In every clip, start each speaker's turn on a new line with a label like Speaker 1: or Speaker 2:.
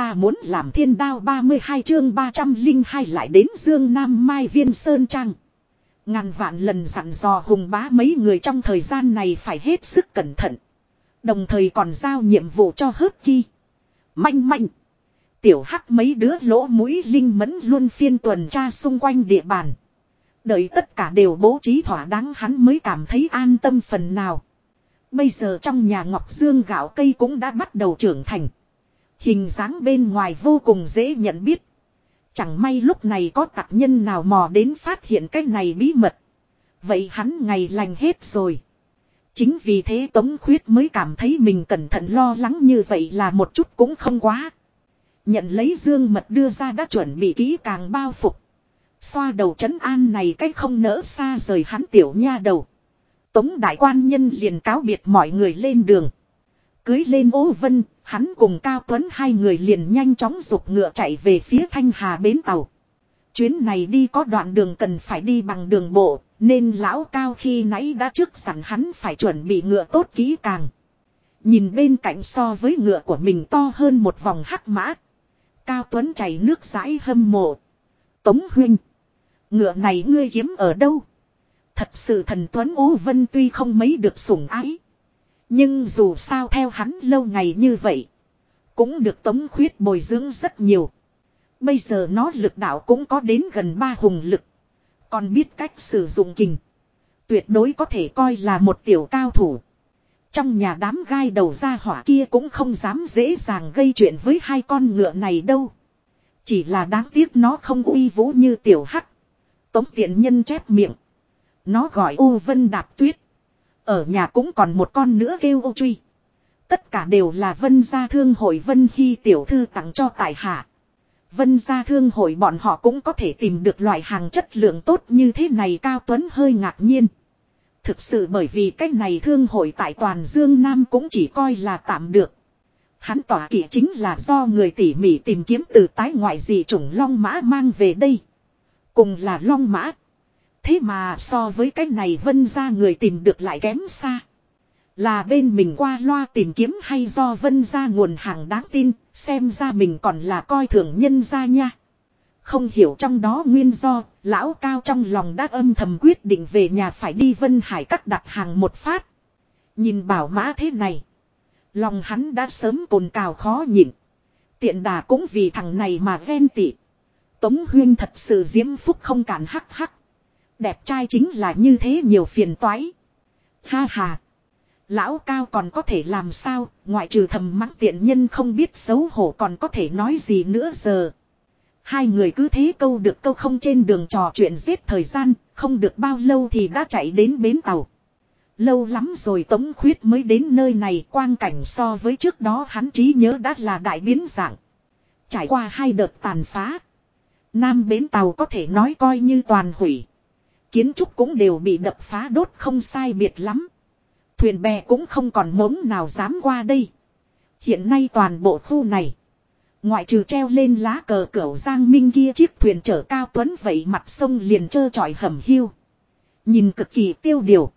Speaker 1: ta muốn làm thiên đao 32 chương 302 lại đến Dương Nam Mai Viên Sơn Trang. Ngàn vạn lần dặn dò hùng bá mấy người trong thời gian này phải hết sức cẩn thận. Đồng thời còn giao nhiệm vụ cho hớt kỳ. Manh manh. Tiểu hắc mấy đứa lỗ mũi linh mẫn luôn phiên tuần tra xung quanh địa bàn. Đợi tất cả đều bố trí thỏa đáng hắn mới cảm thấy an tâm phần nào. Bây giờ trong nhà Ngọc Dương gạo cây cũng đã bắt đầu trưởng thành. Hình dáng bên ngoài vô cùng dễ nhận biết. Chẳng may lúc này có tạc nhân nào mò đến phát hiện cái này bí mật. Vậy hắn ngày lành hết rồi. Chính vì thế Tống Khuyết mới cảm thấy mình cẩn thận lo lắng như vậy là một chút cũng không quá. Nhận lấy dương mật đưa ra đã chuẩn bị kỹ càng bao phục. Xoa đầu chấn an này cách không nỡ xa rời hắn tiểu nha đầu. Tống đại quan nhân liền cáo biệt mọi người lên đường. Cưới lên ô vân, hắn cùng Cao Tuấn hai người liền nhanh chóng dục ngựa chạy về phía Thanh Hà bến tàu. Chuyến này đi có đoạn đường cần phải đi bằng đường bộ, nên lão Cao khi nãy đã trước sẵn hắn phải chuẩn bị ngựa tốt kỹ càng. Nhìn bên cạnh so với ngựa của mình to hơn một vòng hắc mã. Cao Tuấn chảy nước rãi hâm mộ. Tống huynh. Ngựa này ngươi kiếm ở đâu? Thật sự thần Tuấn Ú Vân tuy không mấy được sủng ái. Nhưng dù sao theo hắn lâu ngày như vậy. Cũng được tống khuyết bồi dưỡng rất nhiều. Bây giờ nó lực đạo cũng có đến gần ba hùng lực. Còn biết cách sử dụng kình. Tuyệt đối có thể coi là một tiểu cao thủ. Trong nhà đám gai đầu ra hỏa kia cũng không dám dễ dàng gây chuyện với hai con ngựa này đâu. Chỉ là đáng tiếc nó không uy vũ như tiểu hắc. Tống tiện nhân chép miệng. Nó gọi U Vân Đạp Tuyết. Ở nhà cũng còn một con nữa kêu ô truy. Tất cả đều là Vân gia thương hội Vân Hy tiểu thư tặng cho tài hạ. Vân gia thương hội bọn họ cũng có thể tìm được loại hàng chất lượng tốt như thế này Cao Tuấn hơi ngạc nhiên. Thực sự bởi vì cách này thương hội tại toàn Dương Nam cũng chỉ coi là tạm được. Hắn tỏa kỷ chính là do người tỉ mỉ tìm kiếm từ tái ngoại dị chủng long mã mang về đây. Cùng là long mã. Thế mà so với cái này vân ra người tìm được lại kém xa. Là bên mình qua loa tìm kiếm hay do vân ra nguồn hàng đáng tin, xem ra mình còn là coi thường nhân ra nha. Không hiểu trong đó nguyên do, lão cao trong lòng đã âm thầm quyết định về nhà phải đi Vân Hải cắt đặt hàng một phát. Nhìn bảo mã thế này. Lòng hắn đã sớm cồn cào khó nhịn. Tiện đà cũng vì thằng này mà ghen tị. Tống huyên thật sự diễm phúc không cản hắc hắc. Đẹp trai chính là như thế nhiều phiền toái. Ha ha. Lão cao còn có thể làm sao, ngoại trừ thầm mắng tiện nhân không biết xấu hổ còn có thể nói gì nữa giờ. Hai người cứ thế câu được câu không trên đường trò chuyện giết thời gian, không được bao lâu thì đã chạy đến bến tàu. Lâu lắm rồi Tống Khuyết mới đến nơi này quang cảnh so với trước đó hắn trí nhớ đã là đại biến dạng. Trải qua hai đợt tàn phá. Nam bến tàu có thể nói coi như toàn hủy. Kiến trúc cũng đều bị đập phá đốt không sai biệt lắm. Thuyền bè cũng không còn mống nào dám qua đây. Hiện nay toàn bộ khu này. Ngoại trừ treo lên lá cờ cửu giang minh kia chiếc thuyền chở cao tuấn vậy mặt sông liền trơ trọi hầm hiu. Nhìn cực kỳ tiêu điều.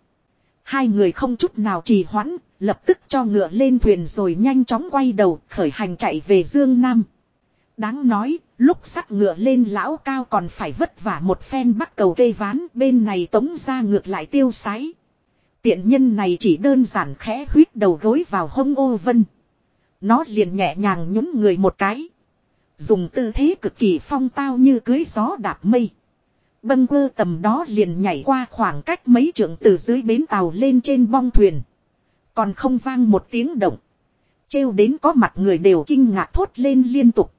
Speaker 1: Hai người không chút nào trì hoãn, lập tức cho ngựa lên thuyền rồi nhanh chóng quay đầu khởi hành chạy về Dương Nam. Đáng nói, lúc sắt ngựa lên lão cao còn phải vất vả một phen bắt cầu cây ván bên này tống ra ngược lại tiêu sái. Tiện nhân này chỉ đơn giản khẽ huyết đầu gối vào hông ô vân. Nó liền nhẹ nhàng nhún người một cái. Dùng tư thế cực kỳ phong tao như cưới gió đạp mây. Bâng quơ tầm đó liền nhảy qua khoảng cách mấy trượng từ dưới bến tàu lên trên bong thuyền. Còn không vang một tiếng động. Trêu đến có mặt người đều kinh ngạc thốt lên liên tục.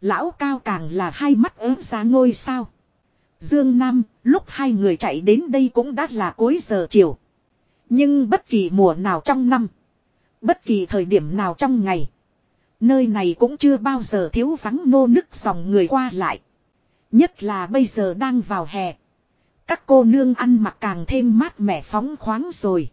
Speaker 1: Lão cao càng là hai mắt ớ ra ngôi sao. Dương Nam, lúc hai người chạy đến đây cũng đã là cuối giờ chiều. Nhưng bất kỳ mùa nào trong năm. Bất kỳ thời điểm nào trong ngày. Nơi này cũng chưa bao giờ thiếu vắng nô nức dòng người qua lại. Nhất là bây giờ đang vào hè. Các cô nương ăn mặc càng thêm mát mẻ phóng khoáng rồi.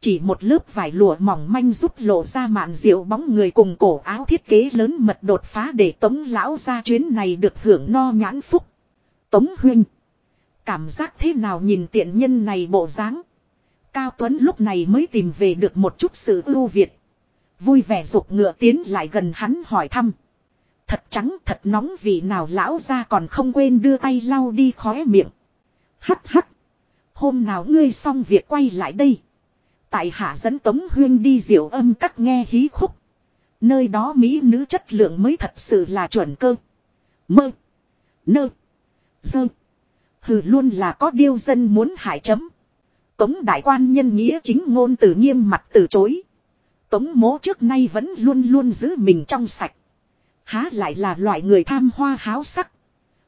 Speaker 1: Chỉ một lớp vải lụa mỏng manh giúp lộ ra mạn diệu bóng người cùng cổ áo thiết kế lớn mật đột phá để tống lão ra chuyến này được hưởng no nhãn phúc. Tống huynh. Cảm giác thế nào nhìn tiện nhân này bộ dáng Cao Tuấn lúc này mới tìm về được một chút sự ưu việt. Vui vẻ dục ngựa tiến lại gần hắn hỏi thăm. Thật trắng, thật nóng vì nào lão ra còn không quên đưa tay lau đi khóe miệng. Hắc hắc. Hôm nào ngươi xong việc quay lại đây. Tại hạ dẫn Tống Huyên đi diệu âm các nghe hí khúc. Nơi đó mỹ nữ chất lượng mới thật sự là chuẩn cơ. Mơ. Nơ. Dơ. Hừ luôn là có điêu dân muốn hại chấm. Tống đại quan nhân nghĩa chính ngôn từ nghiêm mặt từ chối. Tống mố trước nay vẫn luôn luôn giữ mình trong sạch. Há lại là loại người tham hoa háo sắc.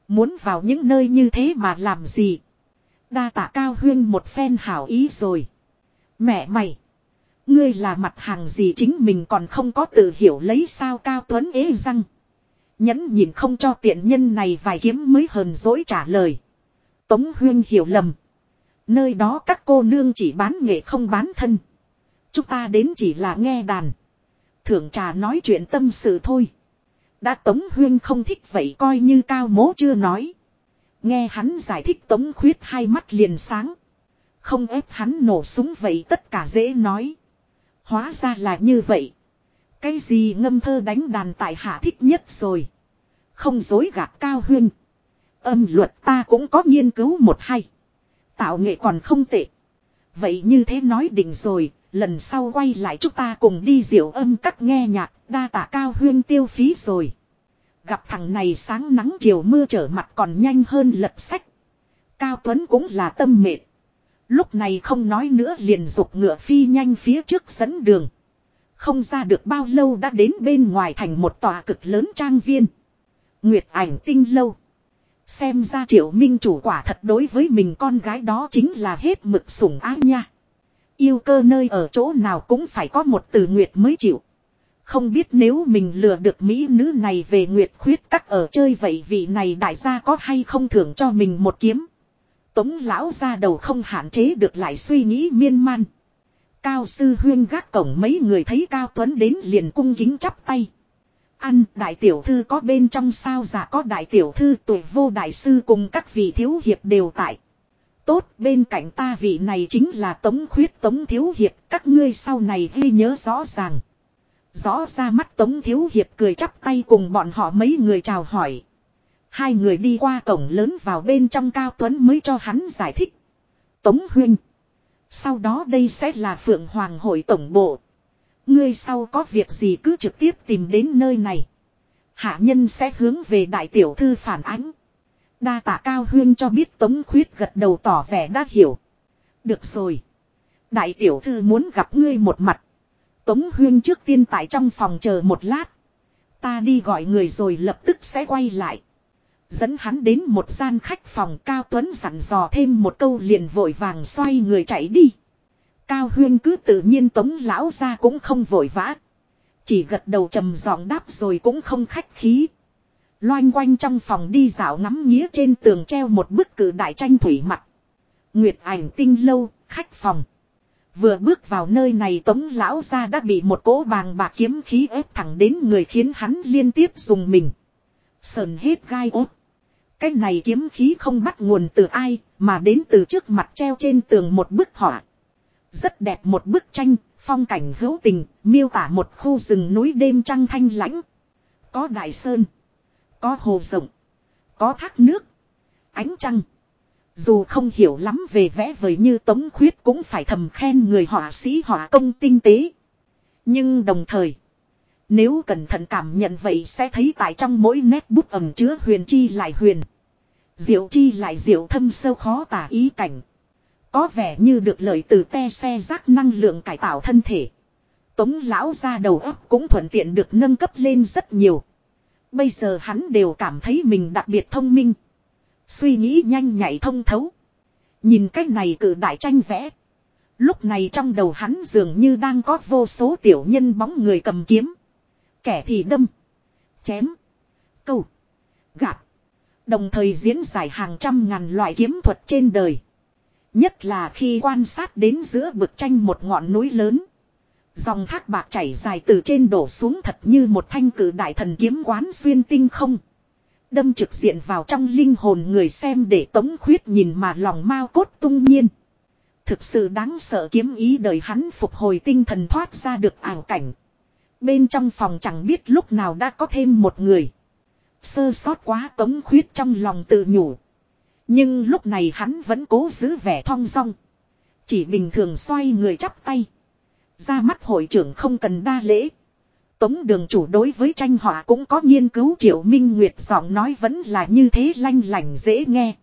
Speaker 1: Muốn vào những nơi như thế mà làm gì. Đa tạ cao huyên một phen hảo ý rồi. Mẹ mày. Ngươi là mặt hàng gì chính mình còn không có tự hiểu lấy sao cao tuấn ế răng. Nhẫn nhìn không cho tiện nhân này vài kiếm mới hờn dỗi trả lời. Tống huyên hiểu lầm. Nơi đó các cô nương chỉ bán nghệ không bán thân. Chúng ta đến chỉ là nghe đàn. Thưởng trà nói chuyện tâm sự thôi. Đã Tống Huyên không thích vậy coi như cao mố chưa nói. Nghe hắn giải thích Tống Khuyết hai mắt liền sáng. Không ép hắn nổ súng vậy tất cả dễ nói. Hóa ra là như vậy. Cái gì ngâm thơ đánh đàn tại hạ thích nhất rồi. Không dối gạt cao huyên. Âm luật ta cũng có nghiên cứu một hay. Tạo nghệ còn không tệ. Vậy như thế nói định rồi, lần sau quay lại chúng ta cùng đi diệu âm cắt nghe nhạc, đa tạ cao huyên tiêu phí rồi. Gặp thằng này sáng nắng chiều mưa trở mặt còn nhanh hơn lật sách. Cao Tuấn cũng là tâm mệt. Lúc này không nói nữa liền dục ngựa phi nhanh phía trước dẫn đường. Không ra được bao lâu đã đến bên ngoài thành một tòa cực lớn trang viên. Nguyệt ảnh tinh lâu. Xem ra triệu minh chủ quả thật đối với mình con gái đó chính là hết mực sủng ái nha. Yêu cơ nơi ở chỗ nào cũng phải có một từ Nguyệt mới chịu. Không biết nếu mình lừa được mỹ nữ này về Nguyệt khuyết các ở chơi vậy vị này đại gia có hay không thưởng cho mình một kiếm. Tống lão ra đầu không hạn chế được lại suy nghĩ miên man. Cao sư huyên gác cổng mấy người thấy Cao Tuấn đến liền cung kính chắp tay. Ăn đại tiểu thư có bên trong sao giả, có đại tiểu thư, tuổi vô đại sư cùng các vị thiếu hiệp đều tại. Tốt, bên cạnh ta vị này chính là tống khuyết, tống thiếu hiệp, các ngươi sau này ghi nhớ rõ ràng. Rõ ra mắt tống thiếu hiệp cười chắp tay cùng bọn họ mấy người chào hỏi. Hai người đi qua cổng lớn vào bên trong cao tuấn mới cho hắn giải thích. Tống huynh. Sau đó đây sẽ là Phượng Hoàng hội tổng bộ. Ngươi sau có việc gì cứ trực tiếp tìm đến nơi này. Hạ nhân sẽ hướng về đại tiểu thư phản ánh. Đa tạ cao huyên cho biết tống khuyết gật đầu tỏ vẻ đã hiểu. Được rồi. Đại tiểu thư muốn gặp ngươi một mặt. Tống huyên trước tiên tại trong phòng chờ một lát. Ta đi gọi người rồi lập tức sẽ quay lại. Dẫn hắn đến một gian khách phòng Cao Tuấn dặn dò thêm một câu liền vội vàng xoay người chạy đi. Cao Huyên cứ tự nhiên tống lão ra cũng không vội vã. Chỉ gật đầu trầm giọng đáp rồi cũng không khách khí. Loanh quanh trong phòng đi dạo ngắm nghía trên tường treo một bức cử đại tranh thủy mặt. Nguyệt ảnh tinh lâu, khách phòng. Vừa bước vào nơi này tống lão ra đã bị một cỗ bàng bạc kiếm khí ép thẳng đến người khiến hắn liên tiếp dùng mình. Sờn hết gai ốt. Cái này kiếm khí không bắt nguồn từ ai, mà đến từ trước mặt treo trên tường một bức họa. Rất đẹp một bức tranh, phong cảnh hữu tình, miêu tả một khu rừng núi đêm trăng thanh lãnh. Có đại sơn, có hồ rộng, có thác nước, ánh trăng. Dù không hiểu lắm về vẽ vời như Tống Khuyết cũng phải thầm khen người họa sĩ họa công tinh tế. Nhưng đồng thời, nếu cẩn thận cảm nhận vậy sẽ thấy tại trong mỗi nét bút ẩm chứa huyền chi lại huyền. Diệu chi lại diệu thâm sâu khó tả ý cảnh. Có vẻ như được lợi từ te xe rác năng lượng cải tạo thân thể. Tống lão ra đầu óc cũng thuận tiện được nâng cấp lên rất nhiều. Bây giờ hắn đều cảm thấy mình đặc biệt thông minh. Suy nghĩ nhanh nhạy thông thấu. Nhìn cách này cử đại tranh vẽ. Lúc này trong đầu hắn dường như đang có vô số tiểu nhân bóng người cầm kiếm. Kẻ thì đâm. Chém. Câu. Gạt. Đồng thời diễn giải hàng trăm ngàn loại kiếm thuật trên đời. Nhất là khi quan sát đến giữa bực tranh một ngọn núi lớn. Dòng thác bạc chảy dài từ trên đổ xuống thật như một thanh cử đại thần kiếm quán xuyên tinh không. Đâm trực diện vào trong linh hồn người xem để tống khuyết nhìn mà lòng mau cốt tung nhiên. Thực sự đáng sợ kiếm ý đời hắn phục hồi tinh thần thoát ra được ảo cảnh. Bên trong phòng chẳng biết lúc nào đã có thêm một người. Sơ sót quá tống khuyết trong lòng tự nhủ. Nhưng lúc này hắn vẫn cố giữ vẻ thong dong. Chỉ bình thường xoay người chắp tay. Ra mắt hội trưởng không cần đa lễ. Tống đường chủ đối với tranh họa cũng có nghiên cứu triệu minh nguyệt giọng nói vẫn là như thế lanh lành dễ nghe.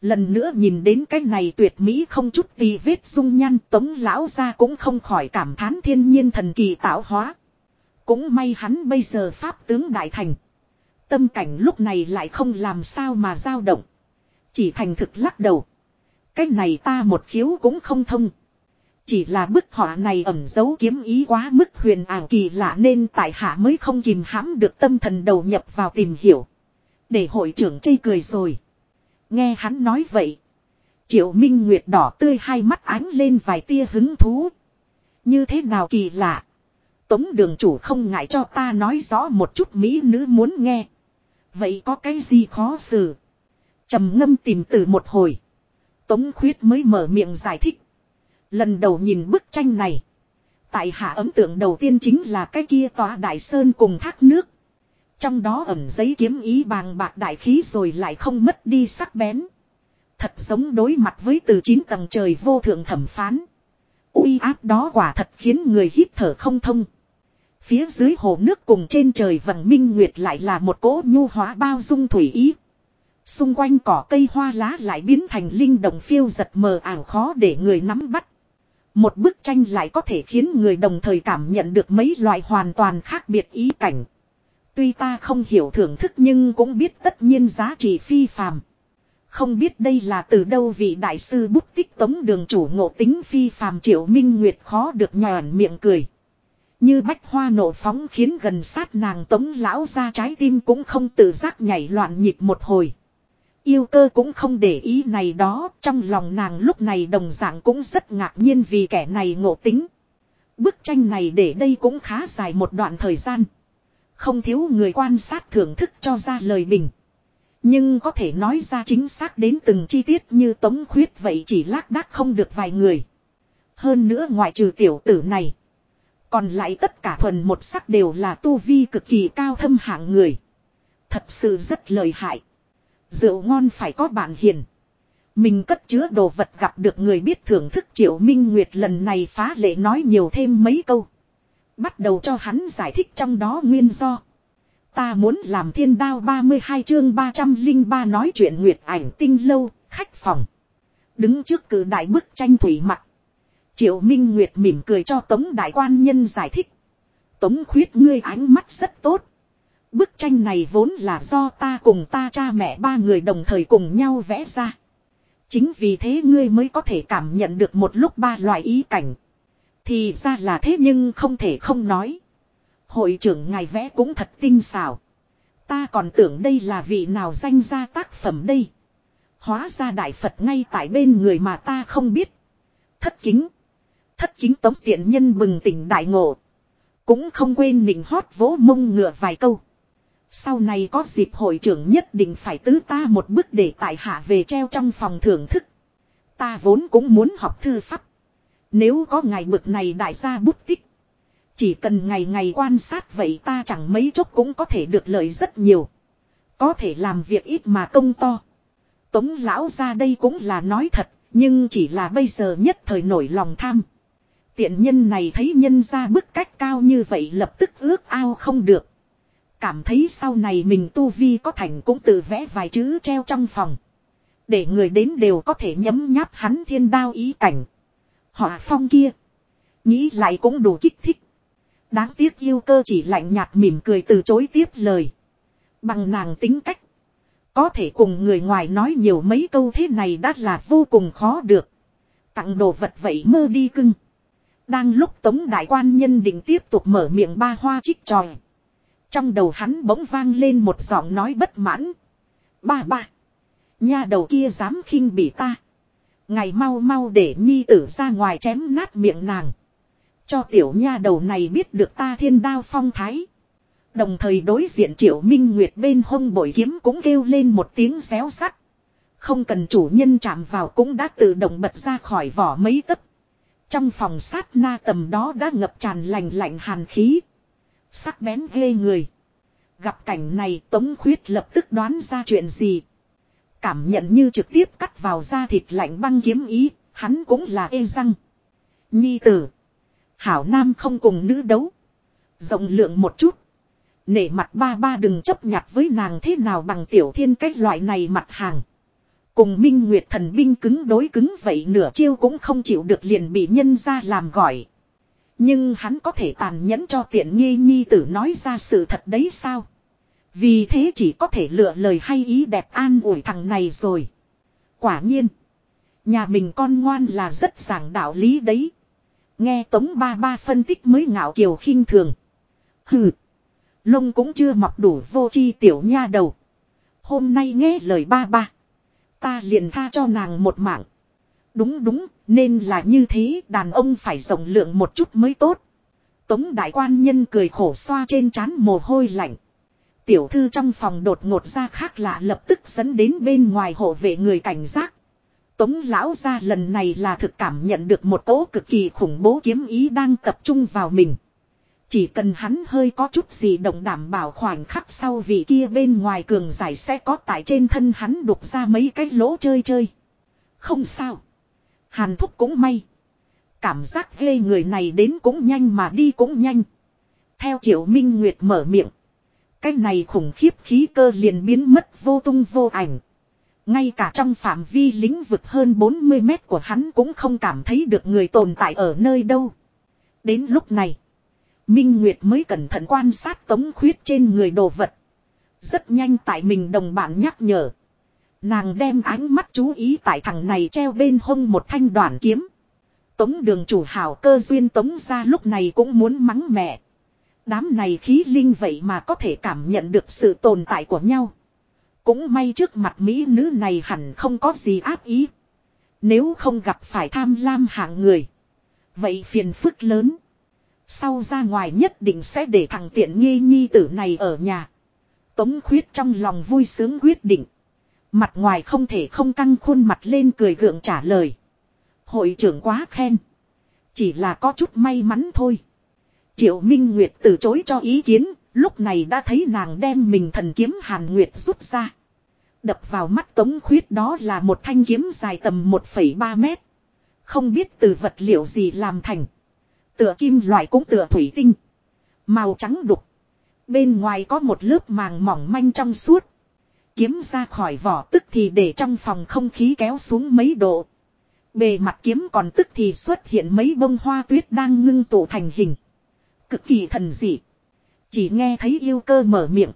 Speaker 1: Lần nữa nhìn đến cái này tuyệt mỹ không chút tì vết dung nhan, tống lão ra cũng không khỏi cảm thán thiên nhiên thần kỳ tạo hóa. Cũng may hắn bây giờ pháp tướng đại thành. Tâm cảnh lúc này lại không làm sao mà dao động. Chỉ thành thực lắc đầu. Cái này ta một khiếu cũng không thông. Chỉ là bức họa này ẩn giấu kiếm ý quá mức huyền ảo kỳ lạ nên tại hạ mới không kìm hãm được tâm thần đầu nhập vào tìm hiểu. Để hội trưởng chây cười rồi. Nghe hắn nói vậy. Triệu Minh Nguyệt đỏ tươi hai mắt ánh lên vài tia hứng thú. Như thế nào kỳ lạ. Tống đường chủ không ngại cho ta nói rõ một chút mỹ nữ muốn nghe. Vậy có cái gì khó xử trầm ngâm tìm từ một hồi. Tống khuyết mới mở miệng giải thích. Lần đầu nhìn bức tranh này. Tại hạ ấn tượng đầu tiên chính là cái kia tòa đại sơn cùng thác nước. Trong đó ẩm giấy kiếm ý bàng bạc đại khí rồi lại không mất đi sắc bén. Thật giống đối mặt với từ chín tầng trời vô thượng thẩm phán. uy áp đó quả thật khiến người hít thở không thông. Phía dưới hồ nước cùng trên trời vầng minh nguyệt lại là một cỗ nhu hóa bao dung thủy ý. Xung quanh cỏ cây hoa lá lại biến thành linh động phiêu giật mờ ảo khó để người nắm bắt. Một bức tranh lại có thể khiến người đồng thời cảm nhận được mấy loại hoàn toàn khác biệt ý cảnh. Tuy ta không hiểu thưởng thức nhưng cũng biết tất nhiên giá trị phi phàm. Không biết đây là từ đâu vị đại sư bút tích tống đường chủ ngộ tính phi phàm triệu minh nguyệt khó được nhòn miệng cười. Như bách hoa nổ phóng khiến gần sát nàng tống lão ra trái tim cũng không tự giác nhảy loạn nhịp một hồi. Yêu cơ cũng không để ý này đó, trong lòng nàng lúc này đồng dạng cũng rất ngạc nhiên vì kẻ này ngộ tính. Bức tranh này để đây cũng khá dài một đoạn thời gian. Không thiếu người quan sát thưởng thức cho ra lời bình. Nhưng có thể nói ra chính xác đến từng chi tiết như tống khuyết vậy chỉ lác đác không được vài người. Hơn nữa ngoại trừ tiểu tử này. Còn lại tất cả thuần một sắc đều là tu vi cực kỳ cao thâm hạng người. Thật sự rất lợi hại. Rượu ngon phải có bạn hiền. Mình cất chứa đồ vật gặp được người biết thưởng thức triệu minh nguyệt lần này phá lệ nói nhiều thêm mấy câu. Bắt đầu cho hắn giải thích trong đó nguyên do. Ta muốn làm thiên đao 32 chương 303 nói chuyện nguyệt ảnh tinh lâu, khách phòng. Đứng trước cử đại bức tranh thủy mặt. Triệu Minh Nguyệt mỉm cười cho Tống Đại Quan Nhân giải thích. Tống khuyết ngươi ánh mắt rất tốt. Bức tranh này vốn là do ta cùng ta cha mẹ ba người đồng thời cùng nhau vẽ ra. Chính vì thế ngươi mới có thể cảm nhận được một lúc ba loại ý cảnh. Thì ra là thế nhưng không thể không nói. Hội trưởng ngài vẽ cũng thật tinh xảo. Ta còn tưởng đây là vị nào danh ra tác phẩm đây. Hóa ra đại Phật ngay tại bên người mà ta không biết. Thất kính. Thất kính tống tiện nhân bừng tỉnh đại ngộ. Cũng không quên nịnh hót vỗ mông ngựa vài câu. Sau này có dịp hội trưởng nhất định phải tứ ta một bước để tại hạ về treo trong phòng thưởng thức. Ta vốn cũng muốn học thư pháp. Nếu có ngày bực này đại gia bút tích. Chỉ cần ngày ngày quan sát vậy ta chẳng mấy chốc cũng có thể được lợi rất nhiều. Có thể làm việc ít mà công to. Tống lão ra đây cũng là nói thật, nhưng chỉ là bây giờ nhất thời nổi lòng tham. Tiện nhân này thấy nhân ra bức cách cao như vậy lập tức ước ao không được. Cảm thấy sau này mình tu vi có thành cũng tự vẽ vài chữ treo trong phòng. Để người đến đều có thể nhấm nháp hắn thiên đao ý cảnh. họ phong kia. Nghĩ lại cũng đủ kích thích. Đáng tiếc yêu cơ chỉ lạnh nhạt mỉm cười từ chối tiếp lời. Bằng nàng tính cách. Có thể cùng người ngoài nói nhiều mấy câu thế này đã là vô cùng khó được. Tặng đồ vật vậy mơ đi cưng. Đang lúc tống đại quan nhân định tiếp tục mở miệng ba hoa trích tròi. Trong đầu hắn bỗng vang lên một giọng nói bất mãn. Ba ba. Nha đầu kia dám khinh bỉ ta. Ngày mau mau để nhi tử ra ngoài chém nát miệng nàng. Cho tiểu nha đầu này biết được ta thiên đao phong thái. Đồng thời đối diện triệu minh nguyệt bên hông bội kiếm cũng kêu lên một tiếng xéo sắt. Không cần chủ nhân chạm vào cũng đã tự động bật ra khỏi vỏ mấy tấc. Trong phòng sát na tầm đó đã ngập tràn lành lạnh hàn khí. Sắc bén ghê người. Gặp cảnh này Tống Khuyết lập tức đoán ra chuyện gì. Cảm nhận như trực tiếp cắt vào da thịt lạnh băng kiếm ý, hắn cũng là ê răng. Nhi tử. Hảo Nam không cùng nữ đấu. Rộng lượng một chút. Nể mặt ba ba đừng chấp nhặt với nàng thế nào bằng tiểu thiên cách loại này mặt hàng. Cùng Minh Nguyệt thần binh cứng đối cứng vậy nửa chiêu cũng không chịu được liền bị nhân ra làm gọi. Nhưng hắn có thể tàn nhẫn cho tiện nghi nhi tử nói ra sự thật đấy sao? Vì thế chỉ có thể lựa lời hay ý đẹp an ủi thằng này rồi. Quả nhiên. Nhà mình con ngoan là rất giảng đạo lý đấy. Nghe Tống ba ba phân tích mới ngạo kiều khinh thường. Hừ. Lông cũng chưa mọc đủ vô chi tiểu nha đầu. Hôm nay nghe lời ba ba. Ta liền tha cho nàng một mạng. Đúng đúng, nên là như thế, đàn ông phải rộng lượng một chút mới tốt. Tống đại quan nhân cười khổ xoa trên trán mồ hôi lạnh. Tiểu thư trong phòng đột ngột ra khác lạ lập tức dẫn đến bên ngoài hộ vệ người cảnh giác. Tống lão ra lần này là thực cảm nhận được một cỗ cực kỳ khủng bố kiếm ý đang tập trung vào mình. Chỉ cần hắn hơi có chút gì động đảm bảo khoảnh khắc sau vị kia bên ngoài cường giải sẽ có tại trên thân hắn đục ra mấy cái lỗ chơi chơi. Không sao. Hàn thúc cũng may. Cảm giác ghê người này đến cũng nhanh mà đi cũng nhanh. Theo triệu minh nguyệt mở miệng. Cái này khủng khiếp khí cơ liền biến mất vô tung vô ảnh. Ngay cả trong phạm vi lĩnh vực hơn 40 mét của hắn cũng không cảm thấy được người tồn tại ở nơi đâu. Đến lúc này. Minh Nguyệt mới cẩn thận quan sát tống khuyết trên người đồ vật. Rất nhanh tại mình đồng bạn nhắc nhở. Nàng đem ánh mắt chú ý tại thằng này treo bên hông một thanh đoạn kiếm. Tống đường chủ hảo cơ duyên tống ra lúc này cũng muốn mắng mẹ. Đám này khí linh vậy mà có thể cảm nhận được sự tồn tại của nhau. Cũng may trước mặt mỹ nữ này hẳn không có gì ác ý. Nếu không gặp phải tham lam hạng người. Vậy phiền phức lớn. Sau ra ngoài nhất định sẽ để thằng tiện nghi nhi tử này ở nhà. Tống khuyết trong lòng vui sướng quyết định. Mặt ngoài không thể không căng khuôn mặt lên cười gượng trả lời. Hội trưởng quá khen. Chỉ là có chút may mắn thôi. Triệu Minh Nguyệt từ chối cho ý kiến, lúc này đã thấy nàng đem mình thần kiếm Hàn Nguyệt rút ra. Đập vào mắt tống khuyết đó là một thanh kiếm dài tầm 1,3 mét. Không biết từ vật liệu gì làm thành. Tựa kim loại cũng tựa thủy tinh. Màu trắng đục. Bên ngoài có một lớp màng mỏng manh trong suốt. Kiếm ra khỏi vỏ tức thì để trong phòng không khí kéo xuống mấy độ. Bề mặt kiếm còn tức thì xuất hiện mấy bông hoa tuyết đang ngưng tụ thành hình. Cực kỳ thần dị. Chỉ nghe thấy yêu cơ mở miệng.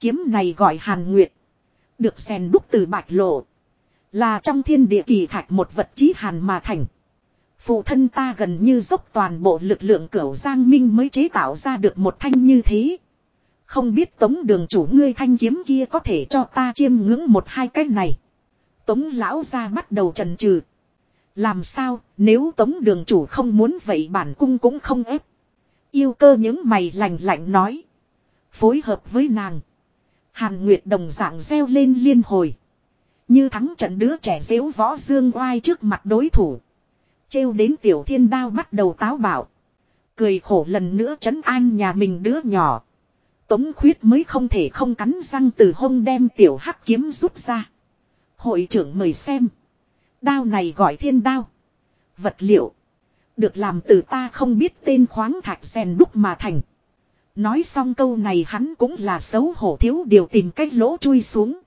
Speaker 1: Kiếm này gọi Hàn Nguyệt. Được xèn đúc từ bạch lộ. Là trong thiên địa kỳ thạch một vật chí hàn mà thành. Phụ thân ta gần như dốc toàn bộ lực lượng cửu Giang Minh mới chế tạo ra được một thanh như thế. Không biết tống đường chủ ngươi thanh kiếm kia có thể cho ta chiêm ngưỡng một hai cái này. Tống lão ra bắt đầu trần trừ. Làm sao, nếu tống đường chủ không muốn vậy bản cung cũng không ép. Yêu cơ những mày lành lạnh nói. Phối hợp với nàng. Hàn Nguyệt đồng dạng reo lên liên hồi. Như thắng trận đứa trẻ dễu võ dương oai trước mặt đối thủ. Trêu đến tiểu thiên đao bắt đầu táo bạo. Cười khổ lần nữa chấn an nhà mình đứa nhỏ. Tống khuyết mới không thể không cắn răng từ hông đem tiểu hắc kiếm rút ra. Hội trưởng mời xem. Đao này gọi thiên đao. Vật liệu. Được làm từ ta không biết tên khoáng thạch rèn đúc mà thành. Nói xong câu này hắn cũng là xấu hổ thiếu điều tìm cách lỗ chui xuống.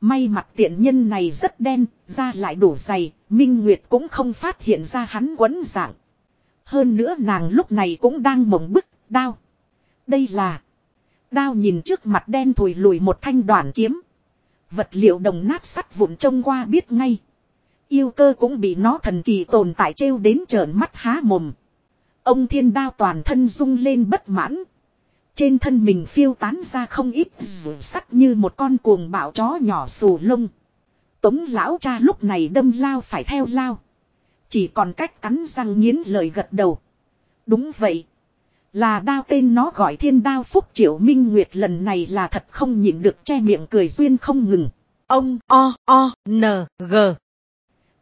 Speaker 1: May mặt tiện nhân này rất đen, da lại đủ dày, Minh Nguyệt cũng không phát hiện ra hắn quấn dạng. Hơn nữa nàng lúc này cũng đang mộng bức, đao. Đây là... Đao nhìn trước mặt đen thùi lùi một thanh đoàn kiếm. Vật liệu đồng nát sắt vụn trông qua biết ngay. Yêu cơ cũng bị nó thần kỳ tồn tại trêu đến trợn mắt há mồm. Ông thiên đao toàn thân rung lên bất mãn. Trên thân mình phiêu tán ra không ít rủ sắt như một con cuồng bạo chó nhỏ xù lông. Tống lão cha lúc này đâm lao phải theo lao. Chỉ còn cách cắn răng nghiến lời gật đầu. Đúng vậy. Là đao tên nó gọi thiên đao phúc triệu minh nguyệt lần này là thật không nhịn được che miệng cười duyên không ngừng. Ông o o n g.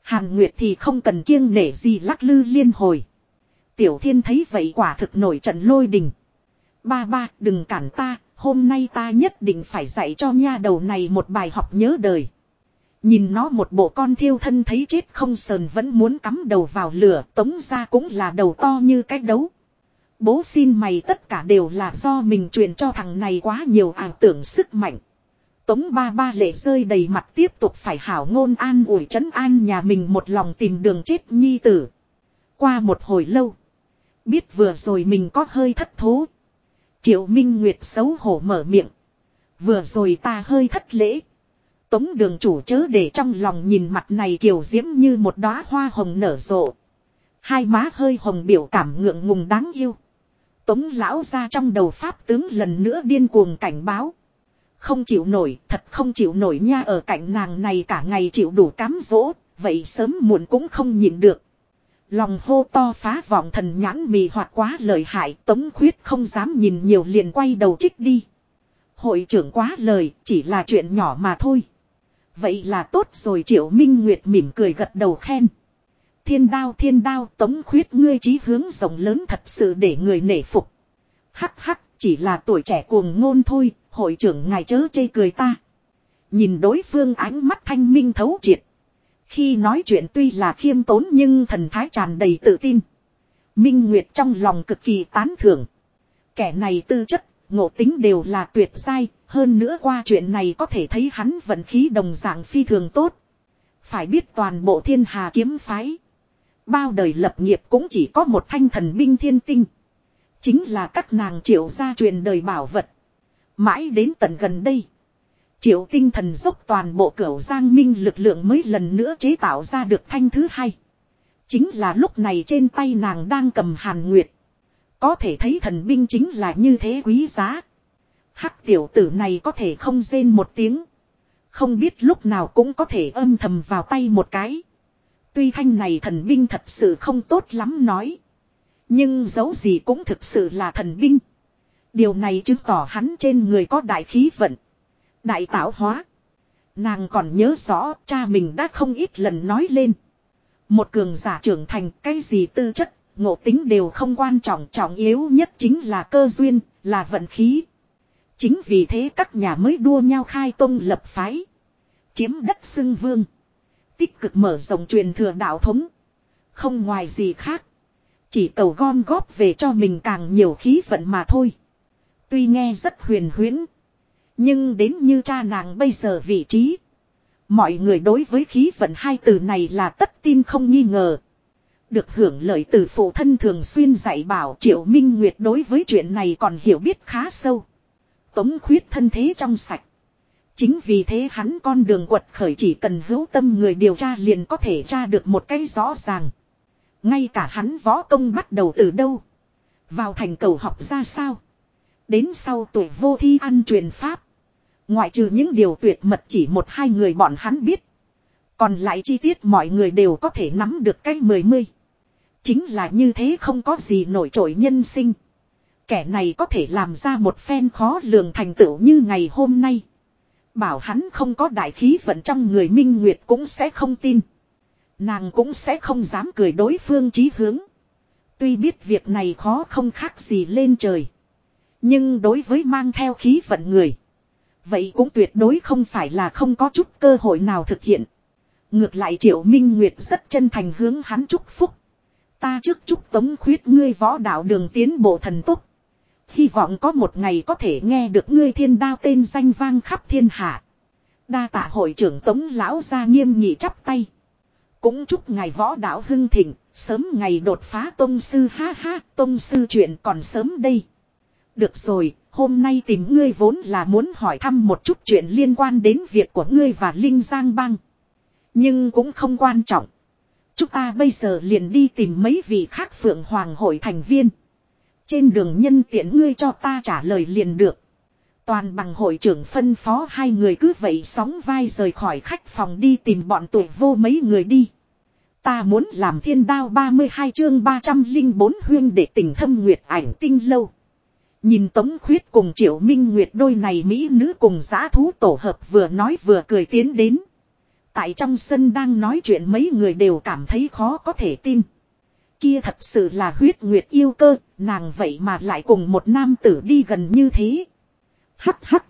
Speaker 1: Hàn Nguyệt thì không cần kiêng nể gì lắc lư liên hồi. Tiểu thiên thấy vậy quả thực nổi trận lôi đình. Ba ba đừng cản ta, Hôm nay ta nhất định phải dạy cho nha đầu này một bài học nhớ đời. Nhìn nó một bộ con thiêu thân thấy chết không sờn vẫn muốn cắm đầu vào lửa tống ra cũng là đầu to như cách đấu. Bố xin mày tất cả đều là do mình truyền cho thằng này quá nhiều ảo tưởng sức mạnh. Tống ba ba lệ rơi đầy mặt tiếp tục phải hảo ngôn an ủi trấn an nhà mình một lòng tìm đường chết nhi tử. Qua một hồi lâu. Biết vừa rồi mình có hơi thất thố. Triệu Minh Nguyệt xấu hổ mở miệng. Vừa rồi ta hơi thất lễ. Tống đường chủ chớ để trong lòng nhìn mặt này kiều diễm như một đóa hoa hồng nở rộ. Hai má hơi hồng biểu cảm ngượng ngùng đáng yêu. Tống lão ra trong đầu pháp tướng lần nữa điên cuồng cảnh báo. Không chịu nổi, thật không chịu nổi nha ở cạnh nàng này cả ngày chịu đủ cám dỗ, vậy sớm muộn cũng không nhịn được. Lòng hô to phá vọng thần nhãn mì hoạt quá lời hại, tống khuyết không dám nhìn nhiều liền quay đầu trích đi. Hội trưởng quá lời, chỉ là chuyện nhỏ mà thôi. Vậy là tốt rồi Triệu Minh Nguyệt mỉm cười gật đầu khen. Thiên đao thiên đao tống khuyết ngươi trí hướng rộng lớn thật sự để người nể phục. Hắc hắc chỉ là tuổi trẻ cuồng ngôn thôi, hội trưởng ngài chớ chê cười ta. Nhìn đối phương ánh mắt thanh minh thấu triệt. Khi nói chuyện tuy là khiêm tốn nhưng thần thái tràn đầy tự tin. Minh Nguyệt trong lòng cực kỳ tán thưởng. Kẻ này tư chất, ngộ tính đều là tuyệt sai, hơn nữa qua chuyện này có thể thấy hắn vận khí đồng dạng phi thường tốt. Phải biết toàn bộ thiên hà kiếm phái. Bao đời lập nghiệp cũng chỉ có một thanh thần binh thiên tinh. Chính là các nàng triệu gia truyền đời bảo vật. Mãi đến tận gần đây. Triệu tinh thần dốc toàn bộ cửu giang minh lực lượng mới lần nữa chế tạo ra được thanh thứ hai. Chính là lúc này trên tay nàng đang cầm hàn nguyệt. Có thể thấy thần binh chính là như thế quý giá. Hắc tiểu tử này có thể không rên một tiếng. Không biết lúc nào cũng có thể âm thầm vào tay một cái. Tuy thanh này thần binh thật sự không tốt lắm nói. Nhưng dấu gì cũng thực sự là thần binh. Điều này chứng tỏ hắn trên người có đại khí vận. Đại tạo hóa. Nàng còn nhớ rõ cha mình đã không ít lần nói lên. Một cường giả trưởng thành cái gì tư chất, ngộ tính đều không quan trọng. Trọng yếu nhất chính là cơ duyên, là vận khí. Chính vì thế các nhà mới đua nhau khai tông lập phái. Chiếm đất xưng vương. Tích cực mở rộng truyền thừa đạo thống. Không ngoài gì khác. Chỉ cầu gom góp về cho mình càng nhiều khí vận mà thôi. Tuy nghe rất huyền huyễn. Nhưng đến như cha nàng bây giờ vị trí. Mọi người đối với khí vận hai từ này là tất tin không nghi ngờ. Được hưởng lợi từ phụ thân thường xuyên dạy bảo Triệu Minh Nguyệt đối với chuyện này còn hiểu biết khá sâu. Tống khuyết thân thế trong sạch. Chính vì thế hắn con đường quật khởi chỉ cần hữu tâm người điều tra liền có thể tra được một cái rõ ràng. Ngay cả hắn võ công bắt đầu từ đâu. Vào thành cầu học ra sao. Đến sau tuổi vô thi ăn truyền pháp. Ngoại trừ những điều tuyệt mật chỉ một hai người bọn hắn biết. Còn lại chi tiết mọi người đều có thể nắm được cái mười mươi. Chính là như thế không có gì nổi trội nhân sinh. Kẻ này có thể làm ra một phen khó lường thành tựu như ngày hôm nay. Bảo hắn không có đại khí vận trong người minh nguyệt cũng sẽ không tin. Nàng cũng sẽ không dám cười đối phương chí hướng. Tuy biết việc này khó không khác gì lên trời. Nhưng đối với mang theo khí vận người. Vậy cũng tuyệt đối không phải là không có chút cơ hội nào thực hiện. Ngược lại Triệu Minh Nguyệt rất chân thành hướng hắn chúc phúc. Ta trước chúc tống khuyết ngươi võ đạo đường tiến bộ thần túc. Hy vọng có một ngày có thể nghe được ngươi thiên đao tên danh vang khắp thiên hạ. Đa tạ hội trưởng tống lão ra nghiêm nghị chắp tay. Cũng chúc ngài võ đạo hưng thịnh, sớm ngày đột phá tông sư ha ha, tông sư chuyện còn sớm đây. Được rồi, hôm nay tìm ngươi vốn là muốn hỏi thăm một chút chuyện liên quan đến việc của ngươi và Linh Giang Bang. Nhưng cũng không quan trọng. Chúng ta bây giờ liền đi tìm mấy vị khác phượng hoàng hội thành viên. Trên đường nhân tiện ngươi cho ta trả lời liền được. Toàn bằng hội trưởng phân phó hai người cứ vậy sóng vai rời khỏi khách phòng đi tìm bọn tuổi vô mấy người đi. Ta muốn làm thiên đao 32 chương 304 huyên để tình thâm nguyệt ảnh tinh lâu. Nhìn Tống Khuyết cùng Triệu Minh Nguyệt đôi này Mỹ nữ cùng giã thú tổ hợp vừa nói vừa cười tiến đến. Tại trong sân đang nói chuyện mấy người đều cảm thấy khó có thể tin. Kia thật sự là huyết nguyệt yêu cơ, nàng vậy mà lại cùng một nam tử đi gần như thế. Hắc hắc.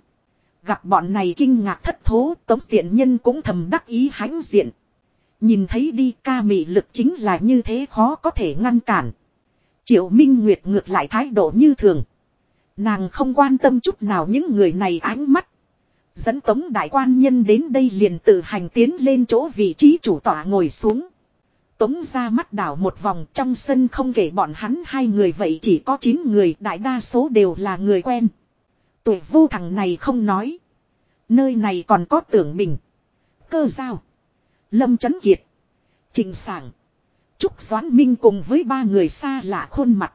Speaker 1: Gặp bọn này kinh ngạc thất thố tống tiện nhân cũng thầm đắc ý hãnh diện. Nhìn thấy đi ca mị lực chính là như thế khó có thể ngăn cản. Triệu Minh Nguyệt ngược lại thái độ như thường. Nàng không quan tâm chút nào những người này ánh mắt. Dẫn tống đại quan nhân đến đây liền tự hành tiến lên chỗ vị trí chủ tọa ngồi xuống. Tống ra mắt đảo một vòng trong sân không kể bọn hắn hai người vậy chỉ có 9 người, đại đa số đều là người quen. Tuổi vô thằng này không nói. Nơi này còn có tưởng mình. Cơ giao. Lâm chấn Kiệt. Trình Sảng. Trúc Doãn Minh cùng với ba người xa lạ khuôn mặt.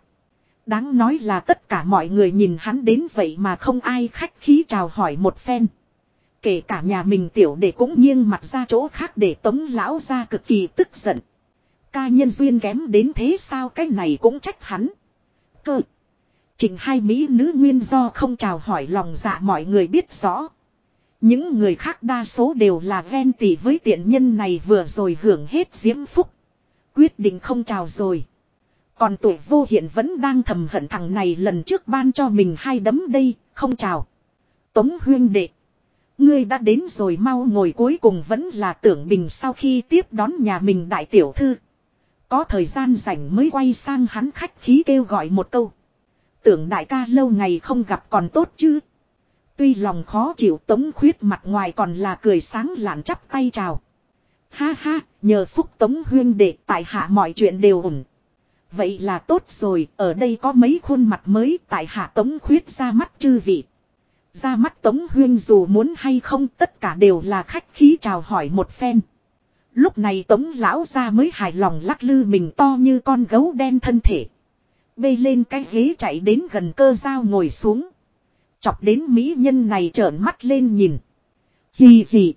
Speaker 1: Đáng nói là tất cả mọi người nhìn hắn đến vậy mà không ai khách khí chào hỏi một phen. Kể cả nhà mình tiểu để cũng nghiêng mặt ra chỗ khác để tống lão ra cực kỳ tức giận. Ca nhân duyên kém đến thế sao cái này cũng trách hắn. Cơ. Trình hai mỹ nữ nguyên do không chào hỏi lòng dạ mọi người biết rõ. Những người khác đa số đều là ven tỉ với tiện nhân này vừa rồi hưởng hết diễm phúc. Quyết định không chào rồi. Còn tuổi vô hiện vẫn đang thầm hận thằng này lần trước ban cho mình hai đấm đây, không chào. Tống huyên đệ. Ngươi đã đến rồi mau ngồi cuối cùng vẫn là tưởng mình sau khi tiếp đón nhà mình đại tiểu thư. Có thời gian rảnh mới quay sang hắn khách khí kêu gọi một câu. Tưởng đại ca lâu ngày không gặp còn tốt chứ. Tuy lòng khó chịu tống khuyết mặt ngoài còn là cười sáng lạn chắp tay chào. Ha ha, nhờ phúc tống huyên đệ tại hạ mọi chuyện đều ổn. Vậy là tốt rồi, ở đây có mấy khuôn mặt mới tại hạ tống khuyết ra mắt chư vị. Ra mắt tống huyên dù muốn hay không tất cả đều là khách khí chào hỏi một phen. Lúc này tống lão ra mới hài lòng lắc lư mình to như con gấu đen thân thể. Bê lên cái ghế chạy đến gần cơ dao ngồi xuống. Chọc đến mỹ nhân này trợn mắt lên nhìn. Hì hì.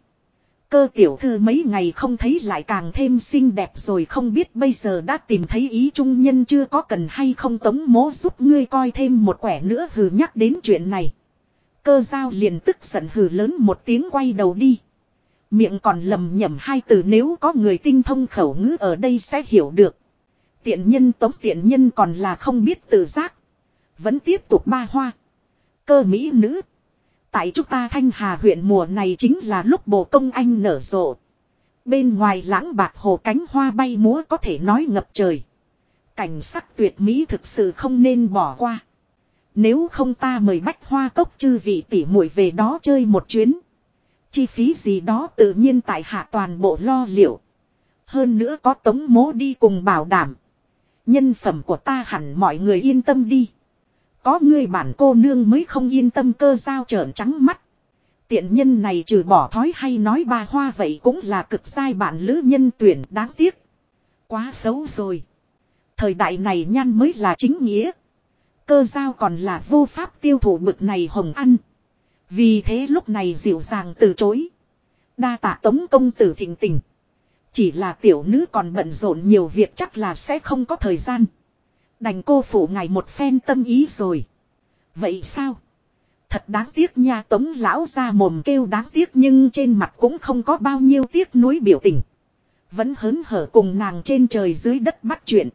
Speaker 1: Cơ tiểu thư mấy ngày không thấy lại càng thêm xinh đẹp rồi không biết bây giờ đã tìm thấy ý trung nhân chưa có cần hay không tống mố giúp ngươi coi thêm một quẻ nữa hừ nhắc đến chuyện này. Cơ giao liền tức giận hừ lớn một tiếng quay đầu đi. Miệng còn lầm nhầm hai từ nếu có người tinh thông khẩu ngữ ở đây sẽ hiểu được. Tiện nhân tống tiện nhân còn là không biết tự giác. Vẫn tiếp tục ba hoa. Cơ mỹ nữ. Tại chúng ta thanh hà huyện mùa này chính là lúc bồ công anh nở rộ. Bên ngoài lãng bạc hồ cánh hoa bay múa có thể nói ngập trời. Cảnh sắc tuyệt mỹ thực sự không nên bỏ qua. Nếu không ta mời bách hoa cốc chư vị tỉ muội về đó chơi một chuyến. Chi phí gì đó tự nhiên tại hạ toàn bộ lo liệu. Hơn nữa có tống mố đi cùng bảo đảm. Nhân phẩm của ta hẳn mọi người yên tâm đi. Có người bản cô nương mới không yên tâm cơ giao trợn trắng mắt. Tiện nhân này trừ bỏ thói hay nói ba hoa vậy cũng là cực sai bản lữ nhân tuyển, đáng tiếc. Quá xấu rồi. Thời đại này nhan mới là chính nghĩa. Cơ giao còn là vô pháp tiêu thụ bực này hồng ăn. Vì thế lúc này dịu dàng từ chối. Đa tạ tống công tử thịnh tình. Chỉ là tiểu nữ còn bận rộn nhiều việc chắc là sẽ không có thời gian. Đành cô phụ ngài một phen tâm ý rồi. Vậy sao? Thật đáng tiếc nha tống lão ra mồm kêu đáng tiếc nhưng trên mặt cũng không có bao nhiêu tiếc nuối biểu tình. Vẫn hớn hở cùng nàng trên trời dưới đất bắt chuyện.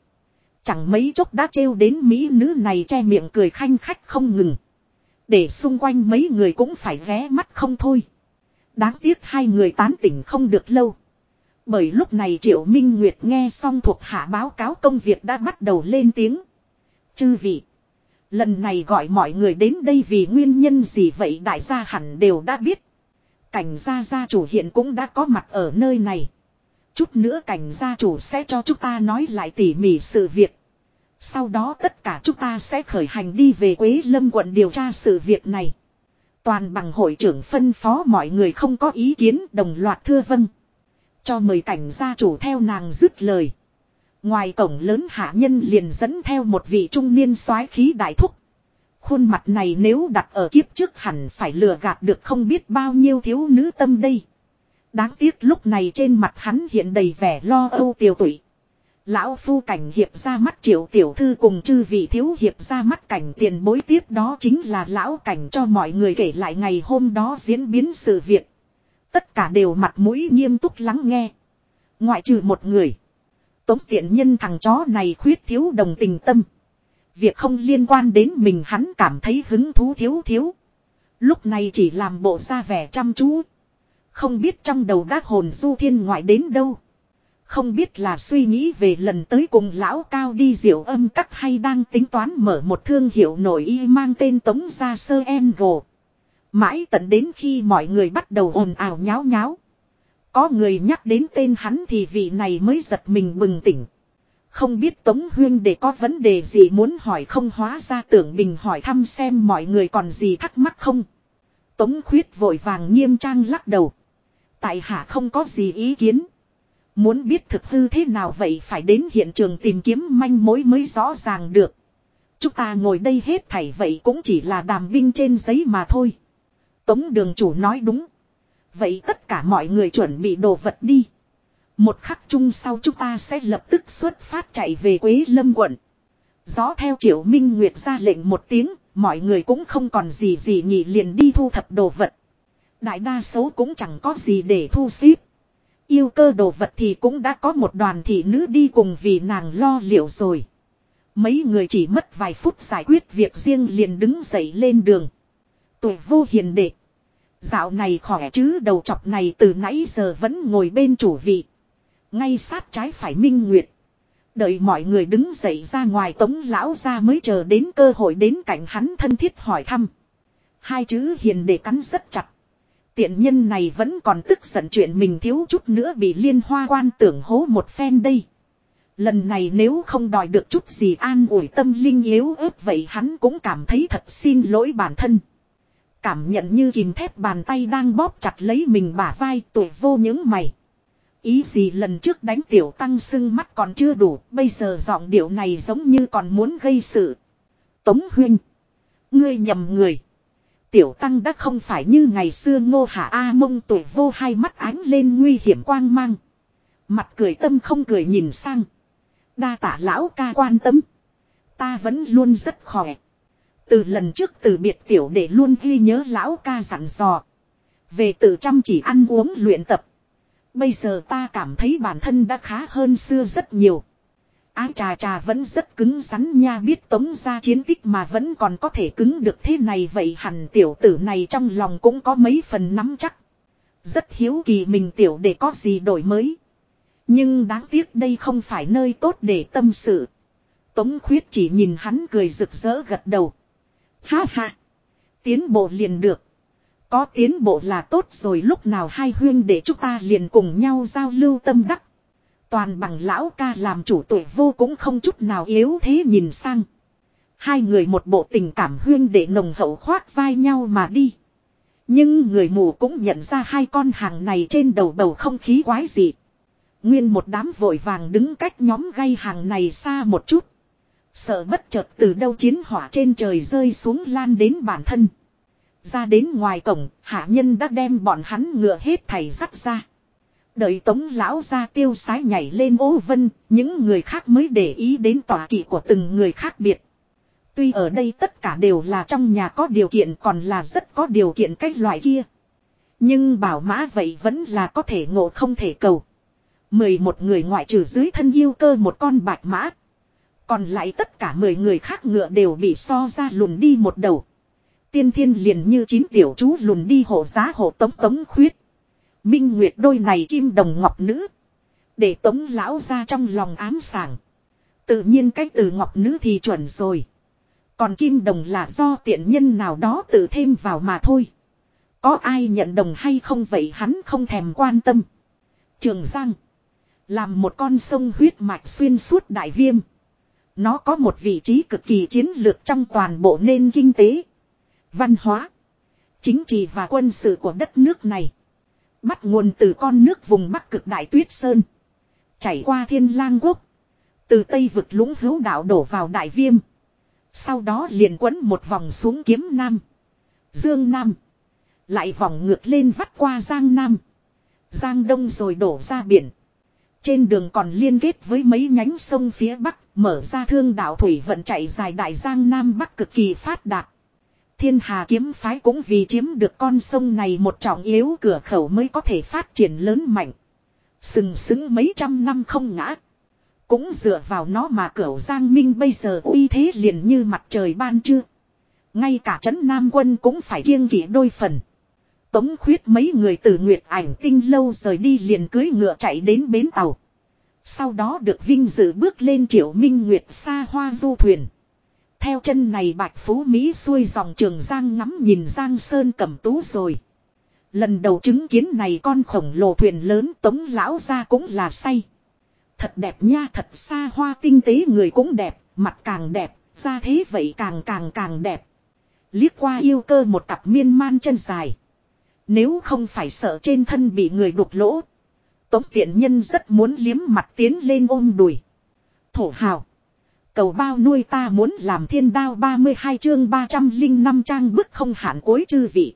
Speaker 1: Chẳng mấy chốc đã trêu đến mỹ nữ này che miệng cười khanh khách không ngừng. Để xung quanh mấy người cũng phải ghé mắt không thôi. Đáng tiếc hai người tán tỉnh không được lâu. Bởi lúc này Triệu Minh Nguyệt nghe xong thuộc hạ báo cáo công việc đã bắt đầu lên tiếng. Chư vị. Lần này gọi mọi người đến đây vì nguyên nhân gì vậy đại gia hẳn đều đã biết. Cảnh gia gia chủ hiện cũng đã có mặt ở nơi này. Chút nữa cảnh gia chủ sẽ cho chúng ta nói lại tỉ mỉ sự việc. Sau đó tất cả chúng ta sẽ khởi hành đi về Quế Lâm quận điều tra sự việc này. Toàn bằng hội trưởng phân phó mọi người không có ý kiến, đồng loạt thưa vâng. Cho mời cảnh gia chủ theo nàng dứt lời. Ngoài cổng lớn hạ nhân liền dẫn theo một vị trung niên soái khí đại thúc. Khuôn mặt này nếu đặt ở kiếp trước hẳn phải lừa gạt được không biết bao nhiêu thiếu nữ tâm đây. Đáng tiếc lúc này trên mặt hắn hiện đầy vẻ lo âu tiêu tụy. Lão phu cảnh hiệp ra mắt triệu tiểu thư cùng chư vị thiếu hiệp ra mắt cảnh tiền bối tiếp đó chính là lão cảnh cho mọi người kể lại ngày hôm đó diễn biến sự việc. Tất cả đều mặt mũi nghiêm túc lắng nghe. Ngoại trừ một người. Tống tiện nhân thằng chó này khuyết thiếu đồng tình tâm. Việc không liên quan đến mình hắn cảm thấy hứng thú thiếu thiếu. Lúc này chỉ làm bộ ra vẻ chăm chú. Không biết trong đầu đác hồn du thiên ngoại đến đâu. Không biết là suy nghĩ về lần tới cùng lão cao đi diệu âm cắt hay đang tính toán mở một thương hiệu nổi y mang tên Tống Gia Sơ En Gồ. Mãi tận đến khi mọi người bắt đầu ồn ào nháo nháo. Có người nhắc đến tên hắn thì vị này mới giật mình bừng tỉnh. Không biết Tống Huyên để có vấn đề gì muốn hỏi không hóa ra tưởng bình hỏi thăm xem mọi người còn gì thắc mắc không. Tống khuyết vội vàng nghiêm trang lắc đầu. Tại hạ không có gì ý kiến. Muốn biết thực hư thế nào vậy phải đến hiện trường tìm kiếm manh mối mới rõ ràng được. Chúng ta ngồi đây hết thảy vậy cũng chỉ là đàm binh trên giấy mà thôi. Tống đường chủ nói đúng. Vậy tất cả mọi người chuẩn bị đồ vật đi. Một khắc chung sau chúng ta sẽ lập tức xuất phát chạy về Quế Lâm quận. Gió theo Triệu Minh Nguyệt ra lệnh một tiếng, mọi người cũng không còn gì gì nhỉ liền đi thu thập đồ vật. Đại đa số cũng chẳng có gì để thu xếp. Yêu cơ đồ vật thì cũng đã có một đoàn thị nữ đi cùng vì nàng lo liệu rồi. Mấy người chỉ mất vài phút giải quyết việc riêng liền đứng dậy lên đường. Tuổi vô hiền đệ. Dạo này khỏe chứ, đầu chọc này từ nãy giờ vẫn ngồi bên chủ vị. Ngay sát trái phải minh nguyệt. Đợi mọi người đứng dậy ra ngoài, tống lão ra mới chờ đến cơ hội đến cạnh hắn thân thiết hỏi thăm. Hai chữ hiền đệ cắn rất chặt. Tiện nhân này vẫn còn tức giận chuyện mình thiếu chút nữa bị liên hoa quan tưởng hố một phen đây. Lần này nếu không đòi được chút gì an ủi tâm linh yếu ớt vậy hắn cũng cảm thấy thật xin lỗi bản thân. Cảm nhận như kìm thép bàn tay đang bóp chặt lấy mình bả vai tuổi vô những mày. Ý gì lần trước đánh tiểu tăng sưng mắt còn chưa đủ, bây giờ giọng điệu này giống như còn muốn gây sự. Tống huynh. Ngươi nhầm người. Tiểu tăng đã không phải như ngày xưa ngô hạ A mông tuổi vô hai mắt ánh lên nguy hiểm quang mang. Mặt cười tâm không cười nhìn sang. Đa tả lão ca quan tâm. Ta vẫn luôn rất khỏe. Từ lần trước từ biệt tiểu để luôn ghi nhớ lão ca dặn dò. Về tự chăm chỉ ăn uống luyện tập. Bây giờ ta cảm thấy bản thân đã khá hơn xưa rất nhiều. Á trà trà vẫn rất cứng rắn nha, biết tống ra chiến tích mà vẫn còn có thể cứng được thế này, vậy hẳn tiểu tử này trong lòng cũng có mấy phần nắm chắc. Rất hiếu kỳ mình tiểu để có gì đổi mới. Nhưng đáng tiếc đây không phải nơi tốt để tâm sự. Tống khuyết chỉ nhìn hắn cười rực rỡ gật đầu. Ha ha. Tiến bộ liền được. Có tiến bộ là tốt rồi, lúc nào hai huyên để chúng ta liền cùng nhau giao lưu tâm đắc. Toàn bằng lão ca làm chủ tuổi vô cũng không chút nào yếu thế nhìn sang. Hai người một bộ tình cảm huyên để nồng hậu khoác vai nhau mà đi. Nhưng người mù cũng nhận ra hai con hàng này trên đầu bầu không khí quái dị. Nguyên một đám vội vàng đứng cách nhóm gây hàng này xa một chút. Sợ bất chợt từ đâu chiến hỏa trên trời rơi xuống lan đến bản thân. Ra đến ngoài cổng, hạ nhân đã đem bọn hắn ngựa hết thầy dắt ra. Đợi tống lão ra tiêu sái nhảy lên ô vân, những người khác mới để ý đến tòa kỵ của từng người khác biệt. Tuy ở đây tất cả đều là trong nhà có điều kiện còn là rất có điều kiện cách loại kia. Nhưng bảo mã vậy vẫn là có thể ngộ không thể cầu. Mười một người ngoại trừ dưới thân yêu cơ một con bạch mã. Còn lại tất cả mười người khác ngựa đều bị so ra lùn đi một đầu. Tiên thiên liền như chín tiểu chú lùn đi hộ giá hộ tống tống khuyết. Minh Nguyệt đôi này kim đồng ngọc nữ. Để tống lão ra trong lòng ám sảng. Tự nhiên cái từ ngọc nữ thì chuẩn rồi. Còn kim đồng là do tiện nhân nào đó tự thêm vào mà thôi. Có ai nhận đồng hay không vậy hắn không thèm quan tâm. Trường Giang. Làm một con sông huyết mạch xuyên suốt đại viêm. Nó có một vị trí cực kỳ chiến lược trong toàn bộ nền kinh tế. Văn hóa. Chính trị và quân sự của đất nước này. Bắt nguồn từ con nước vùng Bắc cực Đại Tuyết Sơn. Chảy qua Thiên Lang Quốc. Từ Tây vực lũng hữu đạo đổ vào Đại Viêm. Sau đó liền quấn một vòng xuống kiếm Nam. Dương Nam. Lại vòng ngược lên vắt qua Giang Nam. Giang Đông rồi đổ ra biển. Trên đường còn liên kết với mấy nhánh sông phía Bắc, mở ra thương đạo thủy vận chạy dài đại giang Nam Bắc cực kỳ phát đạt. Thiên Hà kiếm phái cũng vì chiếm được con sông này một trọng yếu cửa khẩu mới có thể phát triển lớn mạnh. Sừng sững mấy trăm năm không ngã. Cũng dựa vào nó mà cửu Giang Minh bây giờ uy thế liền như mặt trời ban trưa. Ngay cả trấn Nam quân cũng phải kiêng kỵ đôi phần. Tống khuyết mấy người từ Nguyệt ảnh tinh lâu rời đi liền cưới ngựa chạy đến bến tàu. Sau đó được vinh dự bước lên triệu minh Nguyệt xa hoa du thuyền. Theo chân này bạch phú Mỹ xuôi dòng trường Giang ngắm nhìn Giang Sơn cẩm tú rồi. Lần đầu chứng kiến này con khổng lồ thuyền lớn tống lão ra cũng là say. Thật đẹp nha thật xa hoa tinh tế người cũng đẹp, mặt càng đẹp, ra thế vậy càng càng càng đẹp. Liếc qua yêu cơ một cặp miên man chân dài. Nếu không phải sợ trên thân bị người đục lỗ. Tống tiện nhân rất muốn liếm mặt tiến lên ôm đùi. Thổ hào. Cầu bao nuôi ta muốn làm thiên đao 32 chương 305 trang bức không hạn cuối chư vị.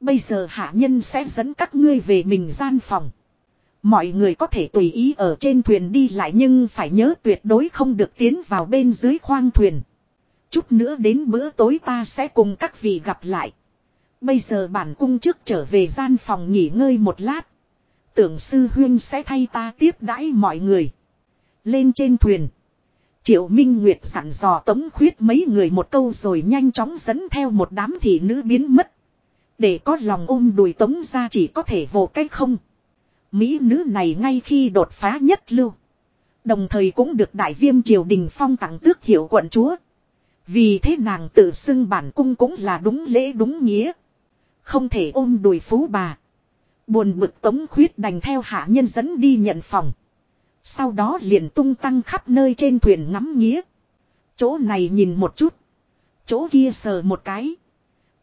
Speaker 1: Bây giờ hạ nhân sẽ dẫn các ngươi về mình gian phòng. Mọi người có thể tùy ý ở trên thuyền đi lại nhưng phải nhớ tuyệt đối không được tiến vào bên dưới khoang thuyền. Chút nữa đến bữa tối ta sẽ cùng các vị gặp lại. Bây giờ bản cung trước trở về gian phòng nghỉ ngơi một lát. Tưởng sư huyên sẽ thay ta tiếp đãi mọi người. Lên trên thuyền. Triệu Minh Nguyệt sẵn dò tống khuyết mấy người một câu rồi nhanh chóng dẫn theo một đám thị nữ biến mất. Để có lòng ôm đùi tống ra chỉ có thể vô cách không. Mỹ nữ này ngay khi đột phá nhất lưu. Đồng thời cũng được đại viêm triều đình phong tặng tước hiệu quận chúa. Vì thế nàng tự xưng bản cung cũng là đúng lễ đúng nghĩa. Không thể ôm đùi phú bà. Buồn bực tống khuyết đành theo hạ nhân dẫn đi nhận phòng. Sau đó liền tung tăng khắp nơi trên thuyền ngắm nghía. Chỗ này nhìn một chút. Chỗ kia sờ một cái.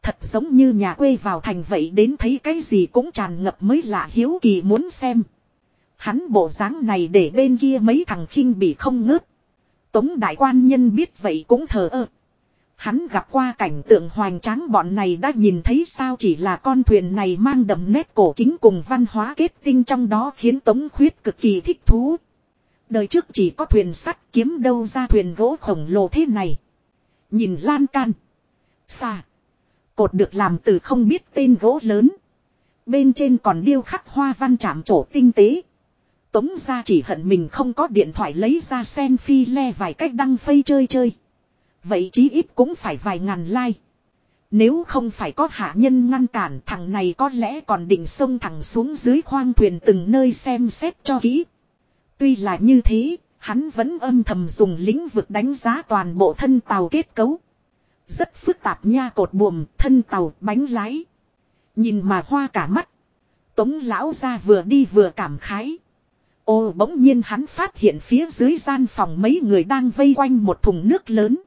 Speaker 1: Thật giống như nhà quê vào thành vậy đến thấy cái gì cũng tràn ngập mới lạ hiếu kỳ muốn xem. Hắn bộ dáng này để bên kia mấy thằng khinh bị không ngớt. Tống đại quan nhân biết vậy cũng thờ ơ. Hắn gặp qua cảnh tượng hoành tráng bọn này đã nhìn thấy sao chỉ là con thuyền này mang đậm nét cổ kính cùng văn hóa kết tinh trong đó khiến Tống Khuyết cực kỳ thích thú. Đời trước chỉ có thuyền sắt kiếm đâu ra thuyền gỗ khổng lồ thế này. Nhìn lan can. Xa. Cột được làm từ không biết tên gỗ lớn. Bên trên còn điêu khắc hoa văn chạm trổ tinh tế. Tống ra chỉ hận mình không có điện thoại lấy ra sen phi le vài cách đăng phây chơi chơi. Vậy chí ít cũng phải vài ngàn like. Nếu không phải có hạ nhân ngăn cản, thằng này có lẽ còn định sông thẳng xuống dưới khoang thuyền từng nơi xem xét cho kỹ. Tuy là như thế, hắn vẫn âm thầm dùng lĩnh vực đánh giá toàn bộ thân tàu kết cấu. Rất phức tạp nha cột buồm, thân tàu, bánh lái. Nhìn mà hoa cả mắt. Tống lão ra vừa đi vừa cảm khái. Ô bỗng nhiên hắn phát hiện phía dưới gian phòng mấy người đang vây quanh một thùng nước lớn.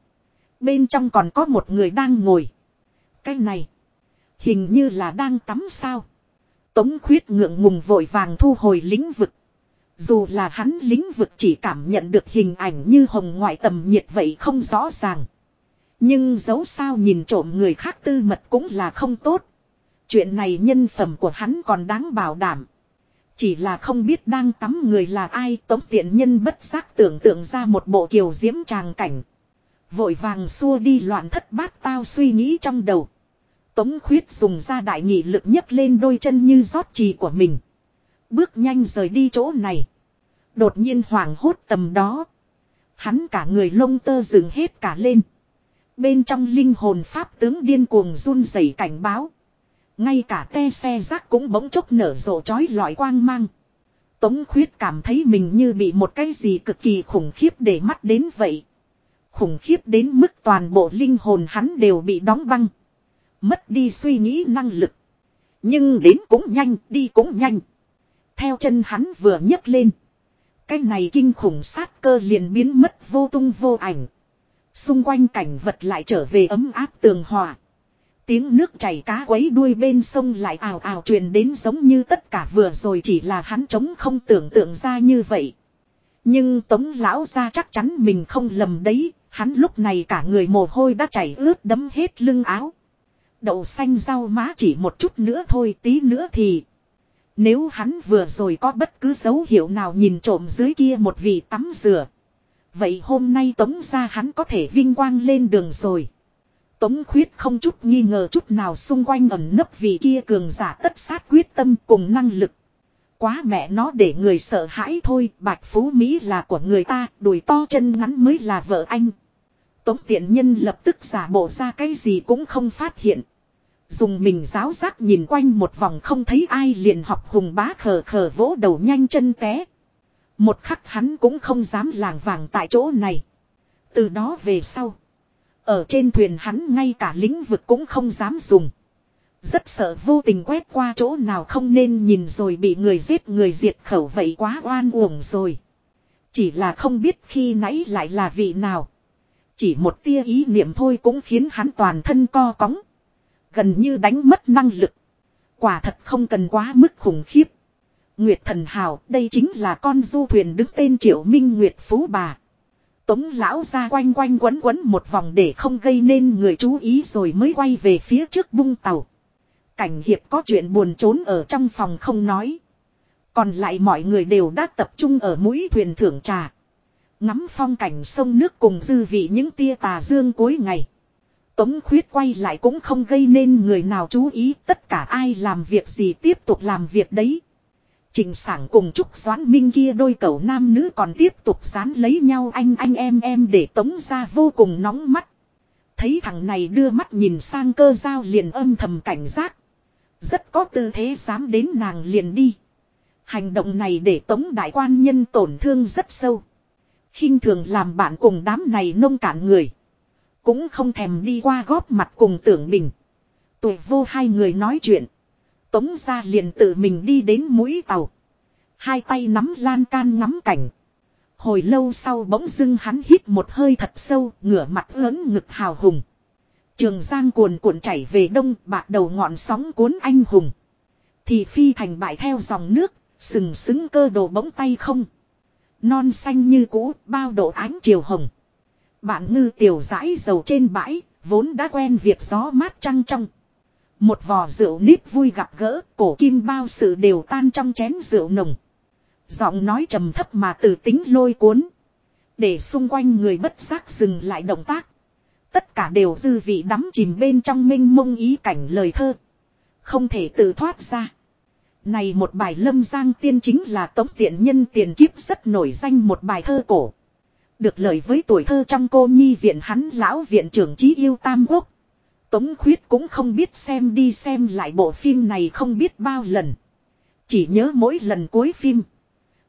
Speaker 1: Bên trong còn có một người đang ngồi. Cái này. Hình như là đang tắm sao. Tống khuyết ngượng ngùng vội vàng thu hồi lĩnh vực. Dù là hắn lĩnh vực chỉ cảm nhận được hình ảnh như hồng ngoại tầm nhiệt vậy không rõ ràng. Nhưng dấu sao nhìn trộm người khác tư mật cũng là không tốt. Chuyện này nhân phẩm của hắn còn đáng bảo đảm. Chỉ là không biết đang tắm người là ai, tống tiện nhân bất giác tưởng tượng ra một bộ kiều diễm tràng cảnh. Vội vàng xua đi loạn thất bát tao suy nghĩ trong đầu. Tống khuyết dùng ra đại nghị lực nhấc lên đôi chân như rót trì của mình. Bước nhanh rời đi chỗ này. Đột nhiên hoảng hốt tầm đó. Hắn cả người lông tơ dừng hết cả lên. Bên trong linh hồn pháp tướng điên cuồng run rẩy cảnh báo. Ngay cả te xe rác cũng bỗng chốc nở rộ chói lọi quang mang. Tống khuyết cảm thấy mình như bị một cái gì cực kỳ khủng khiếp để mắt đến vậy. Khủng khiếp đến mức toàn bộ linh hồn hắn đều bị đóng băng. Mất đi suy nghĩ năng lực. Nhưng đến cũng nhanh, đi cũng nhanh. Theo chân hắn vừa nhấc lên. Cái này kinh khủng sát cơ liền biến mất vô tung vô ảnh. Xung quanh cảnh vật lại trở về ấm áp tường hòa. Tiếng nước chảy cá quấy đuôi bên sông lại ào ào truyền đến giống như tất cả vừa rồi chỉ là hắn trống không tưởng tượng ra như vậy. Nhưng tống lão ra chắc chắn mình không lầm đấy, hắn lúc này cả người mồ hôi đã chảy ướt đấm hết lưng áo. Đậu xanh rau má chỉ một chút nữa thôi tí nữa thì. Nếu hắn vừa rồi có bất cứ dấu hiệu nào nhìn trộm dưới kia một vị tắm rửa. Vậy hôm nay tống ra hắn có thể vinh quang lên đường rồi. Tống khuyết không chút nghi ngờ chút nào xung quanh ẩn nấp vì kia cường giả tất sát quyết tâm cùng năng lực. Quá mẹ nó để người sợ hãi thôi, bạch phú Mỹ là của người ta, đùi to chân ngắn mới là vợ anh. tống tiện nhân lập tức giả bộ ra cái gì cũng không phát hiện. Dùng mình giáo giác nhìn quanh một vòng không thấy ai liền học hùng bá khờ khờ vỗ đầu nhanh chân té. Một khắc hắn cũng không dám làng vàng tại chỗ này. Từ đó về sau. Ở trên thuyền hắn ngay cả lĩnh vực cũng không dám dùng. Rất sợ vô tình quét qua chỗ nào không nên nhìn rồi bị người giết người diệt khẩu vậy quá oan uổng rồi. Chỉ là không biết khi nãy lại là vị nào. Chỉ một tia ý niệm thôi cũng khiến hắn toàn thân co cóng. Gần như đánh mất năng lực. Quả thật không cần quá mức khủng khiếp. Nguyệt thần hào, đây chính là con du thuyền đứng tên triệu minh Nguyệt Phú bà. Tống lão ra quanh quanh quấn quấn một vòng để không gây nên người chú ý rồi mới quay về phía trước bung tàu. Cảnh hiệp có chuyện buồn trốn ở trong phòng không nói. Còn lại mọi người đều đã tập trung ở mũi thuyền thưởng trà. Ngắm phong cảnh sông nước cùng dư vị những tia tà dương cuối ngày. Tống khuyết quay lại cũng không gây nên người nào chú ý, tất cả ai làm việc gì tiếp tục làm việc đấy. Trình sảng cùng Trúc Doãn Minh kia đôi cậu nam nữ còn tiếp tục dán lấy nhau, anh anh, em em để tống ra vô cùng nóng mắt. Thấy thằng này đưa mắt nhìn sang cơ giao liền âm thầm cảnh giác. Rất có tư thế dám đến nàng liền đi. Hành động này để tống đại quan nhân tổn thương rất sâu. khinh thường làm bạn cùng đám này nông cạn người. Cũng không thèm đi qua góp mặt cùng tưởng mình. Tuổi vô hai người nói chuyện. Tống ra liền tự mình đi đến mũi tàu. Hai tay nắm lan can ngắm cảnh. Hồi lâu sau bỗng dưng hắn hít một hơi thật sâu, ngửa mặt lớn ngực hào hùng. Trường Giang cuồn cuộn chảy về đông, bạc đầu ngọn sóng cuốn anh hùng. Thì phi thành bại theo dòng nước, sừng sững cơ đồ bỗng tay không. Non xanh như cũ, bao độ ánh chiều hồng. Bạn ngư tiểu rãi dầu trên bãi, vốn đã quen việc gió mát trăng trong. Một vò rượu nếp vui gặp gỡ, cổ kim bao sự đều tan trong chén rượu nồng. Giọng nói trầm thấp mà từ tính lôi cuốn. Để xung quanh người bất giác dừng lại động tác. Tất cả đều dư vị đắm chìm bên trong minh mông ý cảnh lời thơ. Không thể tự thoát ra. Này một bài lâm giang tiên chính là tống tiện nhân tiền kiếp rất nổi danh một bài thơ cổ. Được lời với tuổi thơ trong cô nhi viện hắn lão viện trưởng trí yêu tam quốc. Tống khuyết cũng không biết xem đi xem lại bộ phim này không biết bao lần. Chỉ nhớ mỗi lần cuối phim.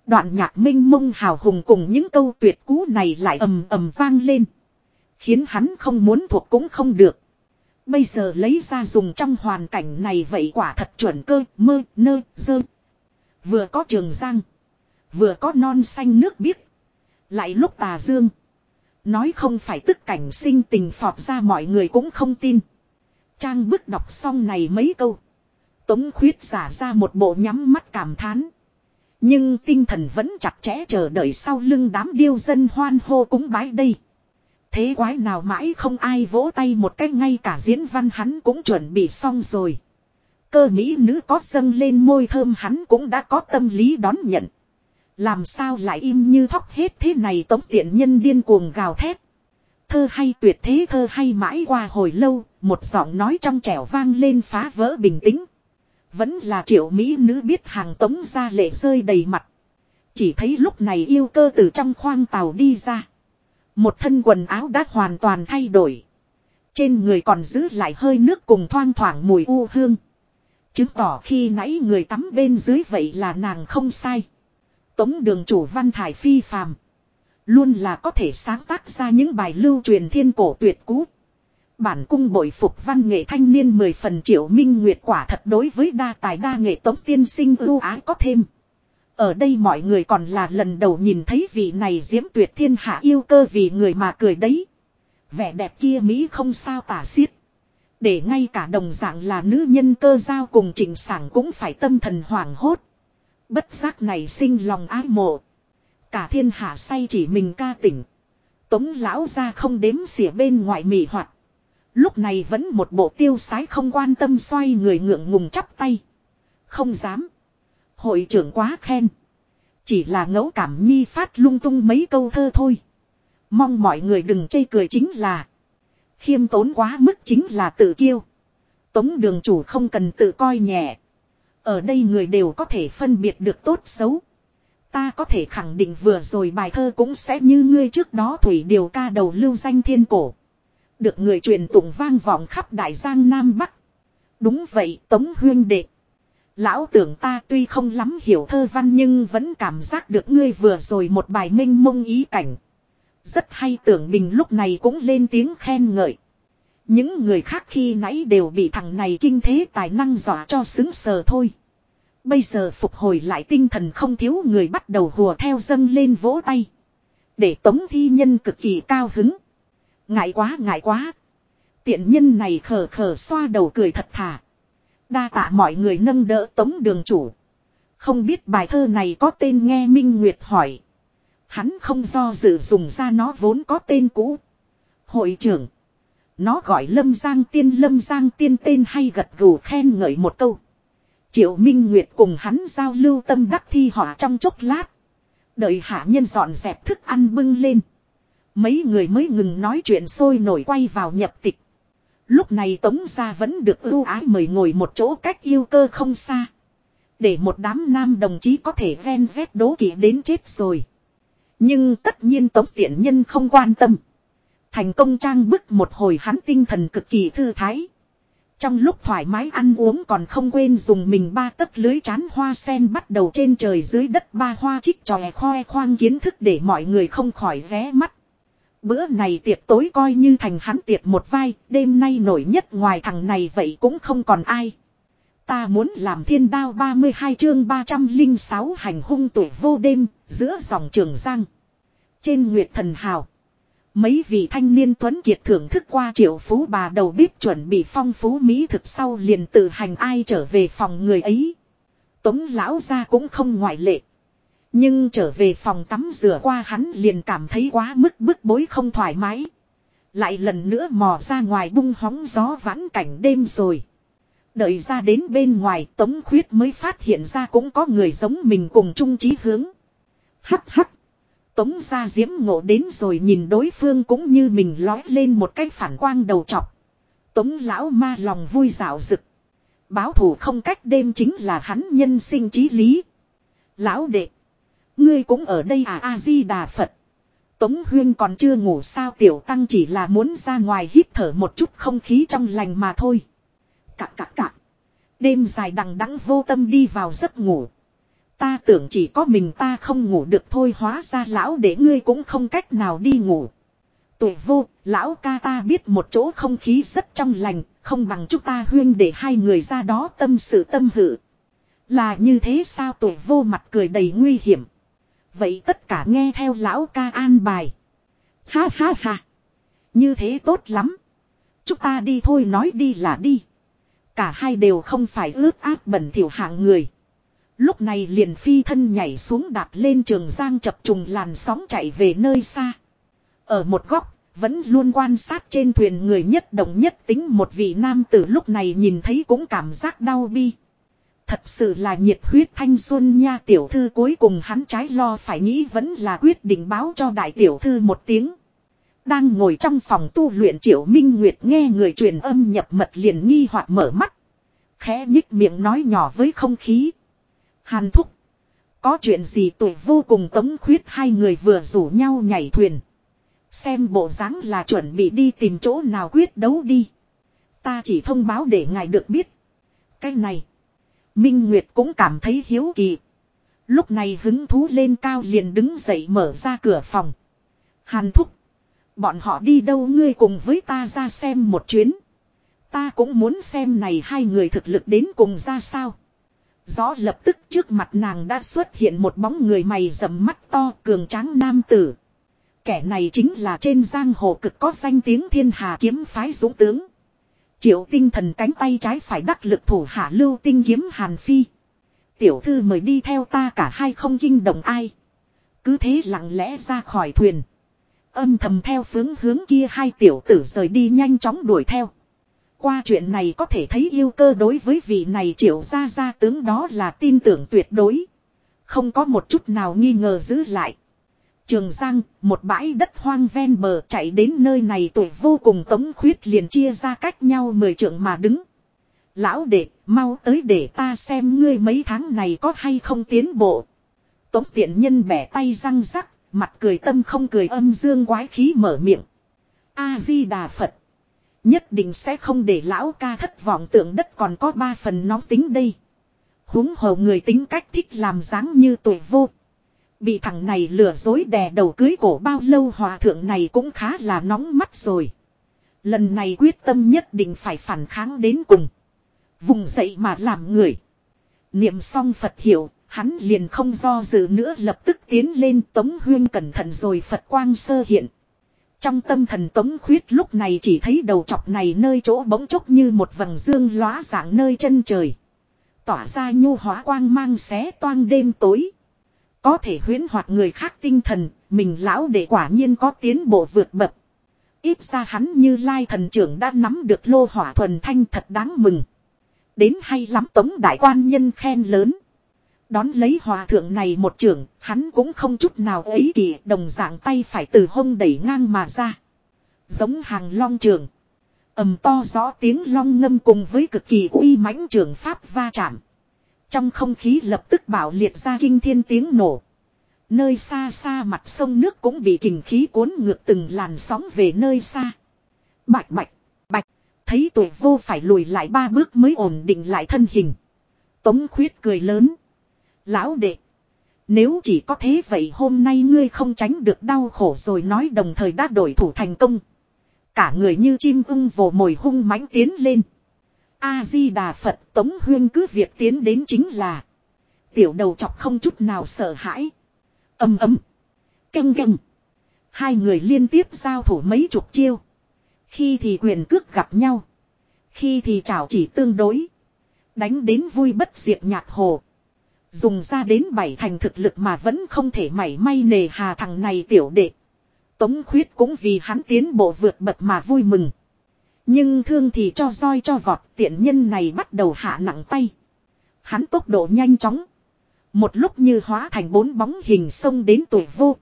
Speaker 1: Đoạn nhạc minh mông hào hùng cùng những câu tuyệt cú này lại ầm ầm vang lên. Khiến hắn không muốn thuộc cũng không được. Bây giờ lấy ra dùng trong hoàn cảnh này vậy quả thật chuẩn cơ, mơ, nơ, dơ. Vừa có trường giang. Vừa có non xanh nước biếc. Lại lúc tà dương. Nói không phải tức cảnh sinh tình phọt ra mọi người cũng không tin. Trang bức đọc xong này mấy câu. Tống khuyết giả ra một bộ nhắm mắt cảm thán. Nhưng tinh thần vẫn chặt chẽ chờ đợi sau lưng đám điêu dân hoan hô cúng bái đây. Thế quái nào mãi không ai vỗ tay một cách ngay cả diễn văn hắn cũng chuẩn bị xong rồi. Cơ mỹ nữ có dâng lên môi thơm hắn cũng đã có tâm lý đón nhận. Làm sao lại im như thóc hết thế này tống tiện nhân điên cuồng gào thét. Thơ hay tuyệt thế thơ hay mãi qua hồi lâu, một giọng nói trong trẻo vang lên phá vỡ bình tĩnh. Vẫn là triệu mỹ nữ biết hàng tống ra lệ rơi đầy mặt. Chỉ thấy lúc này yêu cơ từ trong khoang tàu đi ra. Một thân quần áo đã hoàn toàn thay đổi. Trên người còn giữ lại hơi nước cùng thoang thoảng mùi u hương. Chứng tỏ khi nãy người tắm bên dưới vậy là nàng không sai. Tống đường chủ văn thải phi phàm. Luôn là có thể sáng tác ra những bài lưu truyền thiên cổ tuyệt cú. Bản cung bội phục văn nghệ thanh niên mười phần triệu minh nguyệt quả thật đối với đa tài đa nghệ tống tiên sinh ưu ái có thêm. Ở đây mọi người còn là lần đầu nhìn thấy vị này diễm tuyệt thiên hạ yêu cơ vì người mà cười đấy. Vẻ đẹp kia Mỹ không sao tả xiết. Để ngay cả đồng dạng là nữ nhân cơ giao cùng trình sảng cũng phải tâm thần hoảng hốt. Bất giác này sinh lòng ái mộ. Cả thiên hạ say chỉ mình ca tỉnh. Tống lão ra không đếm xỉa bên ngoài mỉ hoạt. Lúc này vẫn một bộ tiêu sái không quan tâm xoay người ngượng ngùng chắp tay. Không dám. Hội trưởng quá khen. Chỉ là ngẫu cảm nhi phát lung tung mấy câu thơ thôi. Mong mọi người đừng chê cười chính là. Khiêm tốn quá mức chính là tự kiêu. Tống đường chủ không cần tự coi nhẹ. Ở đây người đều có thể phân biệt được tốt xấu. Ta có thể khẳng định vừa rồi bài thơ cũng sẽ như ngươi trước đó thủy điều ca đầu lưu danh thiên cổ. Được người truyền tụng vang vọng khắp đại giang Nam Bắc. Đúng vậy, Tống Huyên Đệ. Lão tưởng ta tuy không lắm hiểu thơ văn nhưng vẫn cảm giác được ngươi vừa rồi một bài minh mông ý cảnh. Rất hay tưởng mình lúc này cũng lên tiếng khen ngợi. Những người khác khi nãy đều bị thằng này kinh thế tài năng dọa cho xứng sờ thôi. Bây giờ phục hồi lại tinh thần không thiếu người bắt đầu hùa theo dâng lên vỗ tay. Để tống thi nhân cực kỳ cao hứng. Ngại quá ngại quá. Tiện nhân này khờ khờ xoa đầu cười thật thà. Đa tạ mọi người nâng đỡ tống đường chủ. Không biết bài thơ này có tên nghe Minh Nguyệt hỏi. Hắn không do dự dùng ra nó vốn có tên cũ. Hội trưởng. Nó gọi Lâm Giang Tiên Lâm Giang Tiên tên hay gật gù khen ngợi một câu. Triệu Minh Nguyệt cùng hắn giao lưu tâm đắc thi họa trong chốc lát. Đợi hạ nhân dọn dẹp thức ăn bưng lên. Mấy người mới ngừng nói chuyện sôi nổi quay vào nhập tịch. Lúc này Tống Gia vẫn được ưu ái mời ngồi một chỗ cách yêu cơ không xa. Để một đám nam đồng chí có thể ven vét đố kỵ đến chết rồi. Nhưng tất nhiên Tống Tiện Nhân không quan tâm. Thành công trang bức một hồi hắn tinh thần cực kỳ thư thái. Trong lúc thoải mái ăn uống còn không quên dùng mình ba tấc lưới chán hoa sen bắt đầu trên trời dưới đất ba hoa trích tròe khoe khoang kiến thức để mọi người không khỏi ré mắt. Bữa này tiệc tối coi như thành hắn tiệc một vai, đêm nay nổi nhất ngoài thằng này vậy cũng không còn ai. Ta muốn làm thiên đao 32 chương 306 hành hung tuổi vô đêm, giữa dòng trường giang. Trên Nguyệt Thần Hào. Mấy vị thanh niên tuấn kiệt thưởng thức qua triệu phú bà đầu bếp chuẩn bị phong phú mỹ thực sau liền tự hành ai trở về phòng người ấy. Tống lão ra cũng không ngoại lệ. Nhưng trở về phòng tắm rửa qua hắn liền cảm thấy quá mức bức bối không thoải mái. Lại lần nữa mò ra ngoài bung hóng gió vãn cảnh đêm rồi. Đợi ra đến bên ngoài, tống khuyết mới phát hiện ra cũng có người giống mình cùng chung chí hướng. Hắc hắc. Tống ra diễm ngộ đến rồi nhìn đối phương cũng như mình lói lên một cái phản quang đầu chọc. Tống lão ma lòng vui dạo rực. Báo thủ không cách đêm chính là hắn nhân sinh trí lý. Lão đệ. Ngươi cũng ở đây à A-di-đà Phật. Tống Huyên còn chưa ngủ sao tiểu tăng chỉ là muốn ra ngoài hít thở một chút không khí trong lành mà thôi. Cạc cạc cạc. Đêm dài đằng đẵng vô tâm đi vào giấc ngủ. Ta tưởng chỉ có mình ta không ngủ được thôi hóa ra lão để ngươi cũng không cách nào đi ngủ. Tuổi vô, lão ca ta biết một chỗ không khí rất trong lành, không bằng chúng ta huyên để hai người ra đó tâm sự tâm hự. Là như thế sao tuổi vô mặt cười đầy nguy hiểm. Vậy tất cả nghe theo lão ca an bài. Ha ha ha. Như thế tốt lắm. Chúng ta đi thôi nói đi là đi. Cả hai đều không phải ướt áp bẩn thỉu hạng người. Lúc này liền phi thân nhảy xuống đạp lên trường giang chập trùng làn sóng chạy về nơi xa. Ở một góc, vẫn luôn quan sát trên thuyền người nhất đồng nhất tính một vị nam tử lúc này nhìn thấy cũng cảm giác đau bi. Thật sự là nhiệt huyết thanh xuân nha tiểu thư cuối cùng hắn trái lo phải nghĩ vẫn là quyết định báo cho đại tiểu thư một tiếng. Đang ngồi trong phòng tu luyện triệu minh nguyệt nghe người truyền âm nhập mật liền nghi hoặc mở mắt. Khẽ nhích miệng nói nhỏ với không khí. Hàn thúc. Có chuyện gì tuổi vô cùng tống khuyết hai người vừa rủ nhau nhảy thuyền. Xem bộ dáng là chuẩn bị đi tìm chỗ nào quyết đấu đi. Ta chỉ thông báo để ngài được biết. Cái này. Minh Nguyệt cũng cảm thấy hiếu kỳ. Lúc này hứng thú lên cao liền đứng dậy mở ra cửa phòng. Hàn thúc. Bọn họ đi đâu ngươi cùng với ta ra xem một chuyến. Ta cũng muốn xem này hai người thực lực đến cùng ra sao rõ lập tức trước mặt nàng đã xuất hiện một bóng người mày rậm mắt to cường tráng nam tử. Kẻ này chính là trên giang hồ cực có danh tiếng thiên hà kiếm phái dũng tướng. Triệu tinh thần cánh tay trái phải đắc lực thủ hạ lưu tinh kiếm hàn phi. Tiểu thư mời đi theo ta cả hai không kinh động ai. Cứ thế lặng lẽ ra khỏi thuyền. Âm thầm theo phương hướng kia hai tiểu tử rời đi nhanh chóng đuổi theo. Qua chuyện này có thể thấy yêu cơ đối với vị này triệu ra ra tướng đó là tin tưởng tuyệt đối. Không có một chút nào nghi ngờ giữ lại. Trường Giang, một bãi đất hoang ven bờ chạy đến nơi này tuổi vô cùng tống khuyết liền chia ra cách nhau mười trượng mà đứng. Lão đệ, mau tới để ta xem ngươi mấy tháng này có hay không tiến bộ. Tống tiện nhân bẻ tay răng rắc, mặt cười tâm không cười âm dương quái khí mở miệng. A-di-đà Phật. Nhất định sẽ không để lão ca thất vọng tượng đất còn có ba phần nóng tính đây. huống hồ người tính cách thích làm dáng như tuổi vô. Bị thằng này lừa dối đè đầu cưới cổ bao lâu hòa thượng này cũng khá là nóng mắt rồi. Lần này quyết tâm nhất định phải phản kháng đến cùng. Vùng dậy mà làm người. Niệm xong Phật hiểu, hắn liền không do dự nữa lập tức tiến lên Tống Huyên cẩn thận rồi Phật quang sơ hiện. Trong tâm thần Tống Khuyết lúc này chỉ thấy đầu chọc này nơi chỗ bỗng chốc như một vầng dương lóa dạng nơi chân trời. Tỏa ra nhu hóa quang mang xé toang đêm tối. Có thể huyến hoạt người khác tinh thần, mình lão để quả nhiên có tiến bộ vượt bậc. Ít ra hắn như lai thần trưởng đã nắm được lô hỏa thuần thanh thật đáng mừng. Đến hay lắm tống đại quan nhân khen lớn. Đón lấy hòa thượng này một trưởng, hắn cũng không chút nào ấy kỳ đồng dạng tay phải từ hông đẩy ngang mà ra. Giống hàng long trường. ầm to rõ tiếng long ngâm cùng với cực kỳ uy mãnh trường pháp va chạm. Trong không khí lập tức bảo liệt ra kinh thiên tiếng nổ. Nơi xa xa mặt sông nước cũng bị kình khí cuốn ngược từng làn sóng về nơi xa. Bạch bạch, bạch, thấy tuổi vô phải lùi lại ba bước mới ổn định lại thân hình. Tống khuyết cười lớn. Lão đệ, nếu chỉ có thế vậy hôm nay ngươi không tránh được đau khổ rồi nói đồng thời đã đổi thủ thành công. Cả người như chim ưng vồ mồi hung mãnh tiến lên. A-di-đà Phật Tống Huyên cứ việc tiến đến chính là. Tiểu đầu chọc không chút nào sợ hãi. Âm ấm. Canh canh. Hai người liên tiếp giao thủ mấy chục chiêu. Khi thì quyền cước gặp nhau. Khi thì chảo chỉ tương đối. Đánh đến vui bất diệt nhạc hồ. Dùng ra đến bảy thành thực lực mà vẫn không thể mảy may nề hà thằng này tiểu đệ. Tống khuyết cũng vì hắn tiến bộ vượt bậc mà vui mừng. Nhưng thương thì cho roi cho vọt, tiện nhân này bắt đầu hạ nặng tay. Hắn tốc độ nhanh chóng. Một lúc như hóa thành bốn bóng hình sông đến tuổi vô.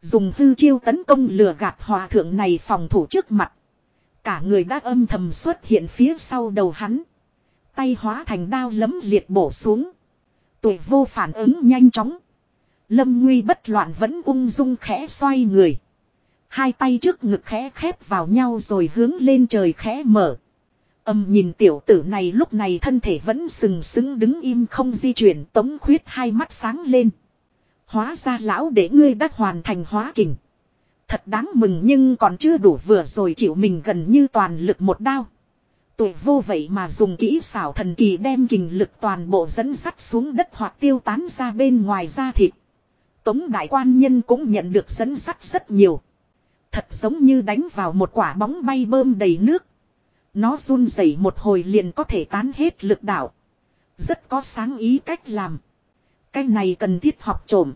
Speaker 1: Dùng hư chiêu tấn công lừa gạt hòa thượng này phòng thủ trước mặt. Cả người đã âm thầm xuất hiện phía sau đầu hắn. Tay hóa thành đao lấm liệt bổ xuống. Tuổi vô phản ứng nhanh chóng. Lâm nguy bất loạn vẫn ung dung khẽ xoay người. Hai tay trước ngực khẽ khép vào nhau rồi hướng lên trời khẽ mở. Âm nhìn tiểu tử này lúc này thân thể vẫn sừng sững đứng im không di chuyển, tống khuyết hai mắt sáng lên. Hóa ra lão để ngươi đã hoàn thành hóa kình. Thật đáng mừng nhưng còn chưa đủ vừa rồi chịu mình gần như toàn lực một đao. Tuổi vô vậy mà dùng kỹ xảo thần kỳ đem kình lực toàn bộ dẫn sắt xuống đất hoặc tiêu tán ra bên ngoài da thịt. Tống đại quan nhân cũng nhận được dẫn sắt rất nhiều. Thật giống như đánh vào một quả bóng bay bơm đầy nước. Nó run rẩy một hồi liền có thể tán hết lực đạo. Rất có sáng ý cách làm. Cái này cần thiết học trộm.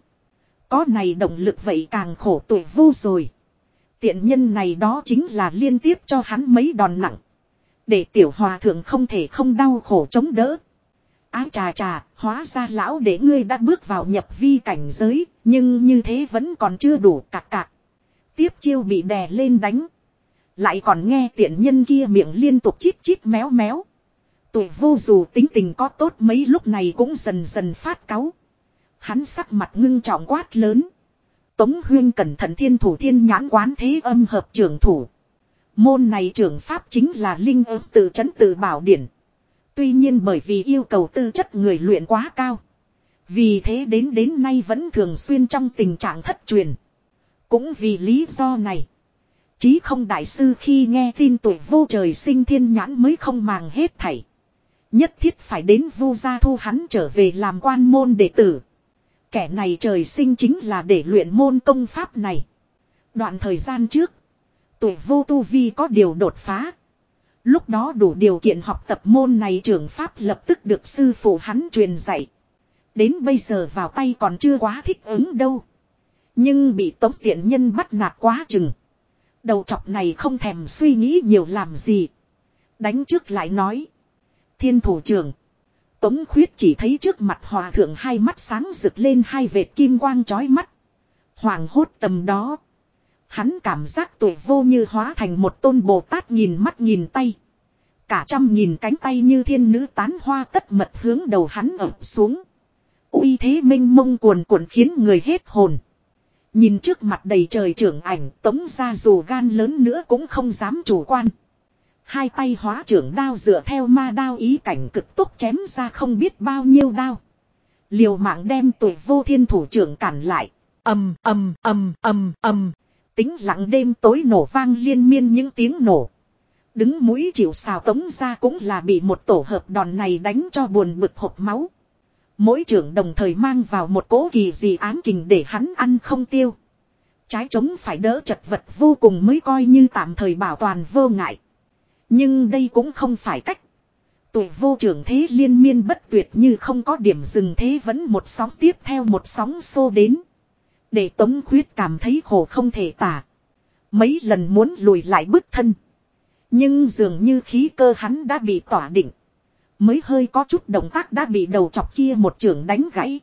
Speaker 1: Có này động lực vậy càng khổ tuổi vô rồi. Tiện nhân này đó chính là liên tiếp cho hắn mấy đòn nặng. Để tiểu hòa thượng không thể không đau khổ chống đỡ. Ái trà trà, hóa ra lão để ngươi đã bước vào nhập vi cảnh giới, nhưng như thế vẫn còn chưa đủ cạc cạc. Tiếp chiêu bị đè lên đánh. Lại còn nghe tiện nhân kia miệng liên tục chít chít méo méo. Tụi vô dù tính tình có tốt mấy lúc này cũng dần dần phát cáu. Hắn sắc mặt ngưng trọng quát lớn. Tống huyên cẩn thận thiên thủ thiên nhãn quán thế âm hợp trưởng thủ. Môn này trưởng pháp chính là linh ứng tự chấn tự bảo điển. Tuy nhiên bởi vì yêu cầu tư chất người luyện quá cao. Vì thế đến đến nay vẫn thường xuyên trong tình trạng thất truyền. Cũng vì lý do này. Chí không đại sư khi nghe tin tuổi vô trời sinh thiên nhãn mới không màng hết thảy. Nhất thiết phải đến vu gia thu hắn trở về làm quan môn đệ tử. Kẻ này trời sinh chính là để luyện môn công pháp này. Đoạn thời gian trước. Tuổi vô tu vi có điều đột phá. Lúc đó đủ điều kiện học tập môn này trưởng pháp lập tức được sư phụ hắn truyền dạy. Đến bây giờ vào tay còn chưa quá thích ứng đâu. Nhưng bị tống tiện nhân bắt nạt quá chừng. Đầu chọc này không thèm suy nghĩ nhiều làm gì. Đánh trước lại nói. Thiên thủ trưởng. Tống khuyết chỉ thấy trước mặt hòa thượng hai mắt sáng rực lên hai vệt kim quang chói mắt. Hoàng hốt tầm đó. Hắn cảm giác tuổi vô như hóa thành một tôn Bồ Tát nhìn mắt nhìn tay. Cả trăm nghìn cánh tay như thiên nữ tán hoa tất mật hướng đầu hắn ập xuống. uy thế minh mông cuồn cuộn khiến người hết hồn. Nhìn trước mặt đầy trời trưởng ảnh, tống ra dù gan lớn nữa cũng không dám chủ quan. Hai tay hóa trưởng đao dựa theo ma đao ý cảnh cực tốc chém ra không biết bao nhiêu đao. Liều mạng đem tuổi vô thiên thủ trưởng cản lại. ầm ầm ầm ầm ầm. Tính lặng đêm tối nổ vang liên miên những tiếng nổ. Đứng mũi chịu xào tống ra cũng là bị một tổ hợp đòn này đánh cho buồn bực hộp máu. Mỗi trưởng đồng thời mang vào một cố kỳ gì ám kình để hắn ăn không tiêu. Trái trống phải đỡ chật vật vô cùng mới coi như tạm thời bảo toàn vô ngại. Nhưng đây cũng không phải cách. Tuổi vô trưởng thế liên miên bất tuyệt như không có điểm dừng thế vẫn một sóng tiếp theo một sóng xô đến. Để tống khuyết cảm thấy khổ không thể tả. Mấy lần muốn lùi lại bước thân. Nhưng dường như khí cơ hắn đã bị tỏa định. Mới hơi có chút động tác đã bị đầu chọc kia một trường đánh gãy.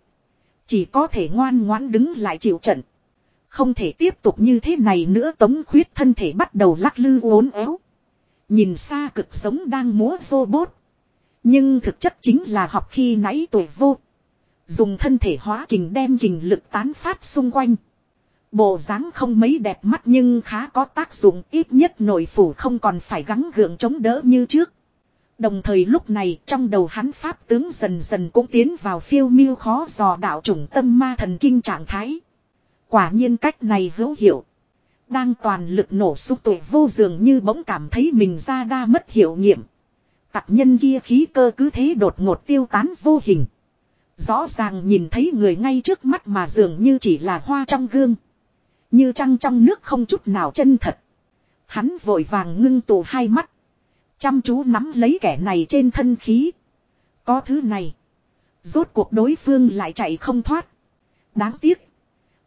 Speaker 1: Chỉ có thể ngoan ngoãn đứng lại chịu trận. Không thể tiếp tục như thế này nữa tống khuyết thân thể bắt đầu lắc lư uốn éo. Nhìn xa cực giống đang múa vô bốt. Nhưng thực chất chính là học khi nãy tuổi vô. Dùng thân thể hóa kình đem kình lực tán phát xung quanh. Bộ dáng không mấy đẹp mắt nhưng khá có tác dụng, ít nhất nội phủ không còn phải gắng gượng chống đỡ như trước. Đồng thời lúc này, trong đầu hắn pháp tướng dần dần cũng tiến vào phiêu miêu khó dò đạo chủng tâm ma thần kinh trạng thái. Quả nhiên cách này hữu hiệu. Đang toàn lực nổ xúc tuổi vô dường như bỗng cảm thấy mình ra đa mất hiệu nghiệm. Tặc nhân kia khí cơ cứ thế đột ngột tiêu tán vô hình. Rõ ràng nhìn thấy người ngay trước mắt mà dường như chỉ là hoa trong gương. Như trăng trong nước không chút nào chân thật. Hắn vội vàng ngưng tụ hai mắt. Chăm chú nắm lấy kẻ này trên thân khí. Có thứ này. Rốt cuộc đối phương lại chạy không thoát. Đáng tiếc.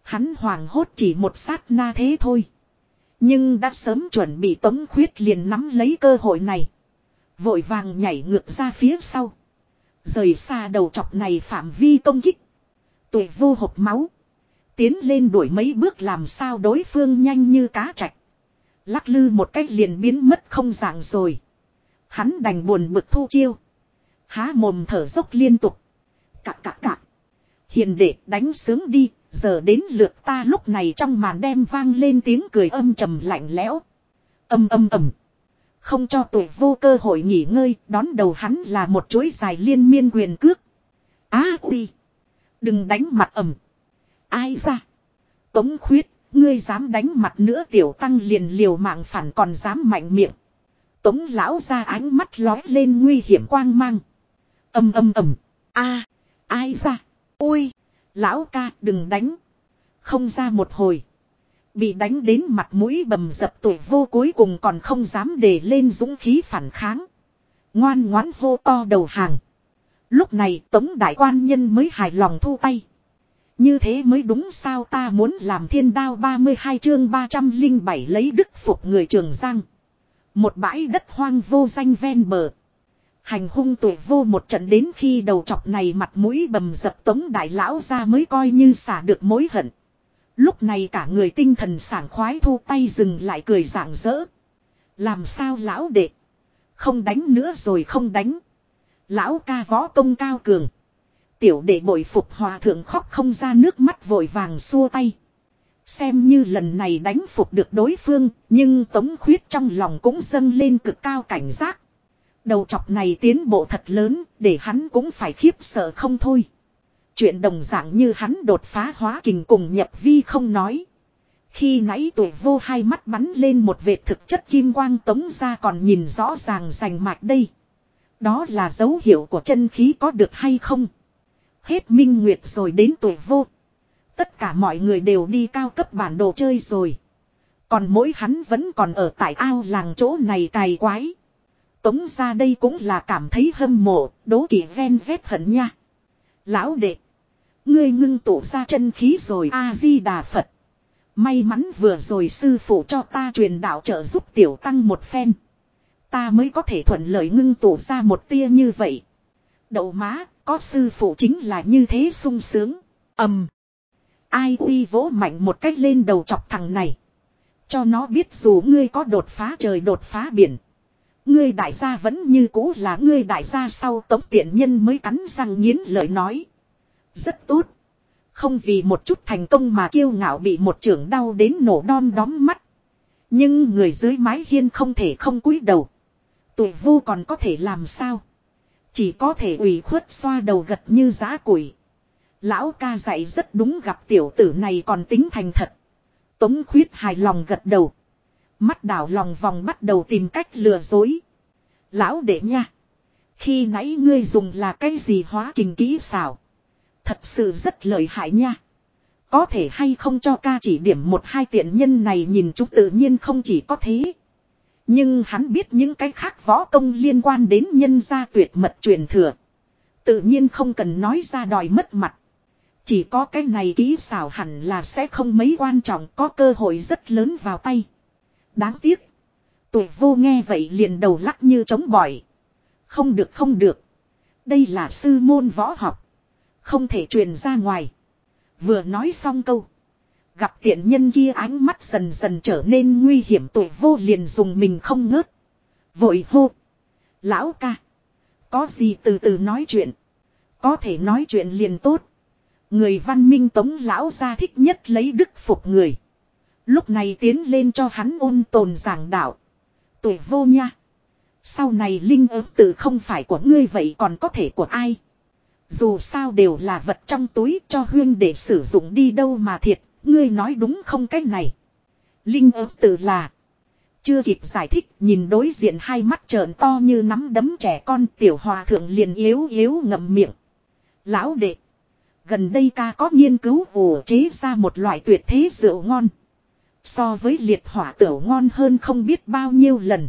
Speaker 1: Hắn hoàng hốt chỉ một sát na thế thôi. Nhưng đã sớm chuẩn bị tống khuyết liền nắm lấy cơ hội này. Vội vàng nhảy ngược ra phía sau. Rời xa đầu chọc này phạm vi công kích. Tuổi vô hộp máu. Tiến lên đuổi mấy bước làm sao đối phương nhanh như cá chạch. Lắc lư một cách liền biến mất không dạng rồi. Hắn đành buồn bực thu chiêu. Há mồm thở dốc liên tục. Cạc cạc cạc. Hiền đệ đánh sướng đi, giờ đến lượt ta lúc này trong màn đem vang lên tiếng cười âm trầm lạnh lẽo. Âm âm ầm. Không cho tuổi vô cơ hội nghỉ ngơi, đón đầu hắn là một chuỗi dài liên miên quyền cước. Á à, uy. Đừng đánh mặt ẩm. Ai ra. Tống khuyết, ngươi dám đánh mặt nữa tiểu tăng liền liều mạng phản còn dám mạnh miệng. Tống lão ra ánh mắt lói lên nguy hiểm quang mang. Âm âm ầm. a ai ra. Ui. Lão ca đừng đánh. Không ra một hồi. Bị đánh đến mặt mũi bầm dập tuổi vô cuối cùng còn không dám để lên dũng khí phản kháng. Ngoan ngoãn hô to đầu hàng. Lúc này tống đại quan nhân mới hài lòng thu tay. Như thế mới đúng sao ta muốn làm thiên đao 32 chương 307 lấy đức phục người trường giang. Một bãi đất hoang vô danh ven bờ. Hành hung tuổi vô một trận đến khi đầu chọc này mặt mũi bầm dập tống đại lão ra mới coi như xả được mối hận. Lúc này cả người tinh thần sảng khoái thu tay dừng lại cười rạng rỡ. Làm sao lão đệ? Không đánh nữa rồi không đánh. Lão ca võ công cao cường. Tiểu đệ bội phục hòa thượng khóc không ra nước mắt vội vàng xua tay. Xem như lần này đánh phục được đối phương, nhưng tống khuyết trong lòng cũng dâng lên cực cao cảnh giác. Đầu chọc này tiến bộ thật lớn, để hắn cũng phải khiếp sợ không thôi. Chuyện đồng dạng như hắn đột phá hóa kình cùng nhập vi không nói. Khi nãy tuổi vô hai mắt bắn lên một vệt thực chất kim quang tống ra còn nhìn rõ ràng rành mạch đây. Đó là dấu hiệu của chân khí có được hay không. Hết minh nguyệt rồi đến tuổi vô. Tất cả mọi người đều đi cao cấp bản đồ chơi rồi. Còn mỗi hắn vẫn còn ở tại ao làng chỗ này cài quái. Tống ra đây cũng là cảm thấy hâm mộ, đố kỵ ven vét hận nha. Lão đệ. Ngươi ngưng tụ ra chân khí rồi A-di-đà Phật. May mắn vừa rồi sư phụ cho ta truyền đạo trợ giúp tiểu tăng một phen. Ta mới có thể thuận lợi ngưng tụ ra một tia như vậy. Đậu má, có sư phụ chính là như thế sung sướng. ầm Ai uy vỗ mạnh một cách lên đầu chọc thằng này. Cho nó biết dù ngươi có đột phá trời đột phá biển. Ngươi đại gia vẫn như cũ là ngươi đại gia sau tống tiện nhân mới cắn răng nghiến lời nói. Rất tốt. Không vì một chút thành công mà kiêu ngạo bị một trưởng đau đến nổ đom đóm mắt. Nhưng người dưới mái hiên không thể không cúi đầu. Tuổi vô còn có thể làm sao. Chỉ có thể ủy khuất xoa đầu gật như giá củi. Lão ca dạy rất đúng gặp tiểu tử này còn tính thành thật. Tống khuyết hài lòng gật đầu. Mắt đảo lòng vòng bắt đầu tìm cách lừa dối. Lão đệ nha. Khi nãy ngươi dùng là cái gì hóa kinh kỹ xảo. Thật sự rất lợi hại nha. Có thể hay không cho ca chỉ điểm một hai tiện nhân này nhìn chúng tự nhiên không chỉ có thế. Nhưng hắn biết những cái khác võ công liên quan đến nhân gia tuyệt mật truyền thừa. Tự nhiên không cần nói ra đòi mất mặt. Chỉ có cái này kỹ xảo hẳn là sẽ không mấy quan trọng, có cơ hội rất lớn vào tay. Đáng tiếc. Tuổi vô nghe vậy liền đầu lắc như chống bỏi. Không được không được. Đây là sư môn võ học. Không thể truyền ra ngoài. Vừa nói xong câu. Gặp tiện nhân kia ánh mắt dần dần trở nên nguy hiểm tuổi vô liền dùng mình không ngớt. Vội hô. Lão ca. Có gì từ từ nói chuyện. Có thể nói chuyện liền tốt. Người văn minh tống lão ra thích nhất lấy đức phục người. Lúc này tiến lên cho hắn ôn tồn giảng đạo. Tuổi vô nha. Sau này linh ớt tự không phải của ngươi vậy còn có thể của ai. Dù sao đều là vật trong túi cho huyên để sử dụng đi đâu mà thiệt, ngươi nói đúng không cách này. Linh ớt tự là. Chưa kịp giải thích nhìn đối diện hai mắt trợn to như nắm đấm trẻ con tiểu hòa thượng liền yếu yếu ngậm miệng. Lão đệ. Gần đây ca có nghiên cứu ủ chế ra một loại tuyệt thế rượu ngon. So với liệt hỏa tiểu ngon hơn không biết bao nhiêu lần.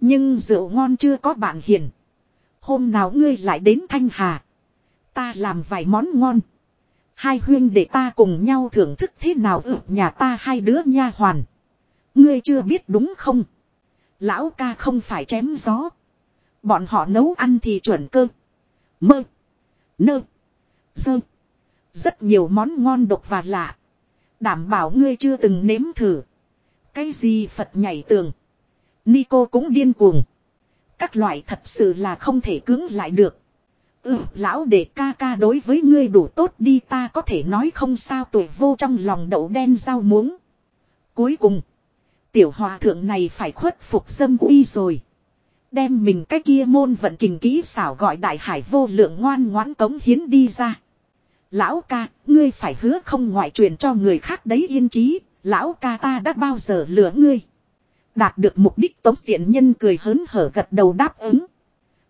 Speaker 1: Nhưng rượu ngon chưa có bạn hiền. Hôm nào ngươi lại đến Thanh Hà. Ta làm vài món ngon. Hai huyên để ta cùng nhau thưởng thức thế nào ở nhà ta hai đứa nha hoàn. Ngươi chưa biết đúng không? Lão ca không phải chém gió. Bọn họ nấu ăn thì chuẩn cơ. Mơ. Nơ. Dơ. Rất nhiều món ngon độc và lạ. Đảm bảo ngươi chưa từng nếm thử. Cái gì Phật nhảy tường. Nico cũng điên cuồng. Các loại thật sự là không thể cứng lại được. Ừ, lão đệ ca ca đối với ngươi đủ tốt đi ta có thể nói không sao tuổi vô trong lòng đậu đen rau muống. Cuối cùng, tiểu hòa thượng này phải khuất phục dâm uy rồi. Đem mình cái kia môn vận kình kỹ xảo gọi đại hải vô lượng ngoan ngoãn cống hiến đi ra. Lão ca, ngươi phải hứa không ngoại truyền cho người khác đấy yên chí, lão ca ta đã bao giờ lừa ngươi. Đạt được mục đích tống tiện nhân cười hớn hở gật đầu đáp ứng.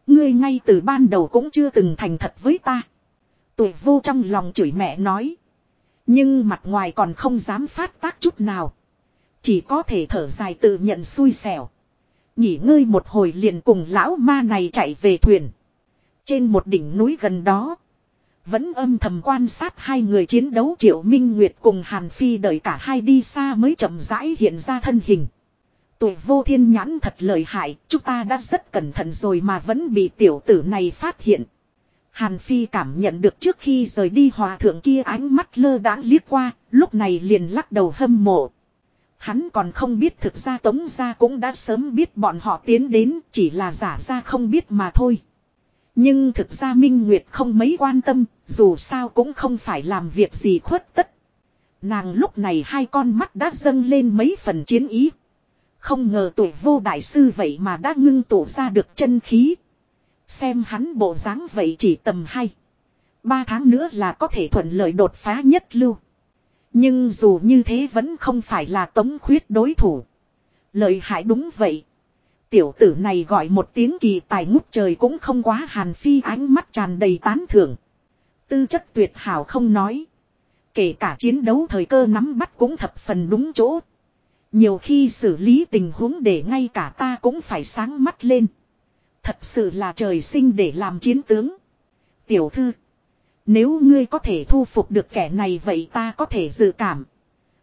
Speaker 1: Ngươi ngay từ ban đầu cũng chưa từng thành thật với ta. Tuổi vô trong lòng chửi mẹ nói. Nhưng mặt ngoài còn không dám phát tác chút nào. Chỉ có thể thở dài tự nhận xui xẻo. Nghỉ ngơi một hồi liền cùng lão ma này chạy về thuyền. Trên một đỉnh núi gần đó. Vẫn âm thầm quan sát hai người chiến đấu Triệu Minh Nguyệt cùng Hàn Phi đợi cả hai đi xa mới chậm rãi hiện ra thân hình. Tụi vô thiên nhãn thật lợi hại, chúng ta đã rất cẩn thận rồi mà vẫn bị tiểu tử này phát hiện. Hàn Phi cảm nhận được trước khi rời đi hòa thượng kia ánh mắt lơ đãng liếc qua, lúc này liền lắc đầu hâm mộ. Hắn còn không biết thực ra Tống Gia cũng đã sớm biết bọn họ tiến đến, chỉ là giả ra không biết mà thôi. Nhưng thực ra Minh Nguyệt không mấy quan tâm, dù sao cũng không phải làm việc gì khuất tất. Nàng lúc này hai con mắt đã dâng lên mấy phần chiến ý. Không ngờ tuổi vô đại sư vậy mà đã ngưng tụ ra được chân khí. Xem hắn bộ dáng vậy chỉ tầm hay. Ba tháng nữa là có thể thuận lợi đột phá nhất lưu. Nhưng dù như thế vẫn không phải là tống khuyết đối thủ. Lợi hại đúng vậy. Tiểu tử này gọi một tiếng kỳ tài ngút trời cũng không quá hàn phi ánh mắt tràn đầy tán thưởng. Tư chất tuyệt hảo không nói. Kể cả chiến đấu thời cơ nắm bắt cũng thập phần đúng chỗ. Nhiều khi xử lý tình huống để ngay cả ta cũng phải sáng mắt lên. Thật sự là trời sinh để làm chiến tướng. Tiểu thư. Nếu ngươi có thể thu phục được kẻ này vậy ta có thể dự cảm.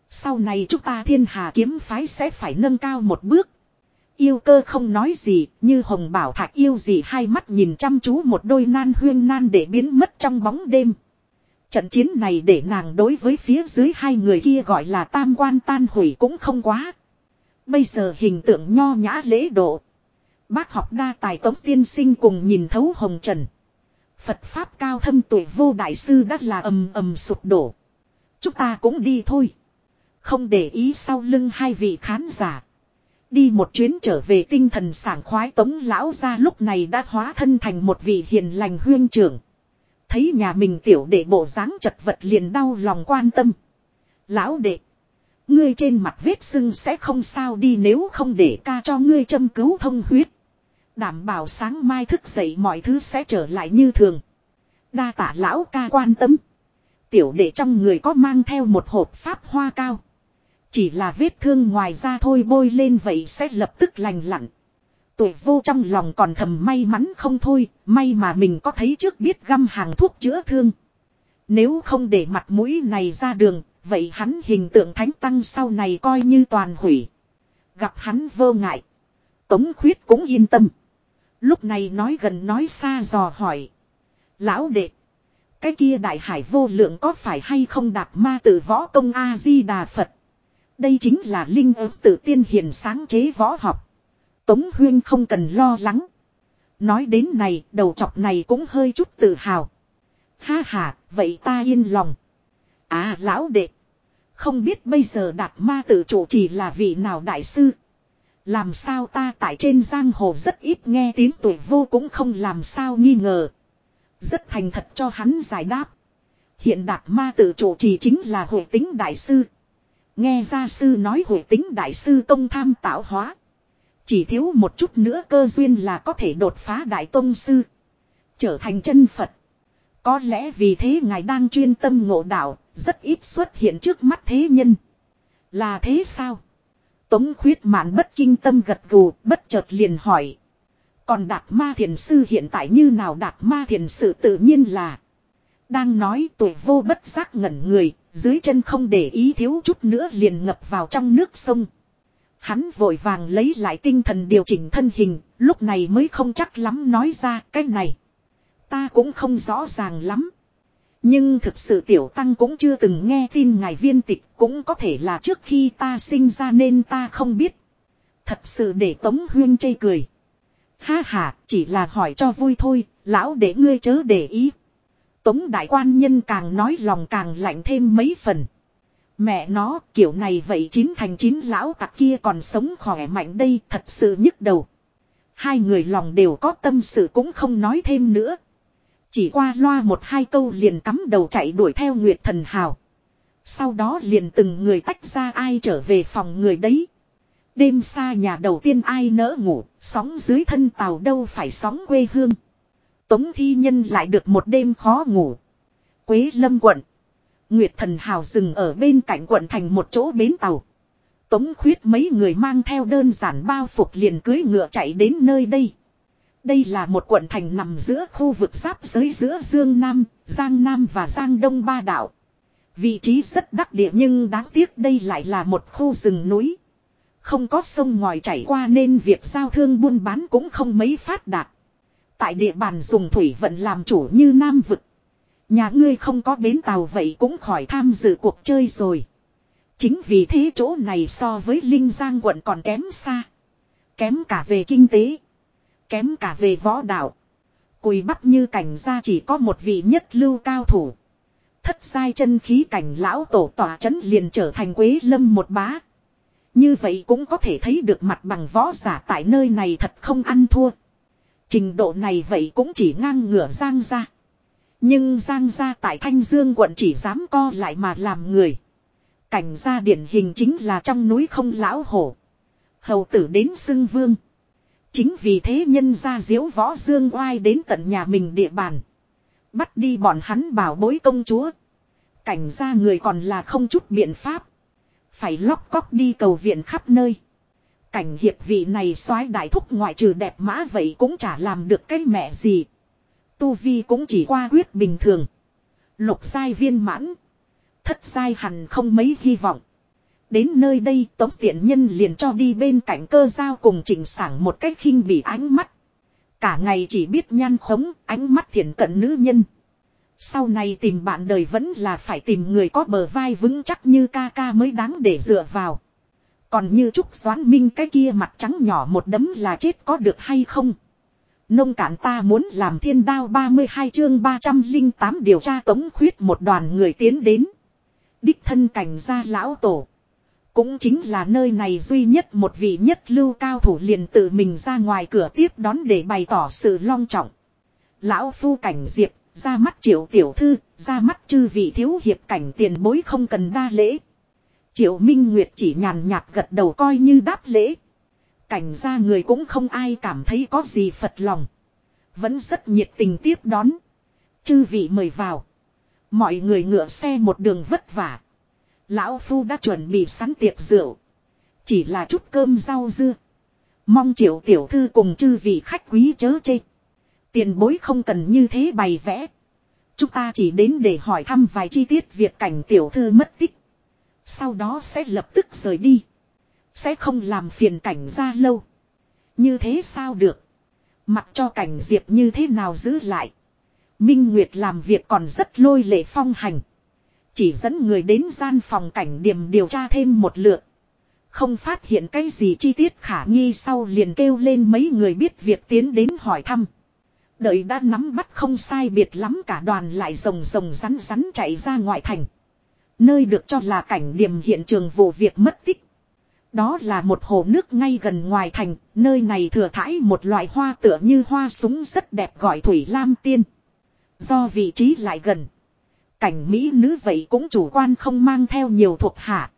Speaker 1: Sau này chúng ta thiên hà kiếm phái sẽ phải nâng cao một bước. Yêu cơ không nói gì, như hồng bảo thạch yêu gì hai mắt nhìn chăm chú một đôi nan huyên nan để biến mất trong bóng đêm. Trận chiến này để nàng đối với phía dưới hai người kia gọi là tam quan tan hủy cũng không quá. Bây giờ hình tượng nho nhã lễ độ. Bác học đa tài tống tiên sinh cùng nhìn thấu hồng trần. Phật Pháp cao thâm tuổi vô đại sư đã là ầm ầm sụp đổ. Chúng ta cũng đi thôi. Không để ý sau lưng hai vị khán giả. Đi một chuyến trở về tinh thần sảng khoái tống lão ra lúc này đã hóa thân thành một vị hiền lành huyên trưởng. Thấy nhà mình tiểu đệ bộ dáng chật vật liền đau lòng quan tâm. Lão đệ. Ngươi trên mặt vết sưng sẽ không sao đi nếu không để ca cho ngươi châm cứu thông huyết. Đảm bảo sáng mai thức dậy mọi thứ sẽ trở lại như thường. Đa tả lão ca quan tâm. Tiểu đệ trong người có mang theo một hộp pháp hoa cao. Chỉ là vết thương ngoài ra thôi bôi lên vậy sẽ lập tức lành lặn tuệ vô trong lòng còn thầm may mắn không thôi, may mà mình có thấy trước biết găm hàng thuốc chữa thương. Nếu không để mặt mũi này ra đường, vậy hắn hình tượng thánh tăng sau này coi như toàn hủy. Gặp hắn vô ngại. Tống khuyết cũng yên tâm. Lúc này nói gần nói xa dò hỏi. Lão đệ. Cái kia đại hải vô lượng có phải hay không đạp ma tử võ công A-di-đà Phật. Đây chính là linh ứng tự tiên hiền sáng chế võ học. Tống Huyên không cần lo lắng. Nói đến này, đầu chọc này cũng hơi chút tự hào. Ha ha, vậy ta yên lòng. À lão đệ. Không biết bây giờ đạt ma tự chủ chỉ là vị nào đại sư. Làm sao ta tại trên giang hồ rất ít nghe tiếng tuổi vô cũng không làm sao nghi ngờ. Rất thành thật cho hắn giải đáp. Hiện đạt ma tự chủ trì chính là hội tính đại sư. Nghe gia sư nói hội tính đại sư công tham tạo hóa. Chỉ thiếu một chút nữa cơ duyên là có thể đột phá đại tông sư. Trở thành chân Phật. Có lẽ vì thế ngài đang chuyên tâm ngộ đạo, rất ít xuất hiện trước mắt thế nhân. Là thế sao? Tống khuyết mạn bất kinh tâm gật gù, bất chợt liền hỏi. Còn đạt ma thiền sư hiện tại như nào đạt ma thiền sự tự nhiên là. Đang nói tuổi vô bất giác ngẩn người, dưới chân không để ý thiếu chút nữa liền ngập vào trong nước sông. Hắn vội vàng lấy lại tinh thần điều chỉnh thân hình, lúc này mới không chắc lắm nói ra cái này. Ta cũng không rõ ràng lắm. Nhưng thực sự tiểu tăng cũng chưa từng nghe tin ngài viên tịch cũng có thể là trước khi ta sinh ra nên ta không biết. Thật sự để Tống Huyên chê cười. Ha ha, chỉ là hỏi cho vui thôi, lão để ngươi chớ để ý. Tống đại quan nhân càng nói lòng càng lạnh thêm mấy phần. Mẹ nó, kiểu này vậy chín thành chín lão tặc kia còn sống khỏe mạnh đây, thật sự nhức đầu. Hai người lòng đều có tâm sự cũng không nói thêm nữa. Chỉ qua loa một hai câu liền cắm đầu chạy đuổi theo Nguyệt Thần Hào. Sau đó liền từng người tách ra ai trở về phòng người đấy. Đêm xa nhà đầu tiên ai nỡ ngủ, sóng dưới thân tàu đâu phải sóng quê hương. Tống thi nhân lại được một đêm khó ngủ. Quế lâm quận. Nguyệt thần hào dừng ở bên cạnh quận thành một chỗ bến tàu. Tống khuyết mấy người mang theo đơn giản bao phục liền cưới ngựa chạy đến nơi đây. Đây là một quận thành nằm giữa khu vực giáp giới giữa Dương Nam, Giang Nam và Giang Đông ba đảo. Vị trí rất đắc địa nhưng đáng tiếc đây lại là một khu rừng núi. Không có sông ngòi chảy qua nên việc giao thương buôn bán cũng không mấy phát đạt. Tại địa bàn dùng thủy vận làm chủ như Nam Vực. Nhà ngươi không có bến tàu vậy cũng khỏi tham dự cuộc chơi rồi. Chính vì thế chỗ này so với Linh Giang quận còn kém xa. Kém cả về kinh tế. Kém cả về võ đạo. Cùi bắp như cảnh ra chỉ có một vị nhất lưu cao thủ. Thất sai chân khí cảnh lão tổ tỏa chấn liền trở thành quế lâm một bá. Như vậy cũng có thể thấy được mặt bằng võ giả tại nơi này thật không ăn thua. Trình độ này vậy cũng chỉ ngang ngửa Giang ra. Nhưng Giang gia tại Thanh Dương quận chỉ dám co lại mà làm người. Cảnh gia điển hình chính là trong núi không lão hổ. Hầu tử đến xưng vương. Chính vì thế nhân gia diễu võ dương oai đến tận nhà mình địa bàn. Bắt đi bọn hắn bảo bối công chúa. Cảnh gia người còn là không chút biện pháp. Phải lóc cóc đi cầu viện khắp nơi. Cảnh hiệp vị này soái đại thúc ngoại trừ đẹp mã vậy cũng chả làm được cái mẹ gì. Tu Vi cũng chỉ qua quyết bình thường. Lục sai viên mãn. Thất sai hẳn không mấy hy vọng. Đến nơi đây tống tiện nhân liền cho đi bên cạnh cơ giao cùng chỉnh sảng một cách khinh bị ánh mắt. Cả ngày chỉ biết nhan khống, ánh mắt thiện cận nữ nhân. Sau này tìm bạn đời vẫn là phải tìm người có bờ vai vững chắc như ca ca mới đáng để dựa vào. Còn như Trúc Doán Minh cái kia mặt trắng nhỏ một đấm là chết có được hay không? Nông cản ta muốn làm thiên đao 32 chương 308 điều tra tống khuyết một đoàn người tiến đến. Đích thân cảnh gia lão tổ. Cũng chính là nơi này duy nhất một vị nhất lưu cao thủ liền tự mình ra ngoài cửa tiếp đón để bày tỏ sự long trọng. Lão phu cảnh diệp, ra mắt triệu tiểu thư, ra mắt chư vị thiếu hiệp cảnh tiền bối không cần đa lễ. Triệu Minh Nguyệt chỉ nhàn nhạt gật đầu coi như đáp lễ. Cảnh ra người cũng không ai cảm thấy có gì phật lòng. Vẫn rất nhiệt tình tiếp đón. Chư vị mời vào. Mọi người ngựa xe một đường vất vả. Lão Phu đã chuẩn bị sẵn tiệc rượu. Chỉ là chút cơm rau dưa. Mong triệu tiểu thư cùng chư vị khách quý chớ chê. Tiền bối không cần như thế bày vẽ. Chúng ta chỉ đến để hỏi thăm vài chi tiết việc cảnh tiểu thư mất tích. Sau đó sẽ lập tức rời đi. Sẽ không làm phiền cảnh ra lâu. Như thế sao được. Mặc cho cảnh diệp như thế nào giữ lại. Minh Nguyệt làm việc còn rất lôi lệ phong hành. Chỉ dẫn người đến gian phòng cảnh điểm điều tra thêm một lượt. Không phát hiện cái gì chi tiết khả nghi sau liền kêu lên mấy người biết việc tiến đến hỏi thăm. Đợi đã nắm bắt không sai biệt lắm cả đoàn lại rồng rồng rắn rắn chạy ra ngoại thành. Nơi được cho là cảnh điểm hiện trường vụ việc mất tích. Đó là một hồ nước ngay gần ngoài thành, nơi này thừa thải một loại hoa tựa như hoa súng rất đẹp gọi Thủy Lam Tiên. Do vị trí lại gần. Cảnh Mỹ nữ vậy cũng chủ quan không mang theo nhiều thuộc hạ.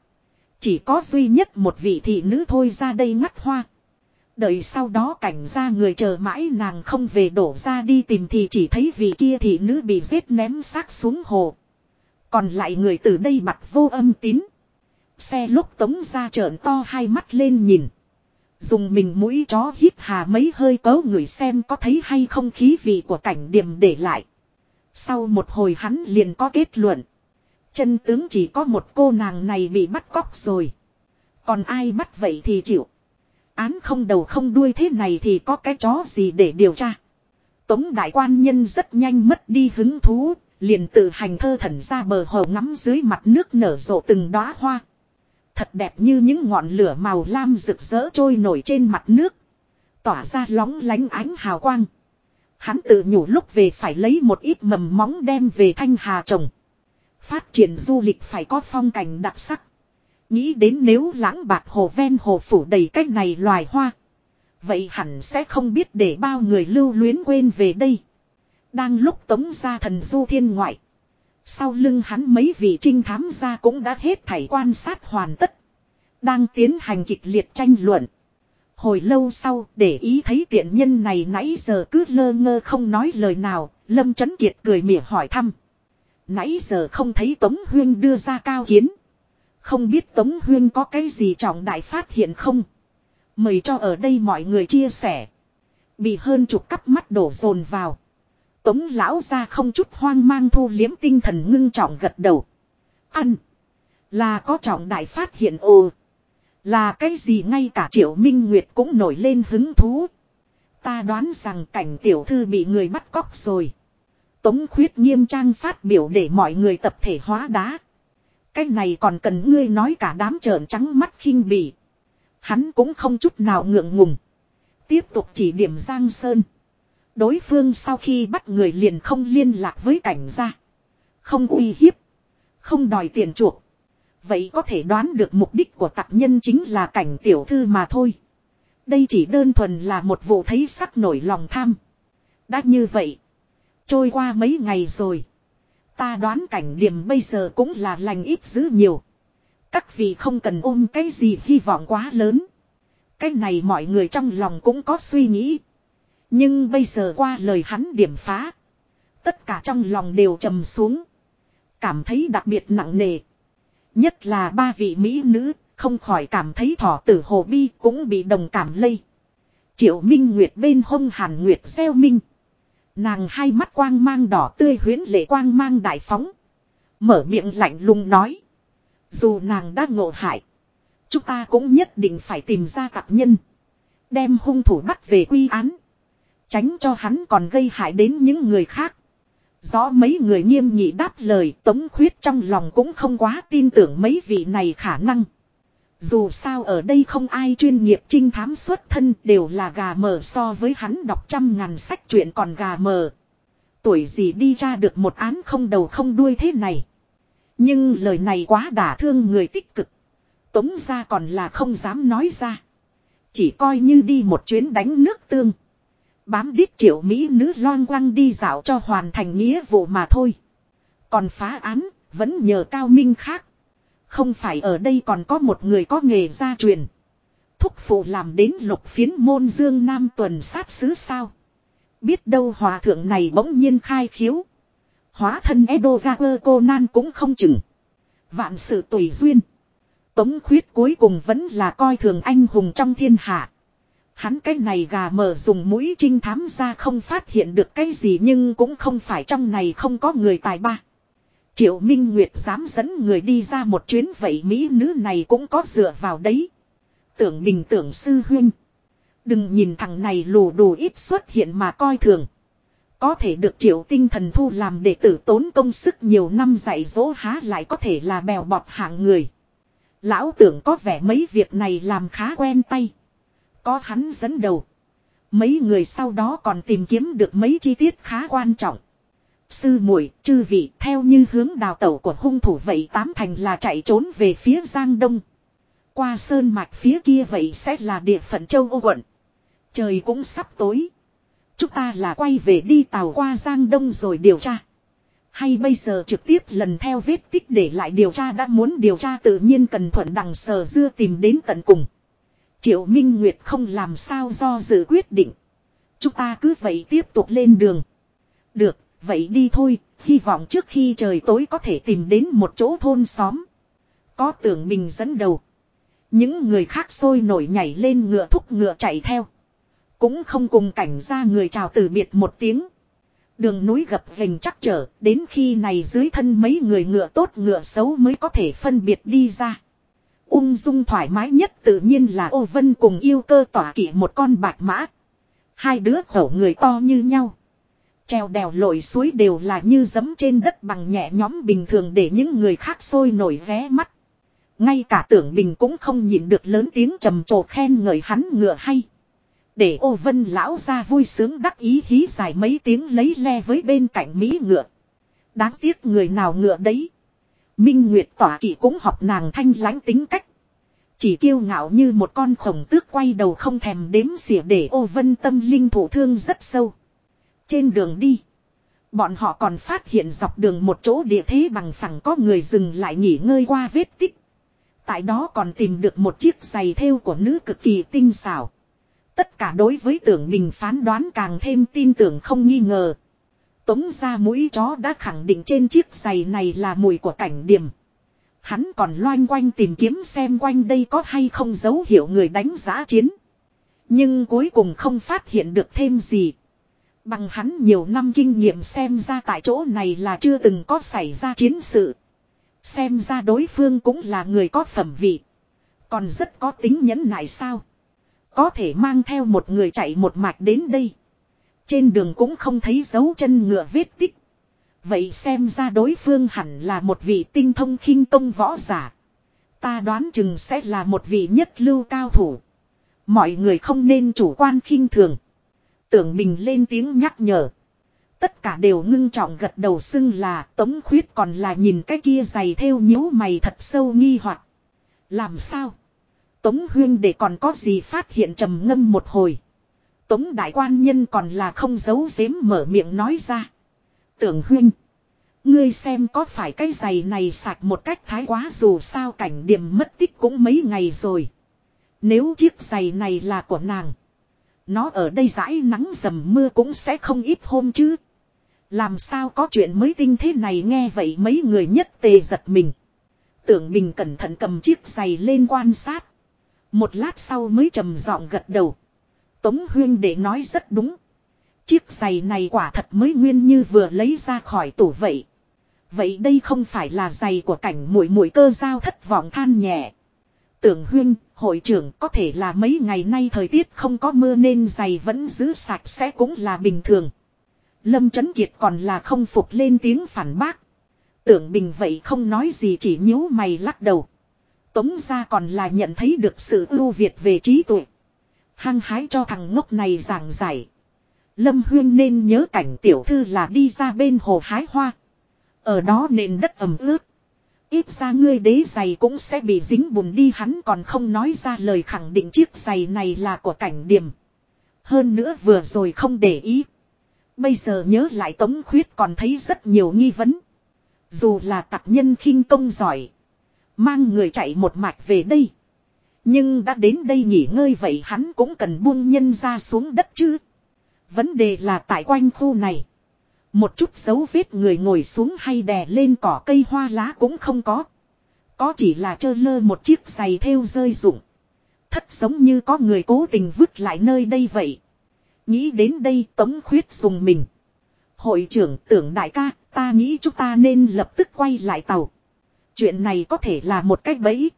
Speaker 1: Chỉ có duy nhất một vị thị nữ thôi ra đây ngắt hoa. Đợi sau đó cảnh ra người chờ mãi nàng không về đổ ra đi tìm thì chỉ thấy vị kia thị nữ bị giết ném xác xuống hồ. Còn lại người từ đây mặt vô âm tín. Xe lúc tống ra trợn to hai mắt lên nhìn. Dùng mình mũi chó hít hà mấy hơi cấu người xem có thấy hay không khí vị của cảnh điểm để lại. Sau một hồi hắn liền có kết luận. Chân tướng chỉ có một cô nàng này bị bắt cóc rồi. Còn ai bắt vậy thì chịu. Án không đầu không đuôi thế này thì có cái chó gì để điều tra. Tống đại quan nhân rất nhanh mất đi hứng thú, liền tự hành thơ thần ra bờ hồ ngắm dưới mặt nước nở rộ từng đóa hoa. Thật đẹp như những ngọn lửa màu lam rực rỡ trôi nổi trên mặt nước. Tỏa ra lóng lánh ánh hào quang. Hắn tự nhủ lúc về phải lấy một ít mầm móng đem về thanh hà trồng. Phát triển du lịch phải có phong cảnh đặc sắc. Nghĩ đến nếu lãng bạc hồ ven hồ phủ đầy cách này loài hoa. Vậy hẳn sẽ không biết để bao người lưu luyến quên về đây. Đang lúc tống ra thần du thiên ngoại. Sau lưng hắn mấy vị trinh thám gia cũng đã hết thảy quan sát hoàn tất. Đang tiến hành kịch liệt tranh luận. Hồi lâu sau để ý thấy tiện nhân này nãy giờ cứ lơ ngơ không nói lời nào, Lâm Trấn Kiệt cười mỉa hỏi thăm. Nãy giờ không thấy Tống Huyên đưa ra cao kiến. Không biết Tống Huyên có cái gì trọng đại phát hiện không? Mời cho ở đây mọi người chia sẻ. Bị hơn chục cắp mắt đổ dồn vào. Tống lão ra không chút hoang mang thu liếm tinh thần ngưng trọng gật đầu. Ăn. Là có trọng đại phát hiện ồ. Là cái gì ngay cả triệu minh nguyệt cũng nổi lên hứng thú. Ta đoán rằng cảnh tiểu thư bị người bắt cóc rồi. Tống khuyết nghiêm trang phát biểu để mọi người tập thể hóa đá. Cái này còn cần ngươi nói cả đám trợn trắng mắt khinh bỉ. Hắn cũng không chút nào ngượng ngùng. Tiếp tục chỉ điểm Giang Sơn. Đối phương sau khi bắt người liền không liên lạc với cảnh gia. Không uy hiếp. Không đòi tiền chuộc. Vậy có thể đoán được mục đích của tặc nhân chính là cảnh tiểu thư mà thôi. Đây chỉ đơn thuần là một vụ thấy sắc nổi lòng tham. Đã như vậy. Trôi qua mấy ngày rồi. Ta đoán cảnh điểm bây giờ cũng là lành ít dữ nhiều. Các vị không cần ôm cái gì hy vọng quá lớn. Cái này mọi người trong lòng cũng có suy nghĩ. Nhưng bây giờ qua lời hắn điểm phá. Tất cả trong lòng đều trầm xuống. Cảm thấy đặc biệt nặng nề. Nhất là ba vị mỹ nữ, không khỏi cảm thấy thỏ tử hồ bi cũng bị đồng cảm lây. Triệu Minh Nguyệt bên hông Hàn Nguyệt gieo minh. Nàng hai mắt quang mang đỏ tươi huyến lệ quang mang đại phóng. Mở miệng lạnh lùng nói. Dù nàng đã ngộ hại. Chúng ta cũng nhất định phải tìm ra tạc nhân. Đem hung thủ bắt về quy án. Tránh cho hắn còn gây hại đến những người khác. Rõ mấy người nghiêm nghị đáp lời, tống khuyết trong lòng cũng không quá tin tưởng mấy vị này khả năng. Dù sao ở đây không ai chuyên nghiệp trinh thám xuất thân, đều là gà mờ so với hắn đọc trăm ngàn sách chuyện còn gà mờ. Tuổi gì đi ra được một án không đầu không đuôi thế này. Nhưng lời này quá đả thương người tích cực. Tống ra còn là không dám nói ra. Chỉ coi như đi một chuyến đánh nước tương. Bám đít triệu Mỹ nữ loang quăng đi dạo cho hoàn thành nghĩa vụ mà thôi. Còn phá án, vẫn nhờ cao minh khác. Không phải ở đây còn có một người có nghề gia truyền. Thúc phụ làm đến lục phiến môn dương nam tuần sát xứ sao. Biết đâu hòa thượng này bỗng nhiên khai khiếu. Hóa thân Edogawa Conan cũng không chừng. Vạn sự tùy duyên. Tống khuyết cuối cùng vẫn là coi thường anh hùng trong thiên hạ. Hắn cái này gà mờ dùng mũi trinh thám ra không phát hiện được cái gì nhưng cũng không phải trong này không có người tài ba. Triệu Minh Nguyệt dám dẫn người đi ra một chuyến vậy Mỹ nữ này cũng có dựa vào đấy. Tưởng bình tưởng sư huynh. Đừng nhìn thằng này lù đù ít xuất hiện mà coi thường. Có thể được triệu tinh thần thu làm đệ tử tốn công sức nhiều năm dạy dỗ há lại có thể là bèo bọt hạng người. Lão tưởng có vẻ mấy việc này làm khá quen tay. Có hắn dẫn đầu. Mấy người sau đó còn tìm kiếm được mấy chi tiết khá quan trọng. Sư muội, chư vị, theo như hướng đào tẩu của hung thủ vậy tám thành là chạy trốn về phía Giang Đông. Qua sơn mạch phía kia vậy sẽ là địa phận châu Âu quận. Trời cũng sắp tối. Chúng ta là quay về đi tàu qua Giang Đông rồi điều tra. Hay bây giờ trực tiếp lần theo vết tích để lại điều tra đã muốn điều tra tự nhiên cần thuận đằng sờ dưa tìm đến tận cùng. Triệu Minh Nguyệt không làm sao do dự quyết định. Chúng ta cứ vậy tiếp tục lên đường. Được, vậy đi thôi, hy vọng trước khi trời tối có thể tìm đến một chỗ thôn xóm. Có tưởng mình dẫn đầu. Những người khác sôi nổi nhảy lên ngựa thúc ngựa chạy theo. Cũng không cùng cảnh ra người chào từ biệt một tiếng. Đường núi gập vềnh chắc trở, đến khi này dưới thân mấy người ngựa tốt ngựa xấu mới có thể phân biệt đi ra. Ung dung thoải mái nhất tự nhiên là ô vân cùng yêu cơ tỏa kỷ một con bạch mã. Hai đứa khẩu người to như nhau. Trèo đèo lội suối đều là như dấm trên đất bằng nhẹ nhóm bình thường để những người khác sôi nổi vé mắt. Ngay cả tưởng bình cũng không nhịn được lớn tiếng trầm trồ khen ngợi hắn ngựa hay. Để ô vân lão ra vui sướng đắc ý hí dài mấy tiếng lấy le với bên cạnh Mỹ ngựa. Đáng tiếc người nào ngựa đấy. Minh Nguyệt tỏa kỵ cũng học nàng thanh lãnh tính cách. Chỉ kiêu ngạo như một con khổng tước quay đầu không thèm đếm xỉa để ô vân tâm linh thổ thương rất sâu. Trên đường đi. Bọn họ còn phát hiện dọc đường một chỗ địa thế bằng phẳng có người dừng lại nghỉ ngơi qua vết tích. Tại đó còn tìm được một chiếc giày thêu của nữ cực kỳ tinh xảo. Tất cả đối với tưởng mình phán đoán càng thêm tin tưởng không nghi ngờ. Tống ra mũi chó đã khẳng định trên chiếc giày này là mùi của cảnh điểm. Hắn còn loanh quanh tìm kiếm xem quanh đây có hay không dấu hiệu người đánh giá chiến. Nhưng cuối cùng không phát hiện được thêm gì. Bằng hắn nhiều năm kinh nghiệm xem ra tại chỗ này là chưa từng có xảy ra chiến sự. Xem ra đối phương cũng là người có phẩm vị. Còn rất có tính nhẫn nại sao. Có thể mang theo một người chạy một mạch đến đây. Trên đường cũng không thấy dấu chân ngựa vết tích. Vậy xem ra đối phương hẳn là một vị tinh thông khinh công võ giả. Ta đoán chừng sẽ là một vị nhất lưu cao thủ. Mọi người không nên chủ quan khinh thường. Tưởng mình lên tiếng nhắc nhở. Tất cả đều ngưng trọng gật đầu xưng là tống khuyết còn là nhìn cái kia dày theo nhíu mày thật sâu nghi hoặc Làm sao? Tống huyên để còn có gì phát hiện trầm ngâm một hồi. Tống đại quan nhân còn là không giấu giếm mở miệng nói ra. Tưởng huyên. Ngươi xem có phải cái giày này sạc một cách thái quá dù sao cảnh điểm mất tích cũng mấy ngày rồi. Nếu chiếc giày này là của nàng. Nó ở đây rãi nắng dầm mưa cũng sẽ không ít hôm chứ. Làm sao có chuyện mới tinh thế này nghe vậy mấy người nhất tề giật mình. Tưởng mình cẩn thận cầm chiếc giày lên quan sát. Một lát sau mới trầm giọng gật đầu. Tống huyên để nói rất đúng. Chiếc giày này quả thật mới nguyên như vừa lấy ra khỏi tủ vậy. Vậy đây không phải là giày của cảnh mũi mũi cơ giao thất vọng than nhẹ. Tưởng huyên, hội trưởng có thể là mấy ngày nay thời tiết không có mưa nên giày vẫn giữ sạch sẽ cũng là bình thường. Lâm Trấn Kiệt còn là không phục lên tiếng phản bác. Tưởng bình vậy không nói gì chỉ nhíu mày lắc đầu. Tống ra còn là nhận thấy được sự ưu việt về trí tuệ. Hăng hái cho thằng ngốc này giảng giải. Lâm Huyên nên nhớ cảnh tiểu thư là đi ra bên hồ hái hoa. Ở đó nền đất ẩm ướt. Ít ra ngươi đế giày cũng sẽ bị dính bùn đi, hắn còn không nói ra lời khẳng định chiếc giày này là của cảnh điểm. Hơn nữa vừa rồi không để ý. Bây giờ nhớ lại Tống Khuyết còn thấy rất nhiều nghi vấn. Dù là tặc nhân khinh công giỏi. Mang người chạy một mạch về đây. Nhưng đã đến đây nghỉ ngơi vậy hắn cũng cần buông nhân ra xuống đất chứ. Vấn đề là tại quanh khu này. Một chút dấu vết người ngồi xuống hay đè lên cỏ cây hoa lá cũng không có. Có chỉ là trơ lơ một chiếc giày theo rơi rụng. Thất giống như có người cố tình vứt lại nơi đây vậy. Nghĩ đến đây tống khuyết dùng mình. Hội trưởng tưởng đại ca, ta nghĩ chúng ta nên lập tức quay lại tàu. Chuyện này có thể là một cách bẫy.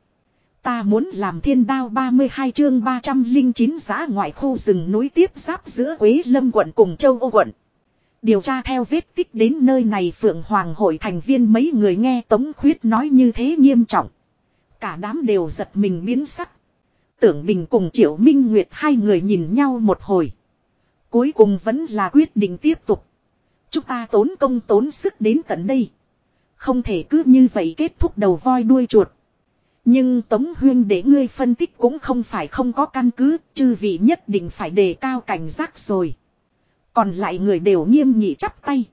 Speaker 1: Ta muốn làm thiên đao 32 chương 309 giã ngoại khu rừng núi tiếp giáp giữa Quế Lâm quận cùng Châu Âu quận. Điều tra theo vết tích đến nơi này Phượng Hoàng hội thành viên mấy người nghe Tống Khuyết nói như thế nghiêm trọng. Cả đám đều giật mình biến sắc. Tưởng Bình cùng Triệu Minh Nguyệt hai người nhìn nhau một hồi. Cuối cùng vẫn là quyết định tiếp tục. Chúng ta tốn công tốn sức đến tận đây. Không thể cứ như vậy kết thúc đầu voi đuôi chuột. Nhưng Tống Huyên để ngươi phân tích cũng không phải không có căn cứ, chư vị nhất định phải đề cao cảnh giác rồi. Còn lại người đều nghiêm nghị chắp tay.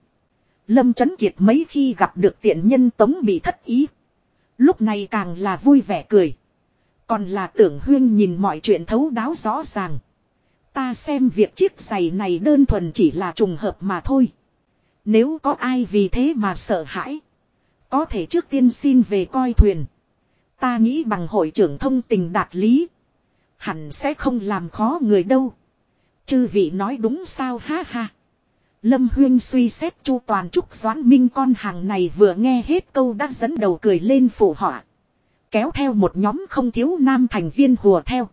Speaker 1: Lâm Trấn Kiệt mấy khi gặp được tiện nhân Tống bị thất ý. Lúc này càng là vui vẻ cười. Còn là tưởng Huyên nhìn mọi chuyện thấu đáo rõ ràng. Ta xem việc chiếc giày này đơn thuần chỉ là trùng hợp mà thôi. Nếu có ai vì thế mà sợ hãi. Có thể trước tiên xin về coi thuyền. Ta nghĩ bằng hội trưởng thông tình đạt lý. Hẳn sẽ không làm khó người đâu. Chư vị nói đúng sao ha ha. Lâm Huyên suy xét chu toàn trúc doãn minh con hàng này vừa nghe hết câu đã dẫn đầu cười lên phụ họa. Kéo theo một nhóm không thiếu nam thành viên hùa theo.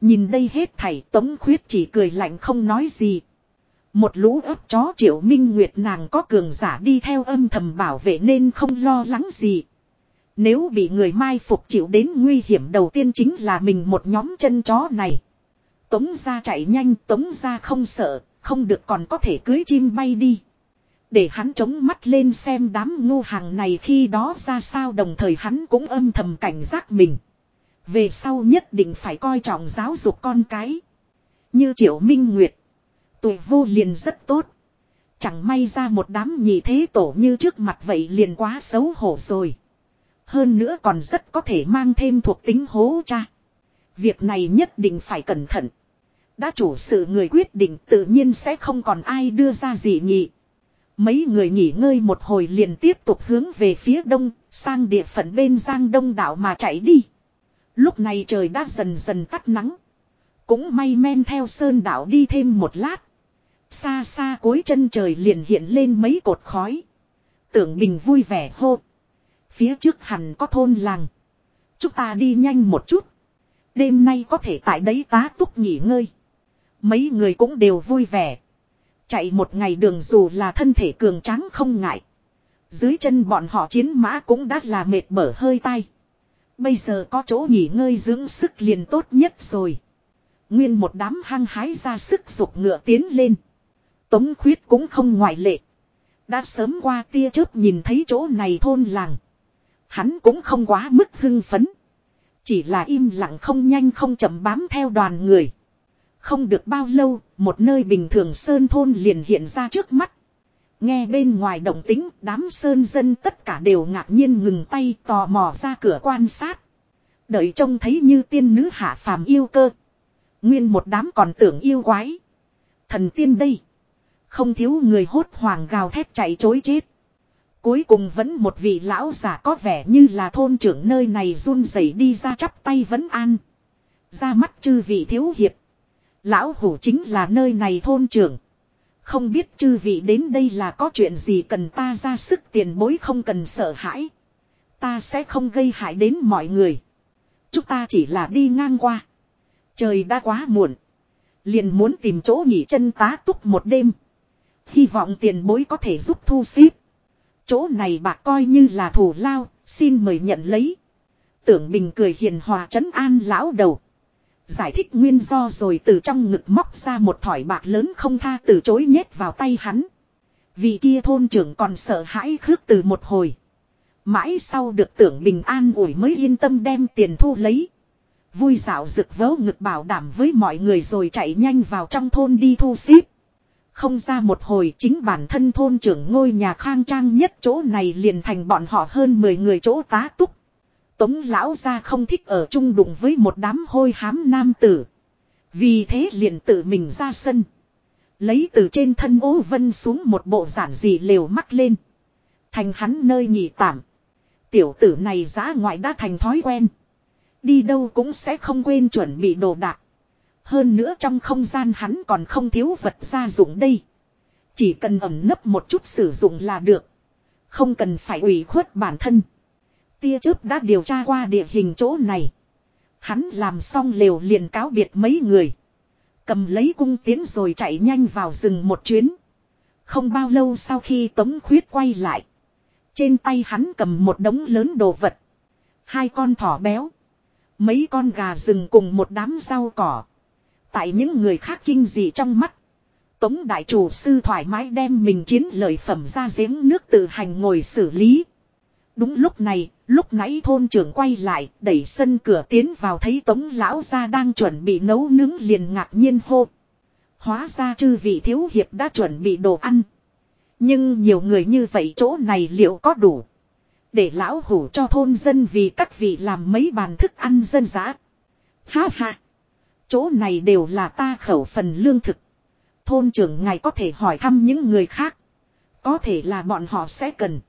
Speaker 1: Nhìn đây hết thảy, tống khuyết chỉ cười lạnh không nói gì. Một lũ ấp chó triệu minh nguyệt nàng có cường giả đi theo âm thầm bảo vệ nên không lo lắng gì. Nếu bị người mai phục chịu đến nguy hiểm đầu tiên chính là mình một nhóm chân chó này. Tống ra chạy nhanh, tống ra không sợ, không được còn có thể cưới chim bay đi. Để hắn chống mắt lên xem đám ngu hàng này khi đó ra sao đồng thời hắn cũng âm thầm cảnh giác mình. Về sau nhất định phải coi trọng giáo dục con cái. Như Triệu Minh Nguyệt. Tuổi vô liền rất tốt. Chẳng may ra một đám nhị thế tổ như trước mặt vậy liền quá xấu hổ rồi. Hơn nữa còn rất có thể mang thêm thuộc tính hố cha. Việc này nhất định phải cẩn thận. Đã chủ sự người quyết định tự nhiên sẽ không còn ai đưa ra gì nhỉ. Mấy người nghỉ ngơi một hồi liền tiếp tục hướng về phía đông, sang địa phận bên giang đông đảo mà chạy đi. Lúc này trời đã dần dần tắt nắng. Cũng may men theo sơn đảo đi thêm một lát. Xa xa cuối chân trời liền hiện lên mấy cột khói. Tưởng mình vui vẻ hô. Phía trước hẳn có thôn làng. Chúng ta đi nhanh một chút. Đêm nay có thể tại đấy tá túc nghỉ ngơi. Mấy người cũng đều vui vẻ. Chạy một ngày đường dù là thân thể cường tráng không ngại. Dưới chân bọn họ chiến mã cũng đã là mệt bở hơi tay. Bây giờ có chỗ nghỉ ngơi dưỡng sức liền tốt nhất rồi. Nguyên một đám hăng hái ra sức dục ngựa tiến lên. Tống khuyết cũng không ngoại lệ. Đã sớm qua tia chớp nhìn thấy chỗ này thôn làng. Hắn cũng không quá mức hưng phấn. Chỉ là im lặng không nhanh không chậm bám theo đoàn người. Không được bao lâu, một nơi bình thường sơn thôn liền hiện ra trước mắt. Nghe bên ngoài động tính, đám sơn dân tất cả đều ngạc nhiên ngừng tay tò mò ra cửa quan sát. Đợi trông thấy như tiên nữ hạ phàm yêu cơ. Nguyên một đám còn tưởng yêu quái. Thần tiên đây. Không thiếu người hốt hoàng gào thét chạy chối chết. Cuối cùng vẫn một vị lão giả có vẻ như là thôn trưởng nơi này run rẩy đi ra chắp tay vẫn an. Ra mắt chư vị thiếu hiệp. Lão hủ chính là nơi này thôn trưởng. Không biết chư vị đến đây là có chuyện gì cần ta ra sức tiền bối không cần sợ hãi. Ta sẽ không gây hại đến mọi người. Chúng ta chỉ là đi ngang qua. Trời đã quá muộn. Liền muốn tìm chỗ nghỉ chân tá túc một đêm. Hy vọng tiền bối có thể giúp thu xếp. Chỗ này bạc coi như là thủ lao, xin mời nhận lấy. Tưởng Bình cười hiền hòa trấn an lão đầu. Giải thích nguyên do rồi từ trong ngực móc ra một thỏi bạc lớn không tha từ chối nhét vào tay hắn. Vì kia thôn trưởng còn sợ hãi khước từ một hồi. Mãi sau được tưởng bình an ủi mới yên tâm đem tiền thu lấy. Vui dạo rực vớ ngực bảo đảm với mọi người rồi chạy nhanh vào trong thôn đi thu xếp. Không ra một hồi chính bản thân thôn trưởng ngôi nhà khang trang nhất chỗ này liền thành bọn họ hơn 10 người chỗ tá túc. Tống lão ra không thích ở chung đụng với một đám hôi hám nam tử. Vì thế liền tự mình ra sân. Lấy từ trên thân ố vân xuống một bộ giản dị lều mắc lên. Thành hắn nơi nghỉ tạm. Tiểu tử này giá ngoại đã thành thói quen. Đi đâu cũng sẽ không quên chuẩn bị đồ đạc. Hơn nữa trong không gian hắn còn không thiếu vật gia dụng đây. Chỉ cần ẩm nấp một chút sử dụng là được. Không cần phải ủy khuất bản thân. Tia chớp đã điều tra qua địa hình chỗ này. Hắn làm xong lều liền cáo biệt mấy người. Cầm lấy cung tiến rồi chạy nhanh vào rừng một chuyến. Không bao lâu sau khi Tống Khuyết quay lại. Trên tay hắn cầm một đống lớn đồ vật. Hai con thỏ béo. Mấy con gà rừng cùng một đám rau cỏ. Tại những người khác kinh dị trong mắt. Tống đại chủ sư thoải mái đem mình chiến lợi phẩm ra giếng nước tự hành ngồi xử lý. Đúng lúc này, lúc nãy thôn trưởng quay lại, đẩy sân cửa tiến vào thấy tống lão ra đang chuẩn bị nấu nướng liền ngạc nhiên hô. Hóa ra chư vị thiếu hiệp đã chuẩn bị đồ ăn. Nhưng nhiều người như vậy chỗ này liệu có đủ. Để lão hủ cho thôn dân vì các vị làm mấy bàn thức ăn dân dã. Ha ha. Chỗ này đều là ta khẩu phần lương thực. Thôn trưởng ngài có thể hỏi thăm những người khác. Có thể là bọn họ sẽ cần.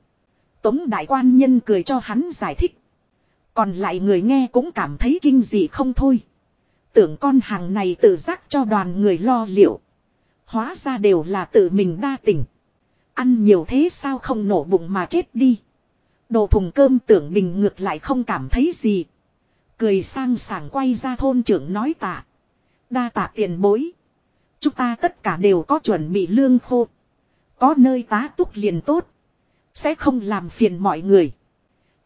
Speaker 1: Tống đại quan nhân cười cho hắn giải thích. Còn lại người nghe cũng cảm thấy kinh dị không thôi. Tưởng con hàng này tự giác cho đoàn người lo liệu. Hóa ra đều là tự mình đa tình. Ăn nhiều thế sao không nổ bụng mà chết đi. Đồ thùng cơm tưởng bình ngược lại không cảm thấy gì. Cười sang sảng quay ra thôn trưởng nói tạ. Đa tạ tiền bối. Chúng ta tất cả đều có chuẩn bị lương khô. Có nơi tá túc liền tốt. Sẽ không làm phiền mọi người.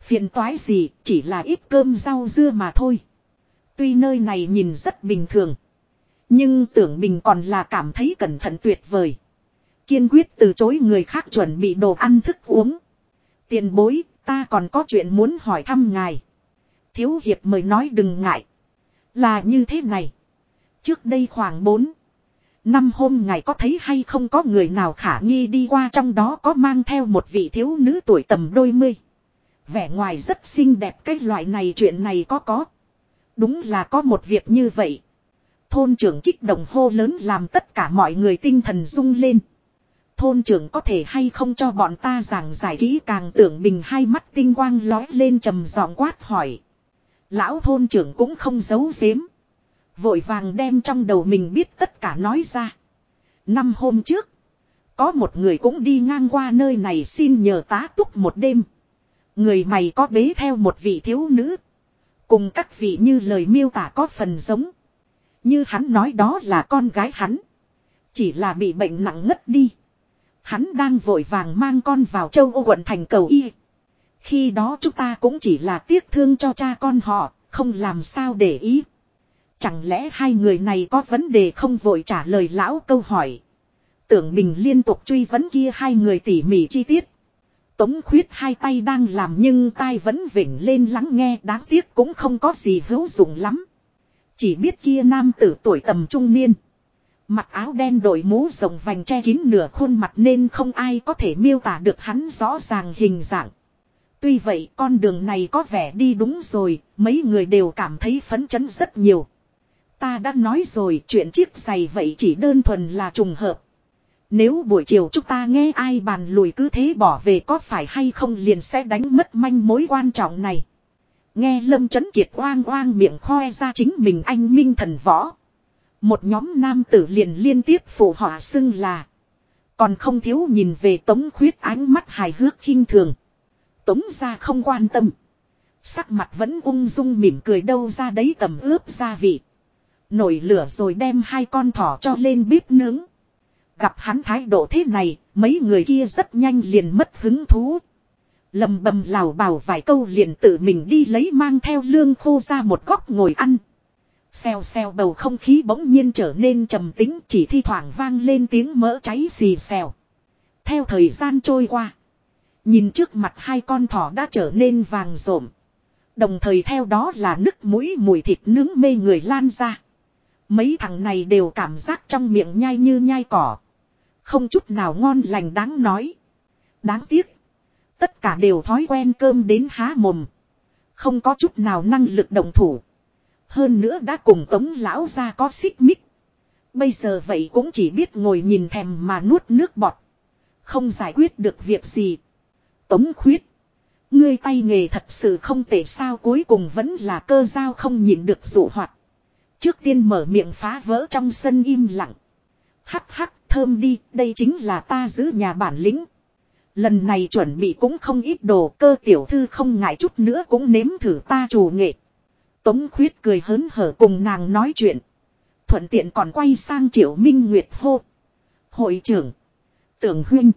Speaker 1: Phiền toái gì chỉ là ít cơm rau dưa mà thôi. Tuy nơi này nhìn rất bình thường. Nhưng tưởng mình còn là cảm thấy cẩn thận tuyệt vời. Kiên quyết từ chối người khác chuẩn bị đồ ăn thức uống. Tiền bối, ta còn có chuyện muốn hỏi thăm ngài. Thiếu hiệp mời nói đừng ngại. Là như thế này. Trước đây khoảng 4 năm hôm ngày có thấy hay không có người nào khả nghi đi qua trong đó có mang theo một vị thiếu nữ tuổi tầm đôi mươi. Vẻ ngoài rất xinh đẹp, cái loại này chuyện này có có. Đúng là có một việc như vậy. Thôn trưởng kích động hô lớn làm tất cả mọi người tinh thần rung lên. Thôn trưởng có thể hay không cho bọn ta giảng giải kỹ càng tưởng mình hai mắt tinh quang lói lên trầm giọng quát hỏi. Lão thôn trưởng cũng không giấu giếm. Vội vàng đem trong đầu mình biết tất cả nói ra. Năm hôm trước. Có một người cũng đi ngang qua nơi này xin nhờ tá túc một đêm. Người mày có bế theo một vị thiếu nữ. Cùng các vị như lời miêu tả có phần giống. Như hắn nói đó là con gái hắn. Chỉ là bị bệnh nặng ngất đi. Hắn đang vội vàng mang con vào châu Âu quận thành cầu y. Khi đó chúng ta cũng chỉ là tiếc thương cho cha con họ, không làm sao để ý. Chẳng lẽ hai người này có vấn đề không vội trả lời lão câu hỏi. Tưởng mình liên tục truy vấn kia hai người tỉ mỉ chi tiết. Tống khuyết hai tay đang làm nhưng tai vẫn vỉnh lên lắng nghe đáng tiếc cũng không có gì hữu dụng lắm. Chỉ biết kia nam tử tuổi tầm trung niên. Mặc áo đen đội mũ rộng vành che kín nửa khuôn mặt nên không ai có thể miêu tả được hắn rõ ràng hình dạng. Tuy vậy con đường này có vẻ đi đúng rồi, mấy người đều cảm thấy phấn chấn rất nhiều. Ta đã nói rồi, chuyện chiếc giày vậy chỉ đơn thuần là trùng hợp. Nếu buổi chiều chúng ta nghe ai bàn lùi cứ thế bỏ về có phải hay không liền sẽ đánh mất manh mối quan trọng này. Nghe Lâm Chấn Kiệt oang oang miệng khoe ra chính mình anh minh thần võ. Một nhóm nam tử liền liên tiếp phụ họa xưng là. Còn không thiếu nhìn về tống khuyết ánh mắt hài hước khinh thường. Tống ra không quan tâm. Sắc mặt vẫn ung dung mỉm cười đâu ra đấy tầm ướp gia vị. Nổi lửa rồi đem hai con thỏ cho lên bếp nướng. Gặp hắn thái độ thế này, mấy người kia rất nhanh liền mất hứng thú. lầm bầm lào bào vài câu liền tự mình đi lấy mang theo lương khô ra một góc ngồi ăn. Xèo xèo bầu không khí bỗng nhiên trở nên trầm tính chỉ thi thoảng vang lên tiếng mỡ cháy xì xèo. Theo thời gian trôi qua. Nhìn trước mặt hai con thỏ đã trở nên vàng rộm. Đồng thời theo đó là nước mũi mùi thịt nướng mê người lan ra. Mấy thằng này đều cảm giác trong miệng nhai như nhai cỏ. Không chút nào ngon lành đáng nói. Đáng tiếc. Tất cả đều thói quen cơm đến há mồm. Không có chút nào năng lực đồng thủ. Hơn nữa đã cùng tống lão ra có xích mích. Bây giờ vậy cũng chỉ biết ngồi nhìn thèm mà nuốt nước bọt. Không giải quyết được việc gì. Tống khuyết. Ngươi tay nghề thật sự không tệ sao cuối cùng vẫn là cơ giao không nhìn được dụ hoạt. Trước tiên mở miệng phá vỡ trong sân im lặng. Hắc hắc, thơm đi, đây chính là ta giữ nhà bản lĩnh. Lần này chuẩn bị cũng không ít đồ, cơ tiểu thư không ngại chút nữa cũng nếm thử ta chủ nghệ. Tống khuyết cười hớn hở cùng nàng nói chuyện. Thuận tiện còn quay sang triệu minh nguyệt hô. Hội trưởng. Tưởng huynh.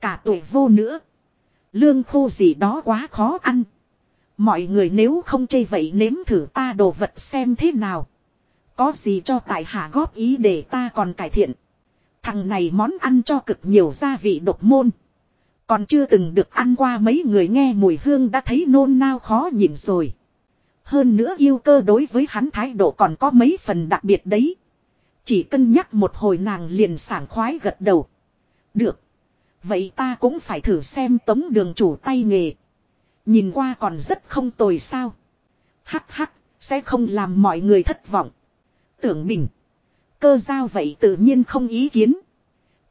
Speaker 1: Cả tuổi vô nữa. Lương khô gì đó quá khó ăn. Mọi người nếu không chê vậy nếm thử ta đồ vật xem thế nào. Có gì cho tại hạ góp ý để ta còn cải thiện. Thằng này món ăn cho cực nhiều gia vị độc môn. Còn chưa từng được ăn qua mấy người nghe mùi hương đã thấy nôn nao khó nhịn rồi. Hơn nữa yêu cơ đối với hắn thái độ còn có mấy phần đặc biệt đấy. Chỉ cân nhắc một hồi nàng liền sảng khoái gật đầu. Được. Vậy ta cũng phải thử xem tống đường chủ tay nghề. Nhìn qua còn rất không tồi sao. Hắc hắc, sẽ không làm mọi người thất vọng. Tưởng mình. Cơ giao vậy tự nhiên không ý kiến.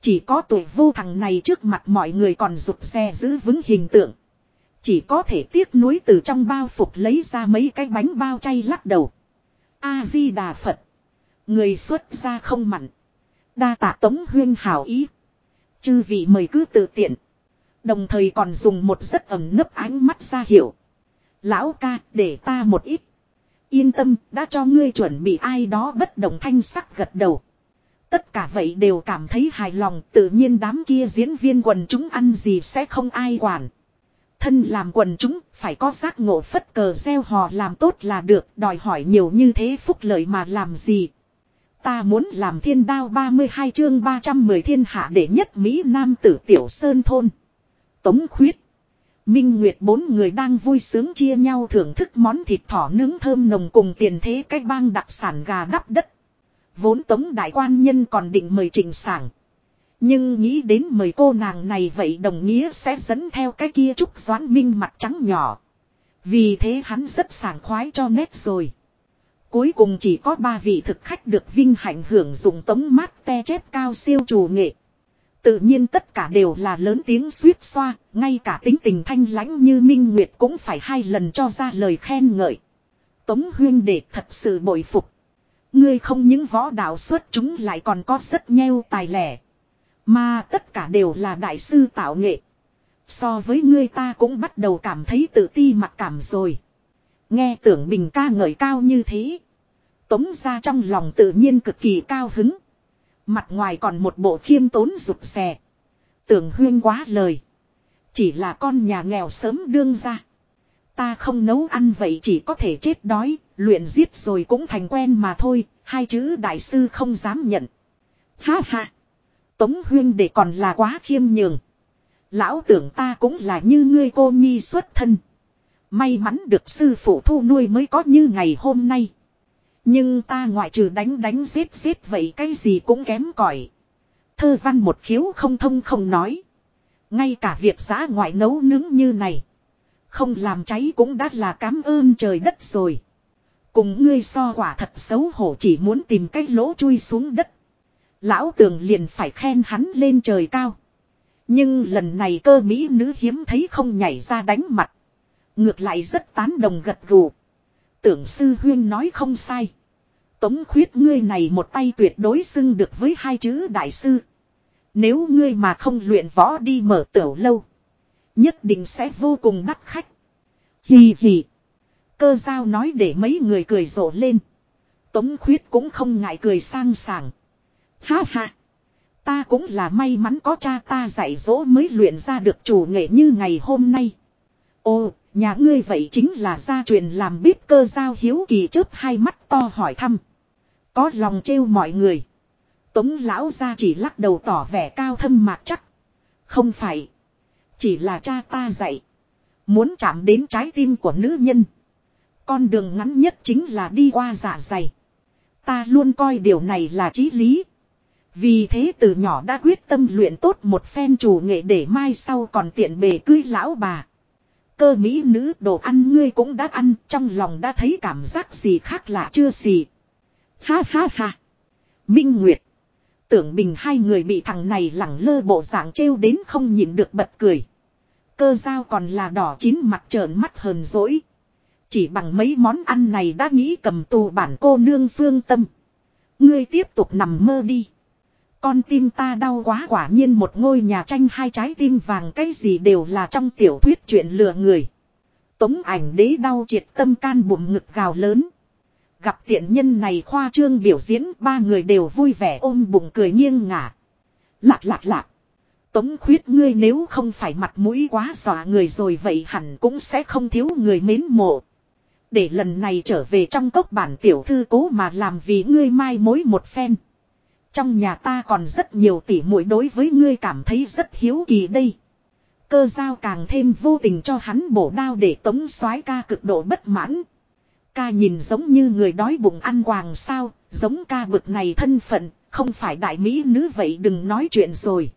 Speaker 1: Chỉ có tuổi vô thằng này trước mặt mọi người còn rụt xe giữ vững hình tượng. Chỉ có thể tiếc nuối từ trong bao phục lấy ra mấy cái bánh bao chay lắc đầu. A-di-đà Phật. Người xuất ra không mặn. Đa tạ tống huyên hảo ý. Chư vị mời cứ tự tiện. Đồng thời còn dùng một rất ẩm nấp ánh mắt ra hiểu. Lão ca, để ta một ít. Yên tâm, đã cho ngươi chuẩn bị ai đó bất động thanh sắc gật đầu. Tất cả vậy đều cảm thấy hài lòng, tự nhiên đám kia diễn viên quần chúng ăn gì sẽ không ai quản. Thân làm quần chúng, phải có giác ngộ phất cờ gieo hò làm tốt là được, đòi hỏi nhiều như thế phúc lợi mà làm gì. Ta muốn làm thiên đao 32 chương 310 thiên hạ để nhất Mỹ Nam tử Tiểu Sơn Thôn. Tống khuyết. Minh Nguyệt bốn người đang vui sướng chia nhau thưởng thức món thịt thỏ nướng thơm nồng cùng tiền thế cách bang đặc sản gà đắp đất. Vốn tống đại quan nhân còn định mời trình sảng. Nhưng nghĩ đến mời cô nàng này vậy đồng nghĩa sẽ dẫn theo cái kia trúc doãn minh mặt trắng nhỏ. Vì thế hắn rất sảng khoái cho nét rồi. Cuối cùng chỉ có ba vị thực khách được vinh hạnh hưởng dụng tống mát te chép cao siêu chủ nghệ. Tự nhiên tất cả đều là lớn tiếng suýt xoa, ngay cả tính tình thanh lãnh như Minh Nguyệt cũng phải hai lần cho ra lời khen ngợi. Tống huyên đệ thật sự bội phục. Ngươi không những võ đạo xuất chúng lại còn có rất nheo tài lẻ. Mà tất cả đều là đại sư tạo nghệ. So với ngươi ta cũng bắt đầu cảm thấy tự ti mặc cảm rồi. Nghe tưởng bình ca ngợi cao như thế. Tống ra trong lòng tự nhiên cực kỳ cao hứng. Mặt ngoài còn một bộ khiêm tốn rụt rè. Tưởng huyên quá lời. Chỉ là con nhà nghèo sớm đương ra. Ta không nấu ăn vậy chỉ có thể chết đói, luyện giết rồi cũng thành quen mà thôi, hai chữ đại sư không dám nhận. Ha ha! Tống huyên để còn là quá khiêm nhường. Lão tưởng ta cũng là như ngươi cô nhi xuất thân. May mắn được sư phụ thu nuôi mới có như ngày hôm nay. Nhưng ta ngoại trừ đánh đánh giết giết vậy cái gì cũng kém cỏi. Thơ văn một khiếu không thông không nói. Ngay cả việc xã ngoại nấu nướng như này. Không làm cháy cũng đã là cảm ơn trời đất rồi. Cùng ngươi so quả thật xấu hổ chỉ muốn tìm cái lỗ chui xuống đất. Lão tường liền phải khen hắn lên trời cao. Nhưng lần này cơ mỹ nữ hiếm thấy không nhảy ra đánh mặt. Ngược lại rất tán đồng gật gù. Tưởng sư huyên nói không sai. Tống khuyết ngươi này một tay tuyệt đối xưng được với hai chữ đại sư. Nếu ngươi mà không luyện võ đi mở tiểu lâu. Nhất định sẽ vô cùng đắt khách. Hì hì. Cơ giao nói để mấy người cười rộ lên. Tống khuyết cũng không ngại cười sang sảng. Ha ha. Ta cũng là may mắn có cha ta dạy dỗ mới luyện ra được chủ nghệ như ngày hôm nay. Ô, nhà ngươi vậy chính là gia truyền làm bếp cơ giao hiếu kỳ chớp hai mắt to hỏi thăm. Có lòng trêu mọi người. Tống lão ra chỉ lắc đầu tỏ vẻ cao thâm mạc chắc. Không phải. Chỉ là cha ta dạy. Muốn chạm đến trái tim của nữ nhân. Con đường ngắn nhất chính là đi qua dạ dày. Ta luôn coi điều này là chí lý. Vì thế từ nhỏ đã quyết tâm luyện tốt một phen chủ nghệ để mai sau còn tiện bề cưới lão bà. Cơ mỹ nữ đồ ăn ngươi cũng đã ăn, trong lòng đã thấy cảm giác gì khác lạ chưa gì. Ha ha ha. Minh Nguyệt. Tưởng bình hai người bị thằng này lẳng lơ bộ dạng trêu đến không nhịn được bật cười. Cơ dao còn là đỏ chín mặt trợn mắt hờn dỗi. Chỉ bằng mấy món ăn này đã nghĩ cầm tù bản cô nương phương tâm. Ngươi tiếp tục nằm mơ đi. Con tim ta đau quá quả nhiên một ngôi nhà tranh hai trái tim vàng cái gì đều là trong tiểu thuyết chuyện lừa người. Tống ảnh đế đau triệt tâm can bụng ngực gào lớn. Gặp tiện nhân này khoa trương biểu diễn, ba người đều vui vẻ ôm bụng cười nghiêng ngả. Lạc lạc lạc. Tống khuyết ngươi nếu không phải mặt mũi quá dọa người rồi vậy hẳn cũng sẽ không thiếu người mến mộ. Để lần này trở về trong cốc bản tiểu thư cố mà làm vì ngươi mai mối một phen. Trong nhà ta còn rất nhiều tỉ muội đối với ngươi cảm thấy rất hiếu kỳ đây. Cơ giao càng thêm vô tình cho hắn bổ đao để tống soái ca cực độ bất mãn. Ca nhìn giống như người đói bụng ăn quàng sao, giống ca bực này thân phận, không phải đại mỹ nữ vậy đừng nói chuyện rồi.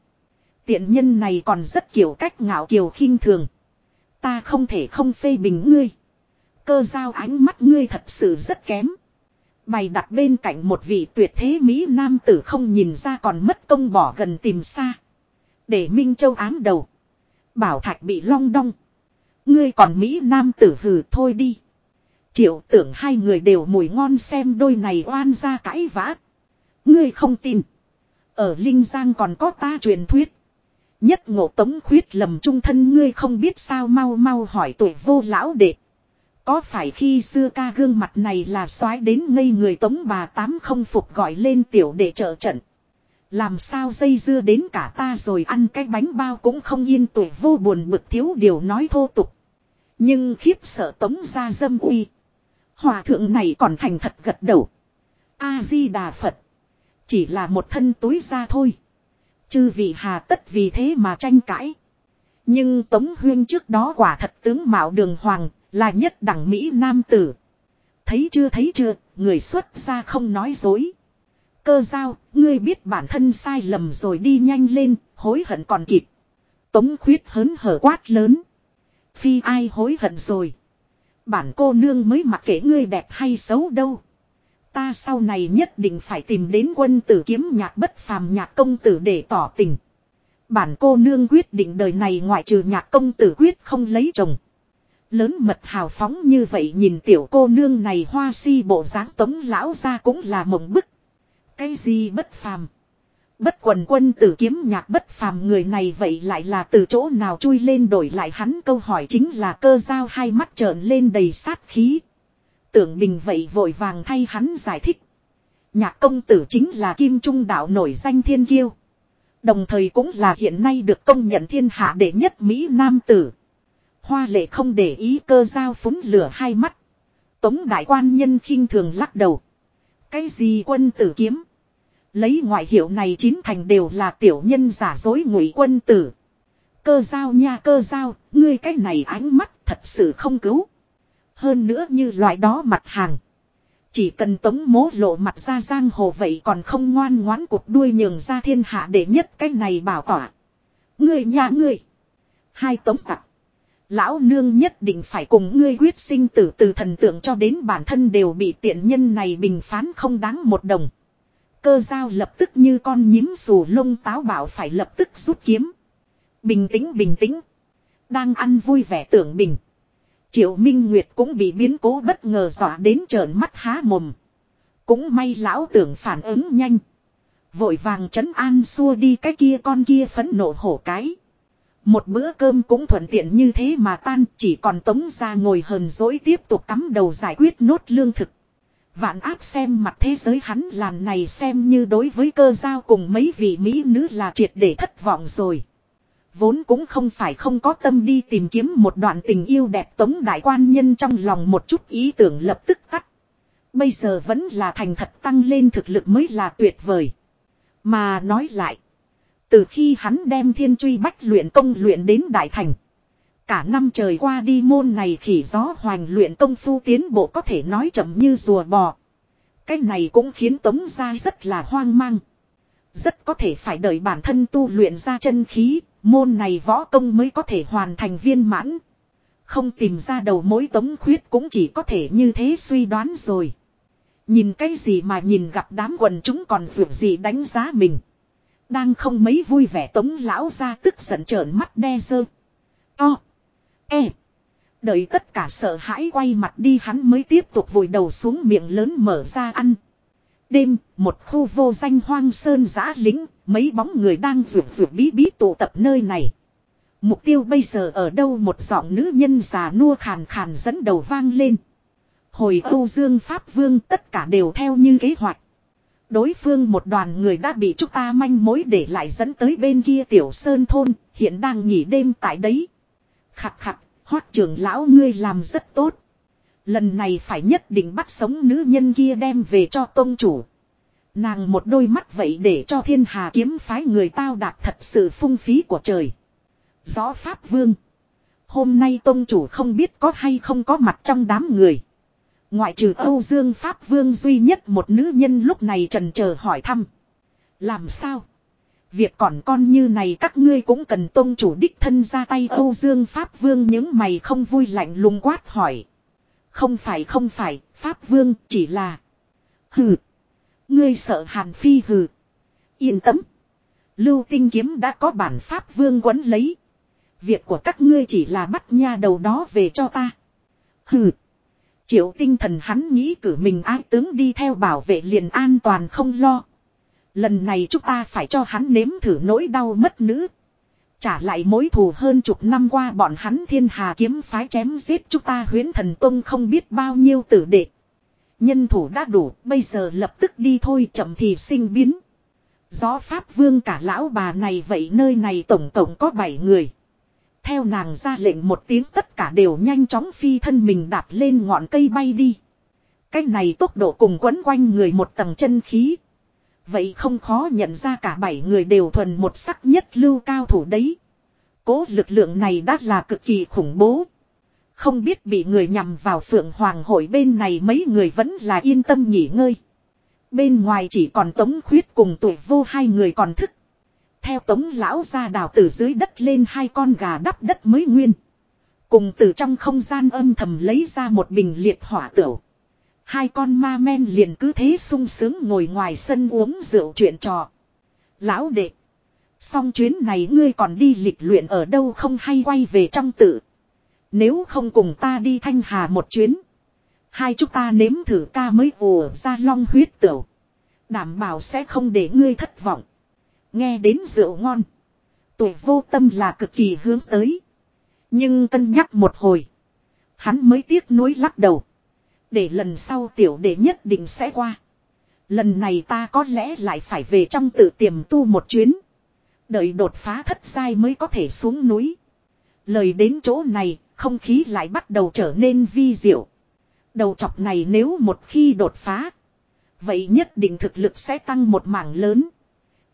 Speaker 1: Tiện nhân này còn rất kiểu cách ngạo kiều khinh thường. Ta không thể không phê bình ngươi. Cơ giao ánh mắt ngươi thật sự rất kém. Bày đặt bên cạnh một vị tuyệt thế Mỹ Nam tử không nhìn ra còn mất công bỏ gần tìm xa. Để Minh Châu ám đầu. Bảo Thạch bị long đong. Ngươi còn Mỹ Nam tử hừ thôi đi. Triệu tưởng hai người đều mùi ngon xem đôi này oan ra cãi vã. Ngươi không tin. Ở Linh Giang còn có ta truyền thuyết. Nhất ngộ tống khuyết lầm trung thân ngươi không biết sao mau mau hỏi tuổi vô lão đệ. Có phải khi xưa ca gương mặt này là soái đến ngây người tống bà tám không phục gọi lên tiểu để trợ trận. Làm sao dây dưa đến cả ta rồi ăn cái bánh bao cũng không yên tuổi vô buồn bực thiếu điều nói thô tục. Nhưng khiếp sợ tống ra dâm uy. Hòa thượng này còn thành thật gật đầu. A-di-đà Phật. Chỉ là một thân túi ra thôi. Chư vị hà tất vì thế mà tranh cãi. Nhưng Tống Huyên trước đó quả thật tướng mạo đường hoàng, là nhất đẳng Mỹ Nam tử. Thấy chưa thấy chưa, người xuất ra không nói dối. Cơ giao, ngươi biết bản thân sai lầm rồi đi nhanh lên, hối hận còn kịp. Tống khuyết hớn hở quát lớn. Phi ai hối hận rồi. Bản cô nương mới mặc kệ ngươi đẹp hay xấu đâu. Ta sau này nhất định phải tìm đến quân tử kiếm nhạc bất phàm nhạc công tử để tỏ tình. Bản cô nương quyết định đời này ngoại trừ nhạc công tử quyết không lấy chồng. Lớn mật hào phóng như vậy nhìn tiểu cô nương này hoa si bộ dáng tống lão ra cũng là mộng bức. Cái gì bất phàm? Bất quần quân tử kiếm nhạc bất phàm người này vậy lại là từ chỗ nào chui lên đổi lại hắn câu hỏi chính là cơ giao hai mắt trợn lên đầy sát khí. Tưởng bình vậy vội vàng thay hắn giải thích. Nhạc công tử chính là kim trung đạo nổi danh thiên kiêu. Đồng thời cũng là hiện nay được công nhận thiên hạ đệ nhất Mỹ Nam tử. Hoa lệ không để ý cơ giao phúng lửa hai mắt. Tống đại quan nhân khinh thường lắc đầu. Cái gì quân tử kiếm? Lấy ngoại hiệu này chín thành đều là tiểu nhân giả dối ngụy quân tử. Cơ giao nha cơ giao, ngươi cái này ánh mắt thật sự không cứu. Hơn nữa như loại đó mặt hàng. Chỉ cần tống mố lộ mặt ra giang hồ vậy còn không ngoan ngoãn cục đuôi nhường ra thiên hạ để nhất cái này bảo tỏa. Ngươi nhà ngươi. Hai tống tặc. Lão nương nhất định phải cùng ngươi quyết sinh tử từ thần tượng cho đến bản thân đều bị tiện nhân này bình phán không đáng một đồng. Cơ giao lập tức như con nhím xù lông táo bảo phải lập tức rút kiếm. Bình tĩnh bình tĩnh. Đang ăn vui vẻ tưởng bình. Triệu Minh Nguyệt cũng bị biến cố bất ngờ dọa đến trợn mắt há mồm. Cũng may lão tưởng phản ứng nhanh. Vội vàng chấn an xua đi cái kia con kia phấn nộ hổ cái. Một bữa cơm cũng thuận tiện như thế mà tan, chỉ còn tống ra ngồi hờn dỗi tiếp tục cắm đầu giải quyết nốt lương thực. Vạn áp xem mặt thế giới hắn làn này xem như đối với cơ giao cùng mấy vị mỹ nữ là triệt để thất vọng rồi. Vốn cũng không phải không có tâm đi tìm kiếm một đoạn tình yêu đẹp tống đại quan nhân trong lòng một chút ý tưởng lập tức tắt. Bây giờ vẫn là thành thật tăng lên thực lực mới là tuyệt vời. Mà nói lại. Từ khi hắn đem thiên truy bách luyện công luyện đến đại thành. Cả năm trời qua đi môn này khỉ gió hoành luyện công phu tiến bộ có thể nói chậm như rùa bò. Cái này cũng khiến Tống Gia rất là hoang mang. Rất có thể phải đợi bản thân tu luyện ra chân khí, môn này võ công mới có thể hoàn thành viên mãn. Không tìm ra đầu mối Tống Khuyết cũng chỉ có thể như thế suy đoán rồi. Nhìn cái gì mà nhìn gặp đám quần chúng còn vượt gì đánh giá mình. Đang không mấy vui vẻ Tống Lão ra tức giận trợn mắt đe dơ. To. E. Đợi tất cả sợ hãi quay mặt đi hắn mới tiếp tục vùi đầu xuống miệng lớn mở ra ăn. Đêm, một khu vô danh hoang sơn giã lính, mấy bóng người đang rượu rượu bí bí tụ tập nơi này. Mục tiêu bây giờ ở đâu một giọng nữ nhân già nua khàn khàn dẫn đầu vang lên. Hồi Âu Dương Pháp Vương tất cả đều theo như kế hoạch. Đối phương một đoàn người đã bị chúng ta manh mối để lại dẫn tới bên kia tiểu sơn thôn, hiện đang nghỉ đêm tại đấy. Khặt khặt, hoát trưởng lão ngươi làm rất tốt. Lần này phải nhất định bắt sống nữ nhân kia đem về cho tôn chủ. Nàng một đôi mắt vậy để cho thiên hà kiếm phái người tao đạt thật sự phung phí của trời. Gió Pháp Vương. Hôm nay tôn chủ không biết có hay không có mặt trong đám người. Ngoại trừ Âu Dương Pháp Vương duy nhất một nữ nhân lúc này trần chờ hỏi thăm. Làm sao? Việc còn con như này các ngươi cũng cần tôn chủ đích thân ra tay Âu Dương Pháp Vương những mày không vui lạnh lùng quát hỏi. Không phải không phải, Pháp Vương chỉ là. Hừ. Ngươi sợ Hàn Phi hừ. Yên tâm. Lưu tinh kiếm đã có bản Pháp Vương quấn lấy. Việc của các ngươi chỉ là bắt nha đầu đó về cho ta. Hừ. Triệu tinh thần hắn nghĩ cử mình ái tướng đi theo bảo vệ liền an toàn không lo. Lần này chúng ta phải cho hắn nếm thử nỗi đau mất nữ. Trả lại mối thù hơn chục năm qua bọn hắn thiên hà kiếm phái chém giết chúng ta huyến thần tông không biết bao nhiêu tử đệ. Nhân thủ đã đủ, bây giờ lập tức đi thôi chậm thì sinh biến. Gió Pháp Vương cả lão bà này vậy nơi này tổng tổng có 7 người. Theo nàng ra lệnh một tiếng tất cả đều nhanh chóng phi thân mình đạp lên ngọn cây bay đi. cách này tốc độ cùng quấn quanh người một tầng chân khí. Vậy không khó nhận ra cả bảy người đều thuần một sắc nhất lưu cao thủ đấy. Cố lực lượng này đã là cực kỳ khủng bố. Không biết bị người nhằm vào phượng hoàng hội bên này mấy người vẫn là yên tâm nghỉ ngơi. Bên ngoài chỉ còn tống khuyết cùng tuổi vô hai người còn thức. Theo tống lão ra đào từ dưới đất lên hai con gà đắp đất mới nguyên. Cùng từ trong không gian âm thầm lấy ra một bình liệt hỏa tửu. Hai con ma men liền cứ thế sung sướng ngồi ngoài sân uống rượu chuyện trò. Lão đệ. Xong chuyến này ngươi còn đi lịch luyện ở đâu không hay quay về trong tự. Nếu không cùng ta đi thanh hà một chuyến. Hai chúng ta nếm thử ca mới ùa ra long huyết tửu. Đảm bảo sẽ không để ngươi thất vọng. Nghe đến rượu ngon. Tuổi vô tâm là cực kỳ hướng tới. Nhưng cân nhắc một hồi. Hắn mới tiếc nuối lắc đầu. Để lần sau tiểu đệ nhất định sẽ qua. Lần này ta có lẽ lại phải về trong tự tiềm tu một chuyến. Đợi đột phá thất giai mới có thể xuống núi. Lời đến chỗ này, không khí lại bắt đầu trở nên vi diệu. Đầu chọc này nếu một khi đột phá. Vậy nhất định thực lực sẽ tăng một mảng lớn.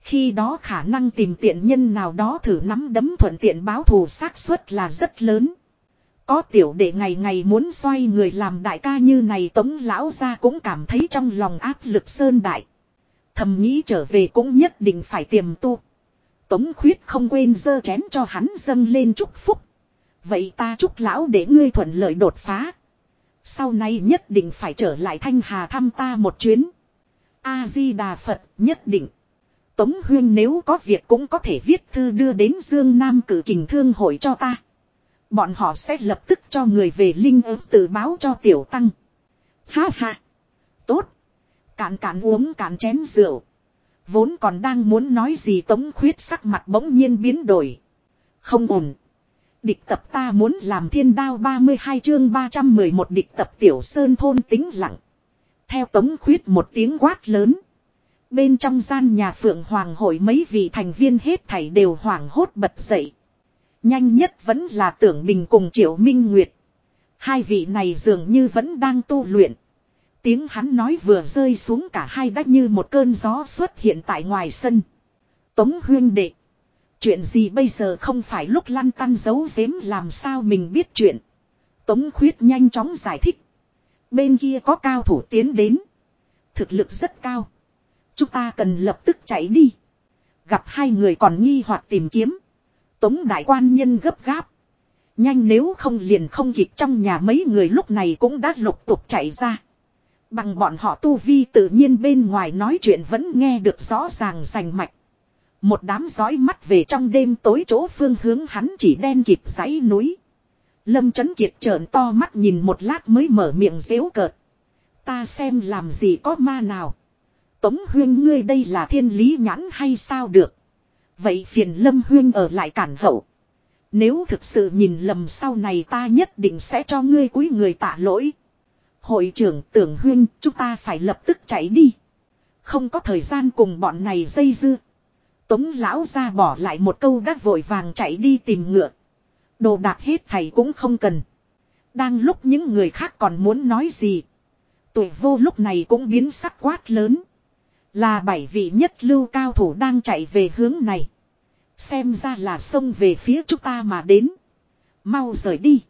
Speaker 1: Khi đó khả năng tìm tiện nhân nào đó thử nắm đấm thuận tiện báo thù xác suất là rất lớn. Có tiểu đệ ngày ngày muốn xoay người làm đại ca như này tống lão ra cũng cảm thấy trong lòng áp lực sơn đại. Thầm nghĩ trở về cũng nhất định phải tiềm tu. Tống khuyết không quên dơ chén cho hắn dâng lên chúc phúc. Vậy ta chúc lão để ngươi thuận lợi đột phá. Sau này nhất định phải trở lại thanh hà thăm ta một chuyến. A-di-đà Phật nhất định. Tống Huyên nếu có việc cũng có thể viết thư đưa đến Dương Nam cử kình thương hội cho ta. Bọn họ sẽ lập tức cho người về linh ứng tự báo cho tiểu tăng. Ha ha. Tốt. Cạn cạn uống cạn chén rượu. Vốn còn đang muốn nói gì tống khuyết sắc mặt bỗng nhiên biến đổi. Không ổn. Địch tập ta muốn làm thiên đao 32 chương 311 địch tập tiểu sơn thôn tính lặng. Theo tống khuyết một tiếng quát lớn. Bên trong gian nhà phượng hoàng hội mấy vị thành viên hết thảy đều hoảng hốt bật dậy. Nhanh nhất vẫn là tưởng mình cùng Triệu Minh Nguyệt. Hai vị này dường như vẫn đang tu luyện. Tiếng hắn nói vừa rơi xuống cả hai đách như một cơn gió xuất hiện tại ngoài sân. Tống huyên đệ. Chuyện gì bây giờ không phải lúc lăn tăn giấu giếm làm sao mình biết chuyện. Tống khuyết nhanh chóng giải thích. Bên kia có cao thủ tiến đến. Thực lực rất cao. Chúng ta cần lập tức chạy đi. Gặp hai người còn nghi hoặc tìm kiếm. Tống đại quan nhân gấp gáp. Nhanh nếu không liền không kịp trong nhà mấy người lúc này cũng đã lục tục chạy ra. Bằng bọn họ tu vi tự nhiên bên ngoài nói chuyện vẫn nghe được rõ ràng rành mạch. Một đám dõi mắt về trong đêm tối chỗ phương hướng hắn chỉ đen kịp dãy núi. Lâm Trấn Kiệt trợn to mắt nhìn một lát mới mở miệng dễu cợt. Ta xem làm gì có ma nào. Tống huyên ngươi đây là thiên lý nhãn hay sao được. Vậy phiền Lâm huyên ở lại cản hậu. Nếu thực sự nhìn lầm sau này ta nhất định sẽ cho ngươi cúi người tạ lỗi. Hội trưởng tưởng huyên, chúng ta phải lập tức chạy đi. Không có thời gian cùng bọn này dây dưa. Tống lão ra bỏ lại một câu đắt vội vàng chạy đi tìm ngựa. Đồ đạc hết thầy cũng không cần. Đang lúc những người khác còn muốn nói gì. Tuổi vô lúc này cũng biến sắc quát lớn. Là bảy vị nhất lưu cao thủ đang chạy về hướng này. Xem ra là xông về phía chúng ta mà đến. Mau rời đi.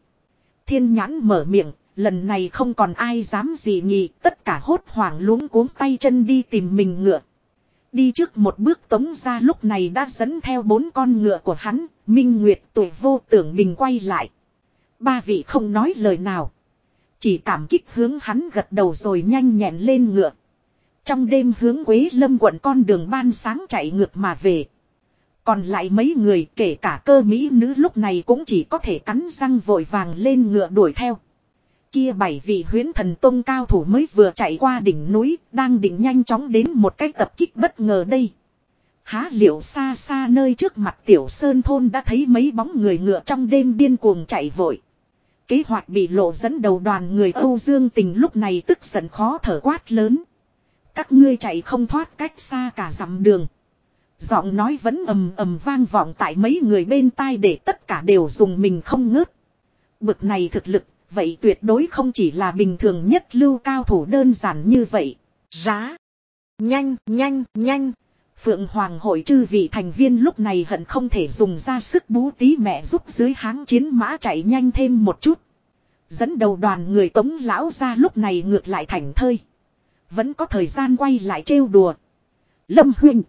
Speaker 1: Thiên nhãn mở miệng, lần này không còn ai dám gì nhỉ, tất cả hốt hoảng luống cuống tay chân đi tìm mình ngựa. Đi trước một bước tống ra lúc này đã dẫn theo bốn con ngựa của hắn, Minh Nguyệt tuổi vô tưởng mình quay lại. Ba vị không nói lời nào. Chỉ cảm kích hướng hắn gật đầu rồi nhanh nhẹn lên ngựa. Trong đêm hướng Quế Lâm quận con đường ban sáng chạy ngược mà về. Còn lại mấy người kể cả cơ mỹ nữ lúc này cũng chỉ có thể cắn răng vội vàng lên ngựa đuổi theo. Kia bảy vị huyến thần tông cao thủ mới vừa chạy qua đỉnh núi, đang định nhanh chóng đến một cái tập kích bất ngờ đây. Há liệu xa xa nơi trước mặt tiểu sơn thôn đã thấy mấy bóng người ngựa trong đêm điên cuồng chạy vội. Kế hoạch bị lộ dẫn đầu đoàn người Âu Dương Tình lúc này tức giận khó thở quát lớn. Các ngươi chạy không thoát cách xa cả dặm đường. Giọng nói vẫn ầm ầm vang vọng tại mấy người bên tai để tất cả đều dùng mình không ngớt. Bực này thực lực, vậy tuyệt đối không chỉ là bình thường nhất lưu cao thủ đơn giản như vậy. Giá. Nhanh, nhanh, nhanh. Phượng Hoàng hội chư vị thành viên lúc này hận không thể dùng ra sức bú tí mẹ giúp dưới háng chiến mã chạy nhanh thêm một chút. Dẫn đầu đoàn người tống lão ra lúc này ngược lại thành thơi. Vẫn có thời gian quay lại trêu đùa. Lâm huynh.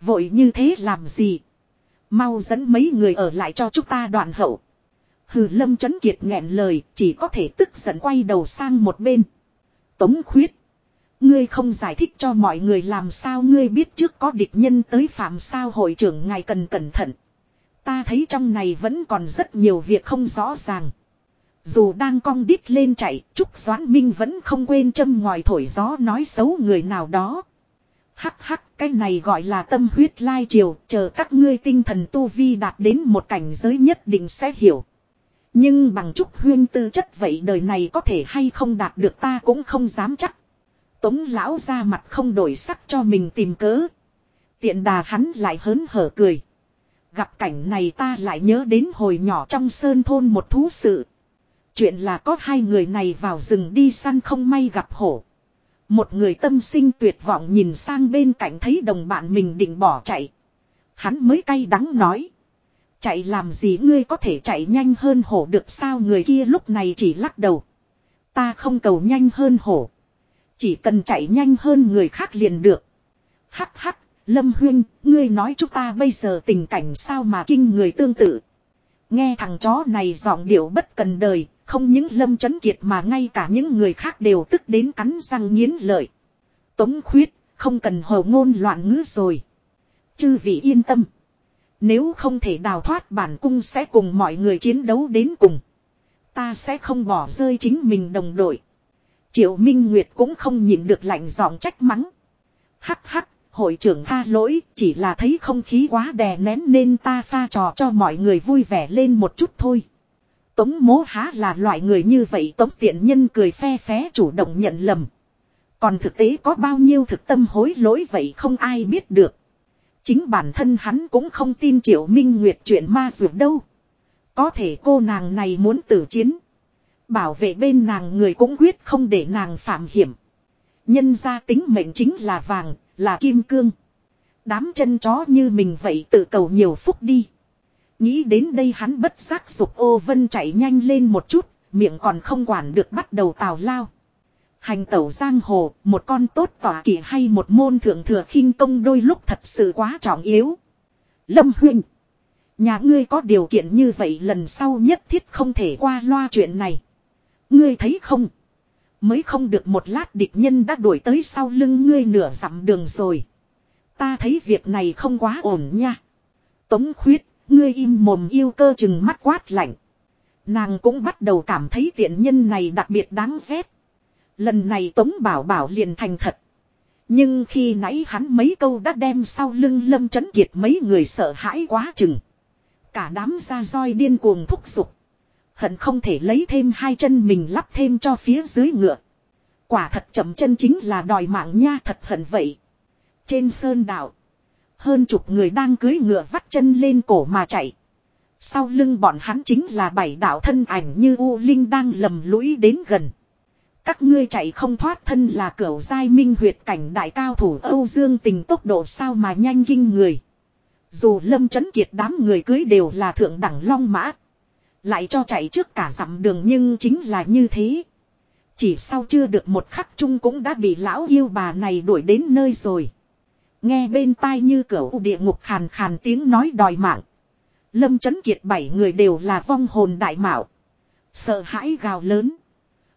Speaker 1: Vội như thế làm gì? Mau dẫn mấy người ở lại cho chúng ta đoạn hậu. Hừ, lâm chấn kiệt nghẹn lời, chỉ có thể tức giận quay đầu sang một bên. Tống khuyết. Ngươi không giải thích cho mọi người làm sao ngươi biết trước có địch nhân tới phạm sao hội trưởng ngài cần cẩn thận. Ta thấy trong này vẫn còn rất nhiều việc không rõ ràng. Dù đang cong đít lên chạy, Trúc Doãn Minh vẫn không quên châm ngòi thổi gió nói xấu người nào đó. Hắc hắc, cái này gọi là tâm huyết lai triều, chờ các ngươi tinh thần tu vi đạt đến một cảnh giới nhất định sẽ hiểu. Nhưng bằng Trúc Huyên tư chất vậy đời này có thể hay không đạt được ta cũng không dám chắc. Tống lão ra mặt không đổi sắc cho mình tìm cớ. Tiện đà hắn lại hớn hở cười. Gặp cảnh này ta lại nhớ đến hồi nhỏ trong sơn thôn một thú sự. Chuyện là có hai người này vào rừng đi săn không may gặp hổ. Một người tâm sinh tuyệt vọng nhìn sang bên cạnh thấy đồng bạn mình định bỏ chạy. Hắn mới cay đắng nói. Chạy làm gì ngươi có thể chạy nhanh hơn hổ được sao người kia lúc này chỉ lắc đầu. Ta không cầu nhanh hơn hổ. Chỉ cần chạy nhanh hơn người khác liền được. Hắc hắc, Lâm Huyên, ngươi nói chúng ta bây giờ tình cảnh sao mà kinh người tương tự. Nghe thằng chó này giọng điệu bất cần đời, không những lâm chấn kiệt mà ngay cả những người khác đều tức đến cắn răng nghiến lợi. Tống khuyết, không cần hồ ngôn loạn ngữ rồi. Chư vị yên tâm. Nếu không thể đào thoát bản cung sẽ cùng mọi người chiến đấu đến cùng. Ta sẽ không bỏ rơi chính mình đồng đội. Triệu Minh Nguyệt cũng không nhịn được lạnh giọng trách mắng. Hắc hắc, hội trưởng tha lỗi, chỉ là thấy không khí quá đè nén nên ta pha trò cho mọi người vui vẻ lên một chút thôi. Tống mố há là loại người như vậy tống tiện nhân cười phe phé chủ động nhận lầm. Còn thực tế có bao nhiêu thực tâm hối lỗi vậy không ai biết được. Chính bản thân hắn cũng không tin Triệu Minh Nguyệt chuyện ma dược đâu. Có thể cô nàng này muốn tử chiến. Bảo vệ bên nàng người cũng quyết không để nàng phạm hiểm. Nhân ra tính mệnh chính là vàng, là kim cương. Đám chân chó như mình vậy tự cầu nhiều phúc đi. Nghĩ đến đây hắn bất giác dục ô vân chạy nhanh lên một chút, miệng còn không quản được bắt đầu tào lao. Hành tẩu giang hồ, một con tốt tỏa kỳ hay một môn thượng thừa khinh công đôi lúc thật sự quá trọng yếu. Lâm huynh Nhà ngươi có điều kiện như vậy lần sau nhất thiết không thể qua loa chuyện này. Ngươi thấy không? Mới không được một lát địch nhân đã đuổi tới sau lưng ngươi nửa dặm đường rồi. Ta thấy việc này không quá ổn nha. Tống khuyết, ngươi im mồm yêu cơ chừng mắt quát lạnh. Nàng cũng bắt đầu cảm thấy tiện nhân này đặc biệt đáng ghét. Lần này Tống Bảo Bảo liền thành thật. Nhưng khi nãy hắn mấy câu đã đem sau lưng lâm chấn kiệt mấy người sợ hãi quá chừng. Cả đám ra roi điên cuồng thúc giục. Hận không thể lấy thêm hai chân mình lắp thêm cho phía dưới ngựa. Quả thật chậm chân chính là đòi mạng nha thật hận vậy. Trên sơn đảo. Hơn chục người đang cưới ngựa vắt chân lên cổ mà chạy. Sau lưng bọn hắn chính là bảy đạo thân ảnh như U Linh đang lầm lũi đến gần. Các ngươi chạy không thoát thân là cửu giai minh huyệt cảnh đại cao thủ Âu Dương tình tốc độ sao mà nhanh kinh người. Dù lâm chấn kiệt đám người cưới đều là thượng đẳng long mã. Lại cho chạy trước cả dặm đường nhưng chính là như thế. Chỉ sau chưa được một khắc chung cũng đã bị lão yêu bà này đuổi đến nơi rồi. Nghe bên tai như cửa địa ngục khàn khàn tiếng nói đòi mạng. Lâm chấn kiệt bảy người đều là vong hồn đại mạo. Sợ hãi gào lớn.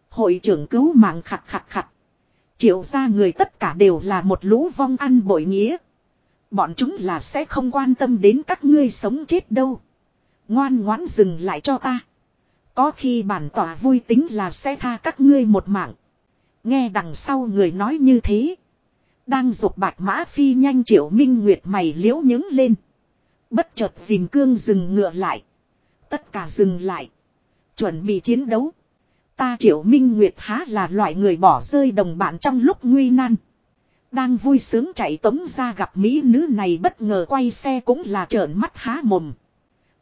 Speaker 1: Hội trưởng cứu mạng khặt khặt khặt. Triệu ra người tất cả đều là một lũ vong ăn bội nghĩa. Bọn chúng là sẽ không quan tâm đến các ngươi sống chết đâu. Ngoan ngoãn dừng lại cho ta. Có khi bản tỏa vui tính là sẽ tha các ngươi một mạng. Nghe đằng sau người nói như thế. Đang dục bạch mã phi nhanh triệu minh nguyệt mày liễu nhứng lên. Bất chợt dìm cương dừng ngựa lại. Tất cả dừng lại. Chuẩn bị chiến đấu. Ta triệu minh nguyệt há là loại người bỏ rơi đồng bạn trong lúc nguy nan. Đang vui sướng chạy tống ra gặp mỹ nữ này bất ngờ quay xe cũng là trợn mắt há mồm.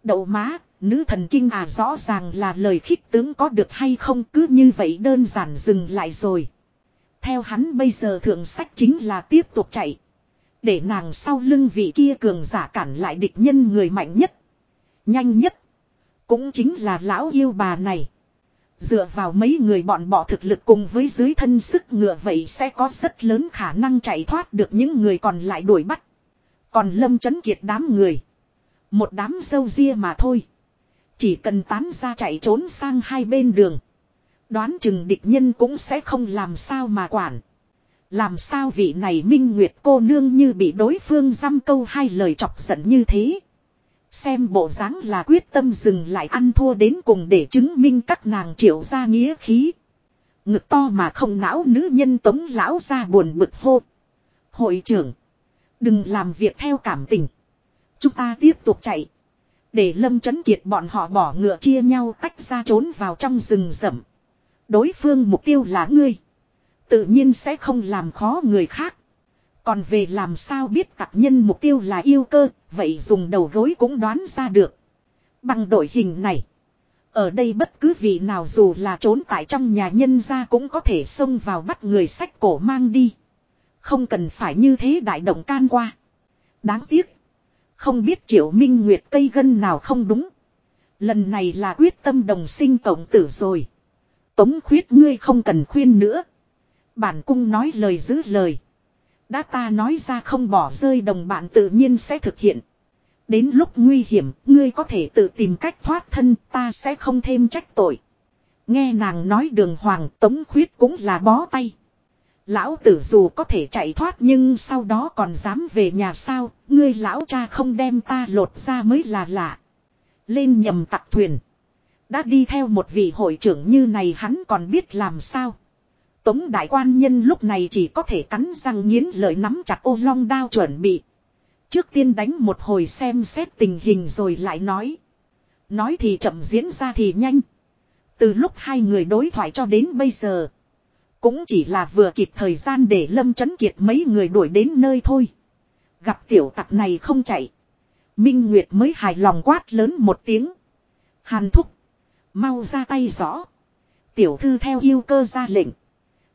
Speaker 1: Đậu má, nữ thần kinh à rõ ràng là lời khích tướng có được hay không cứ như vậy đơn giản dừng lại rồi. Theo hắn bây giờ thượng sách chính là tiếp tục chạy. Để nàng sau lưng vị kia cường giả cản lại địch nhân người mạnh nhất. Nhanh nhất. Cũng chính là lão yêu bà này. Dựa vào mấy người bọn bỏ thực lực cùng với dưới thân sức ngựa vậy sẽ có rất lớn khả năng chạy thoát được những người còn lại đuổi bắt. Còn lâm chấn kiệt đám người. Một đám dâu ria mà thôi. Chỉ cần tán ra chạy trốn sang hai bên đường. Đoán chừng địch nhân cũng sẽ không làm sao mà quản. Làm sao vị này minh nguyệt cô nương như bị đối phương dăm câu hai lời chọc giận như thế. Xem bộ dáng là quyết tâm dừng lại ăn thua đến cùng để chứng minh các nàng triệu ra nghĩa khí. Ngực to mà không não nữ nhân tống lão ra buồn bực hô. Hội trưởng. Đừng làm việc theo cảm tình. Chúng ta tiếp tục chạy. Để lâm chấn kiệt bọn họ bỏ ngựa chia nhau tách ra trốn vào trong rừng rậm. Đối phương mục tiêu là ngươi. Tự nhiên sẽ không làm khó người khác. Còn về làm sao biết tặc nhân mục tiêu là yêu cơ, vậy dùng đầu gối cũng đoán ra được. Bằng đội hình này. Ở đây bất cứ vị nào dù là trốn tại trong nhà nhân ra cũng có thể xông vào bắt người sách cổ mang đi. Không cần phải như thế đại động can qua. Đáng tiếc. Không biết triệu minh nguyệt cây gân nào không đúng. Lần này là quyết tâm đồng sinh cộng tử rồi. Tống khuyết ngươi không cần khuyên nữa. Bản cung nói lời giữ lời. Đã ta nói ra không bỏ rơi đồng bạn tự nhiên sẽ thực hiện. Đến lúc nguy hiểm, ngươi có thể tự tìm cách thoát thân, ta sẽ không thêm trách tội. Nghe nàng nói đường hoàng tống khuyết cũng là bó tay. Lão tử dù có thể chạy thoát nhưng sau đó còn dám về nhà sao, ngươi lão cha không đem ta lột ra mới là lạ. Lên nhầm tặc thuyền. Đã đi theo một vị hội trưởng như này hắn còn biết làm sao. Tống đại quan nhân lúc này chỉ có thể cắn răng nghiến lợi nắm chặt ô long đao chuẩn bị. Trước tiên đánh một hồi xem xét tình hình rồi lại nói. Nói thì chậm diễn ra thì nhanh. Từ lúc hai người đối thoại cho đến bây giờ. Cũng chỉ là vừa kịp thời gian để Lâm Chấn Kiệt mấy người đuổi đến nơi thôi. Gặp tiểu tặc này không chạy. Minh Nguyệt mới hài lòng quát lớn một tiếng. Hàn thúc. Mau ra tay rõ. Tiểu thư theo yêu cơ ra lệnh.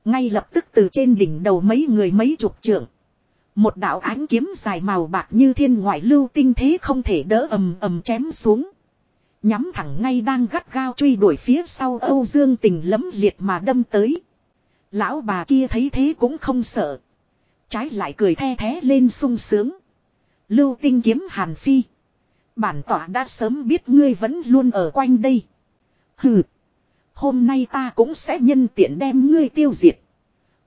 Speaker 1: Ngay lập tức từ trên đỉnh đầu mấy người mấy chục trưởng, Một đạo ánh kiếm dài màu bạc như thiên ngoại lưu tinh thế không thể đỡ ầm ầm chém xuống. Nhắm thẳng ngay đang gắt gao truy đuổi phía sau Âu Dương tình lấm liệt mà đâm tới. Lão bà kia thấy thế cũng không sợ. Trái lại cười the thế lên sung sướng. Lưu tinh kiếm hàn phi. Bản tỏa đã sớm biết ngươi vẫn luôn ở quanh đây. Hừ. Hôm nay ta cũng sẽ nhân tiện đem ngươi tiêu diệt.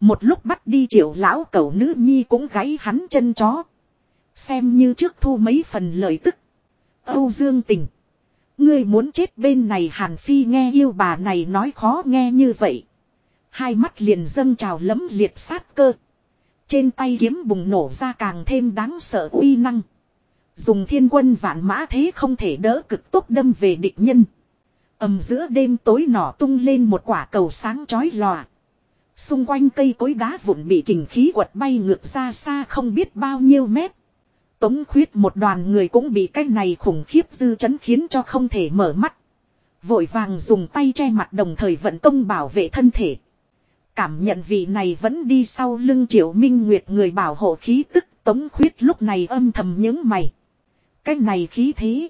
Speaker 1: Một lúc bắt đi triệu lão cầu nữ nhi cũng gáy hắn chân chó. Xem như trước thu mấy phần lời tức. Âu Dương tình. Ngươi muốn chết bên này Hàn Phi nghe yêu bà này nói khó nghe như vậy. Hai mắt liền dâng trào lấm liệt sát cơ. Trên tay kiếm bùng nổ ra càng thêm đáng sợ uy năng. Dùng thiên quân vạn mã thế không thể đỡ cực tốt đâm về địch nhân ầm giữa đêm tối nỏ tung lên một quả cầu sáng chói lòa. Xung quanh cây cối đá vụn bị kình khí quật bay ngược ra xa không biết bao nhiêu mét. Tống khuyết một đoàn người cũng bị cái này khủng khiếp dư chấn khiến cho không thể mở mắt. Vội vàng dùng tay che mặt đồng thời vận công bảo vệ thân thể. Cảm nhận vị này vẫn đi sau lưng triệu minh nguyệt người bảo hộ khí tức, tống khuyết lúc này âm thầm những mày. Cái này khí thế.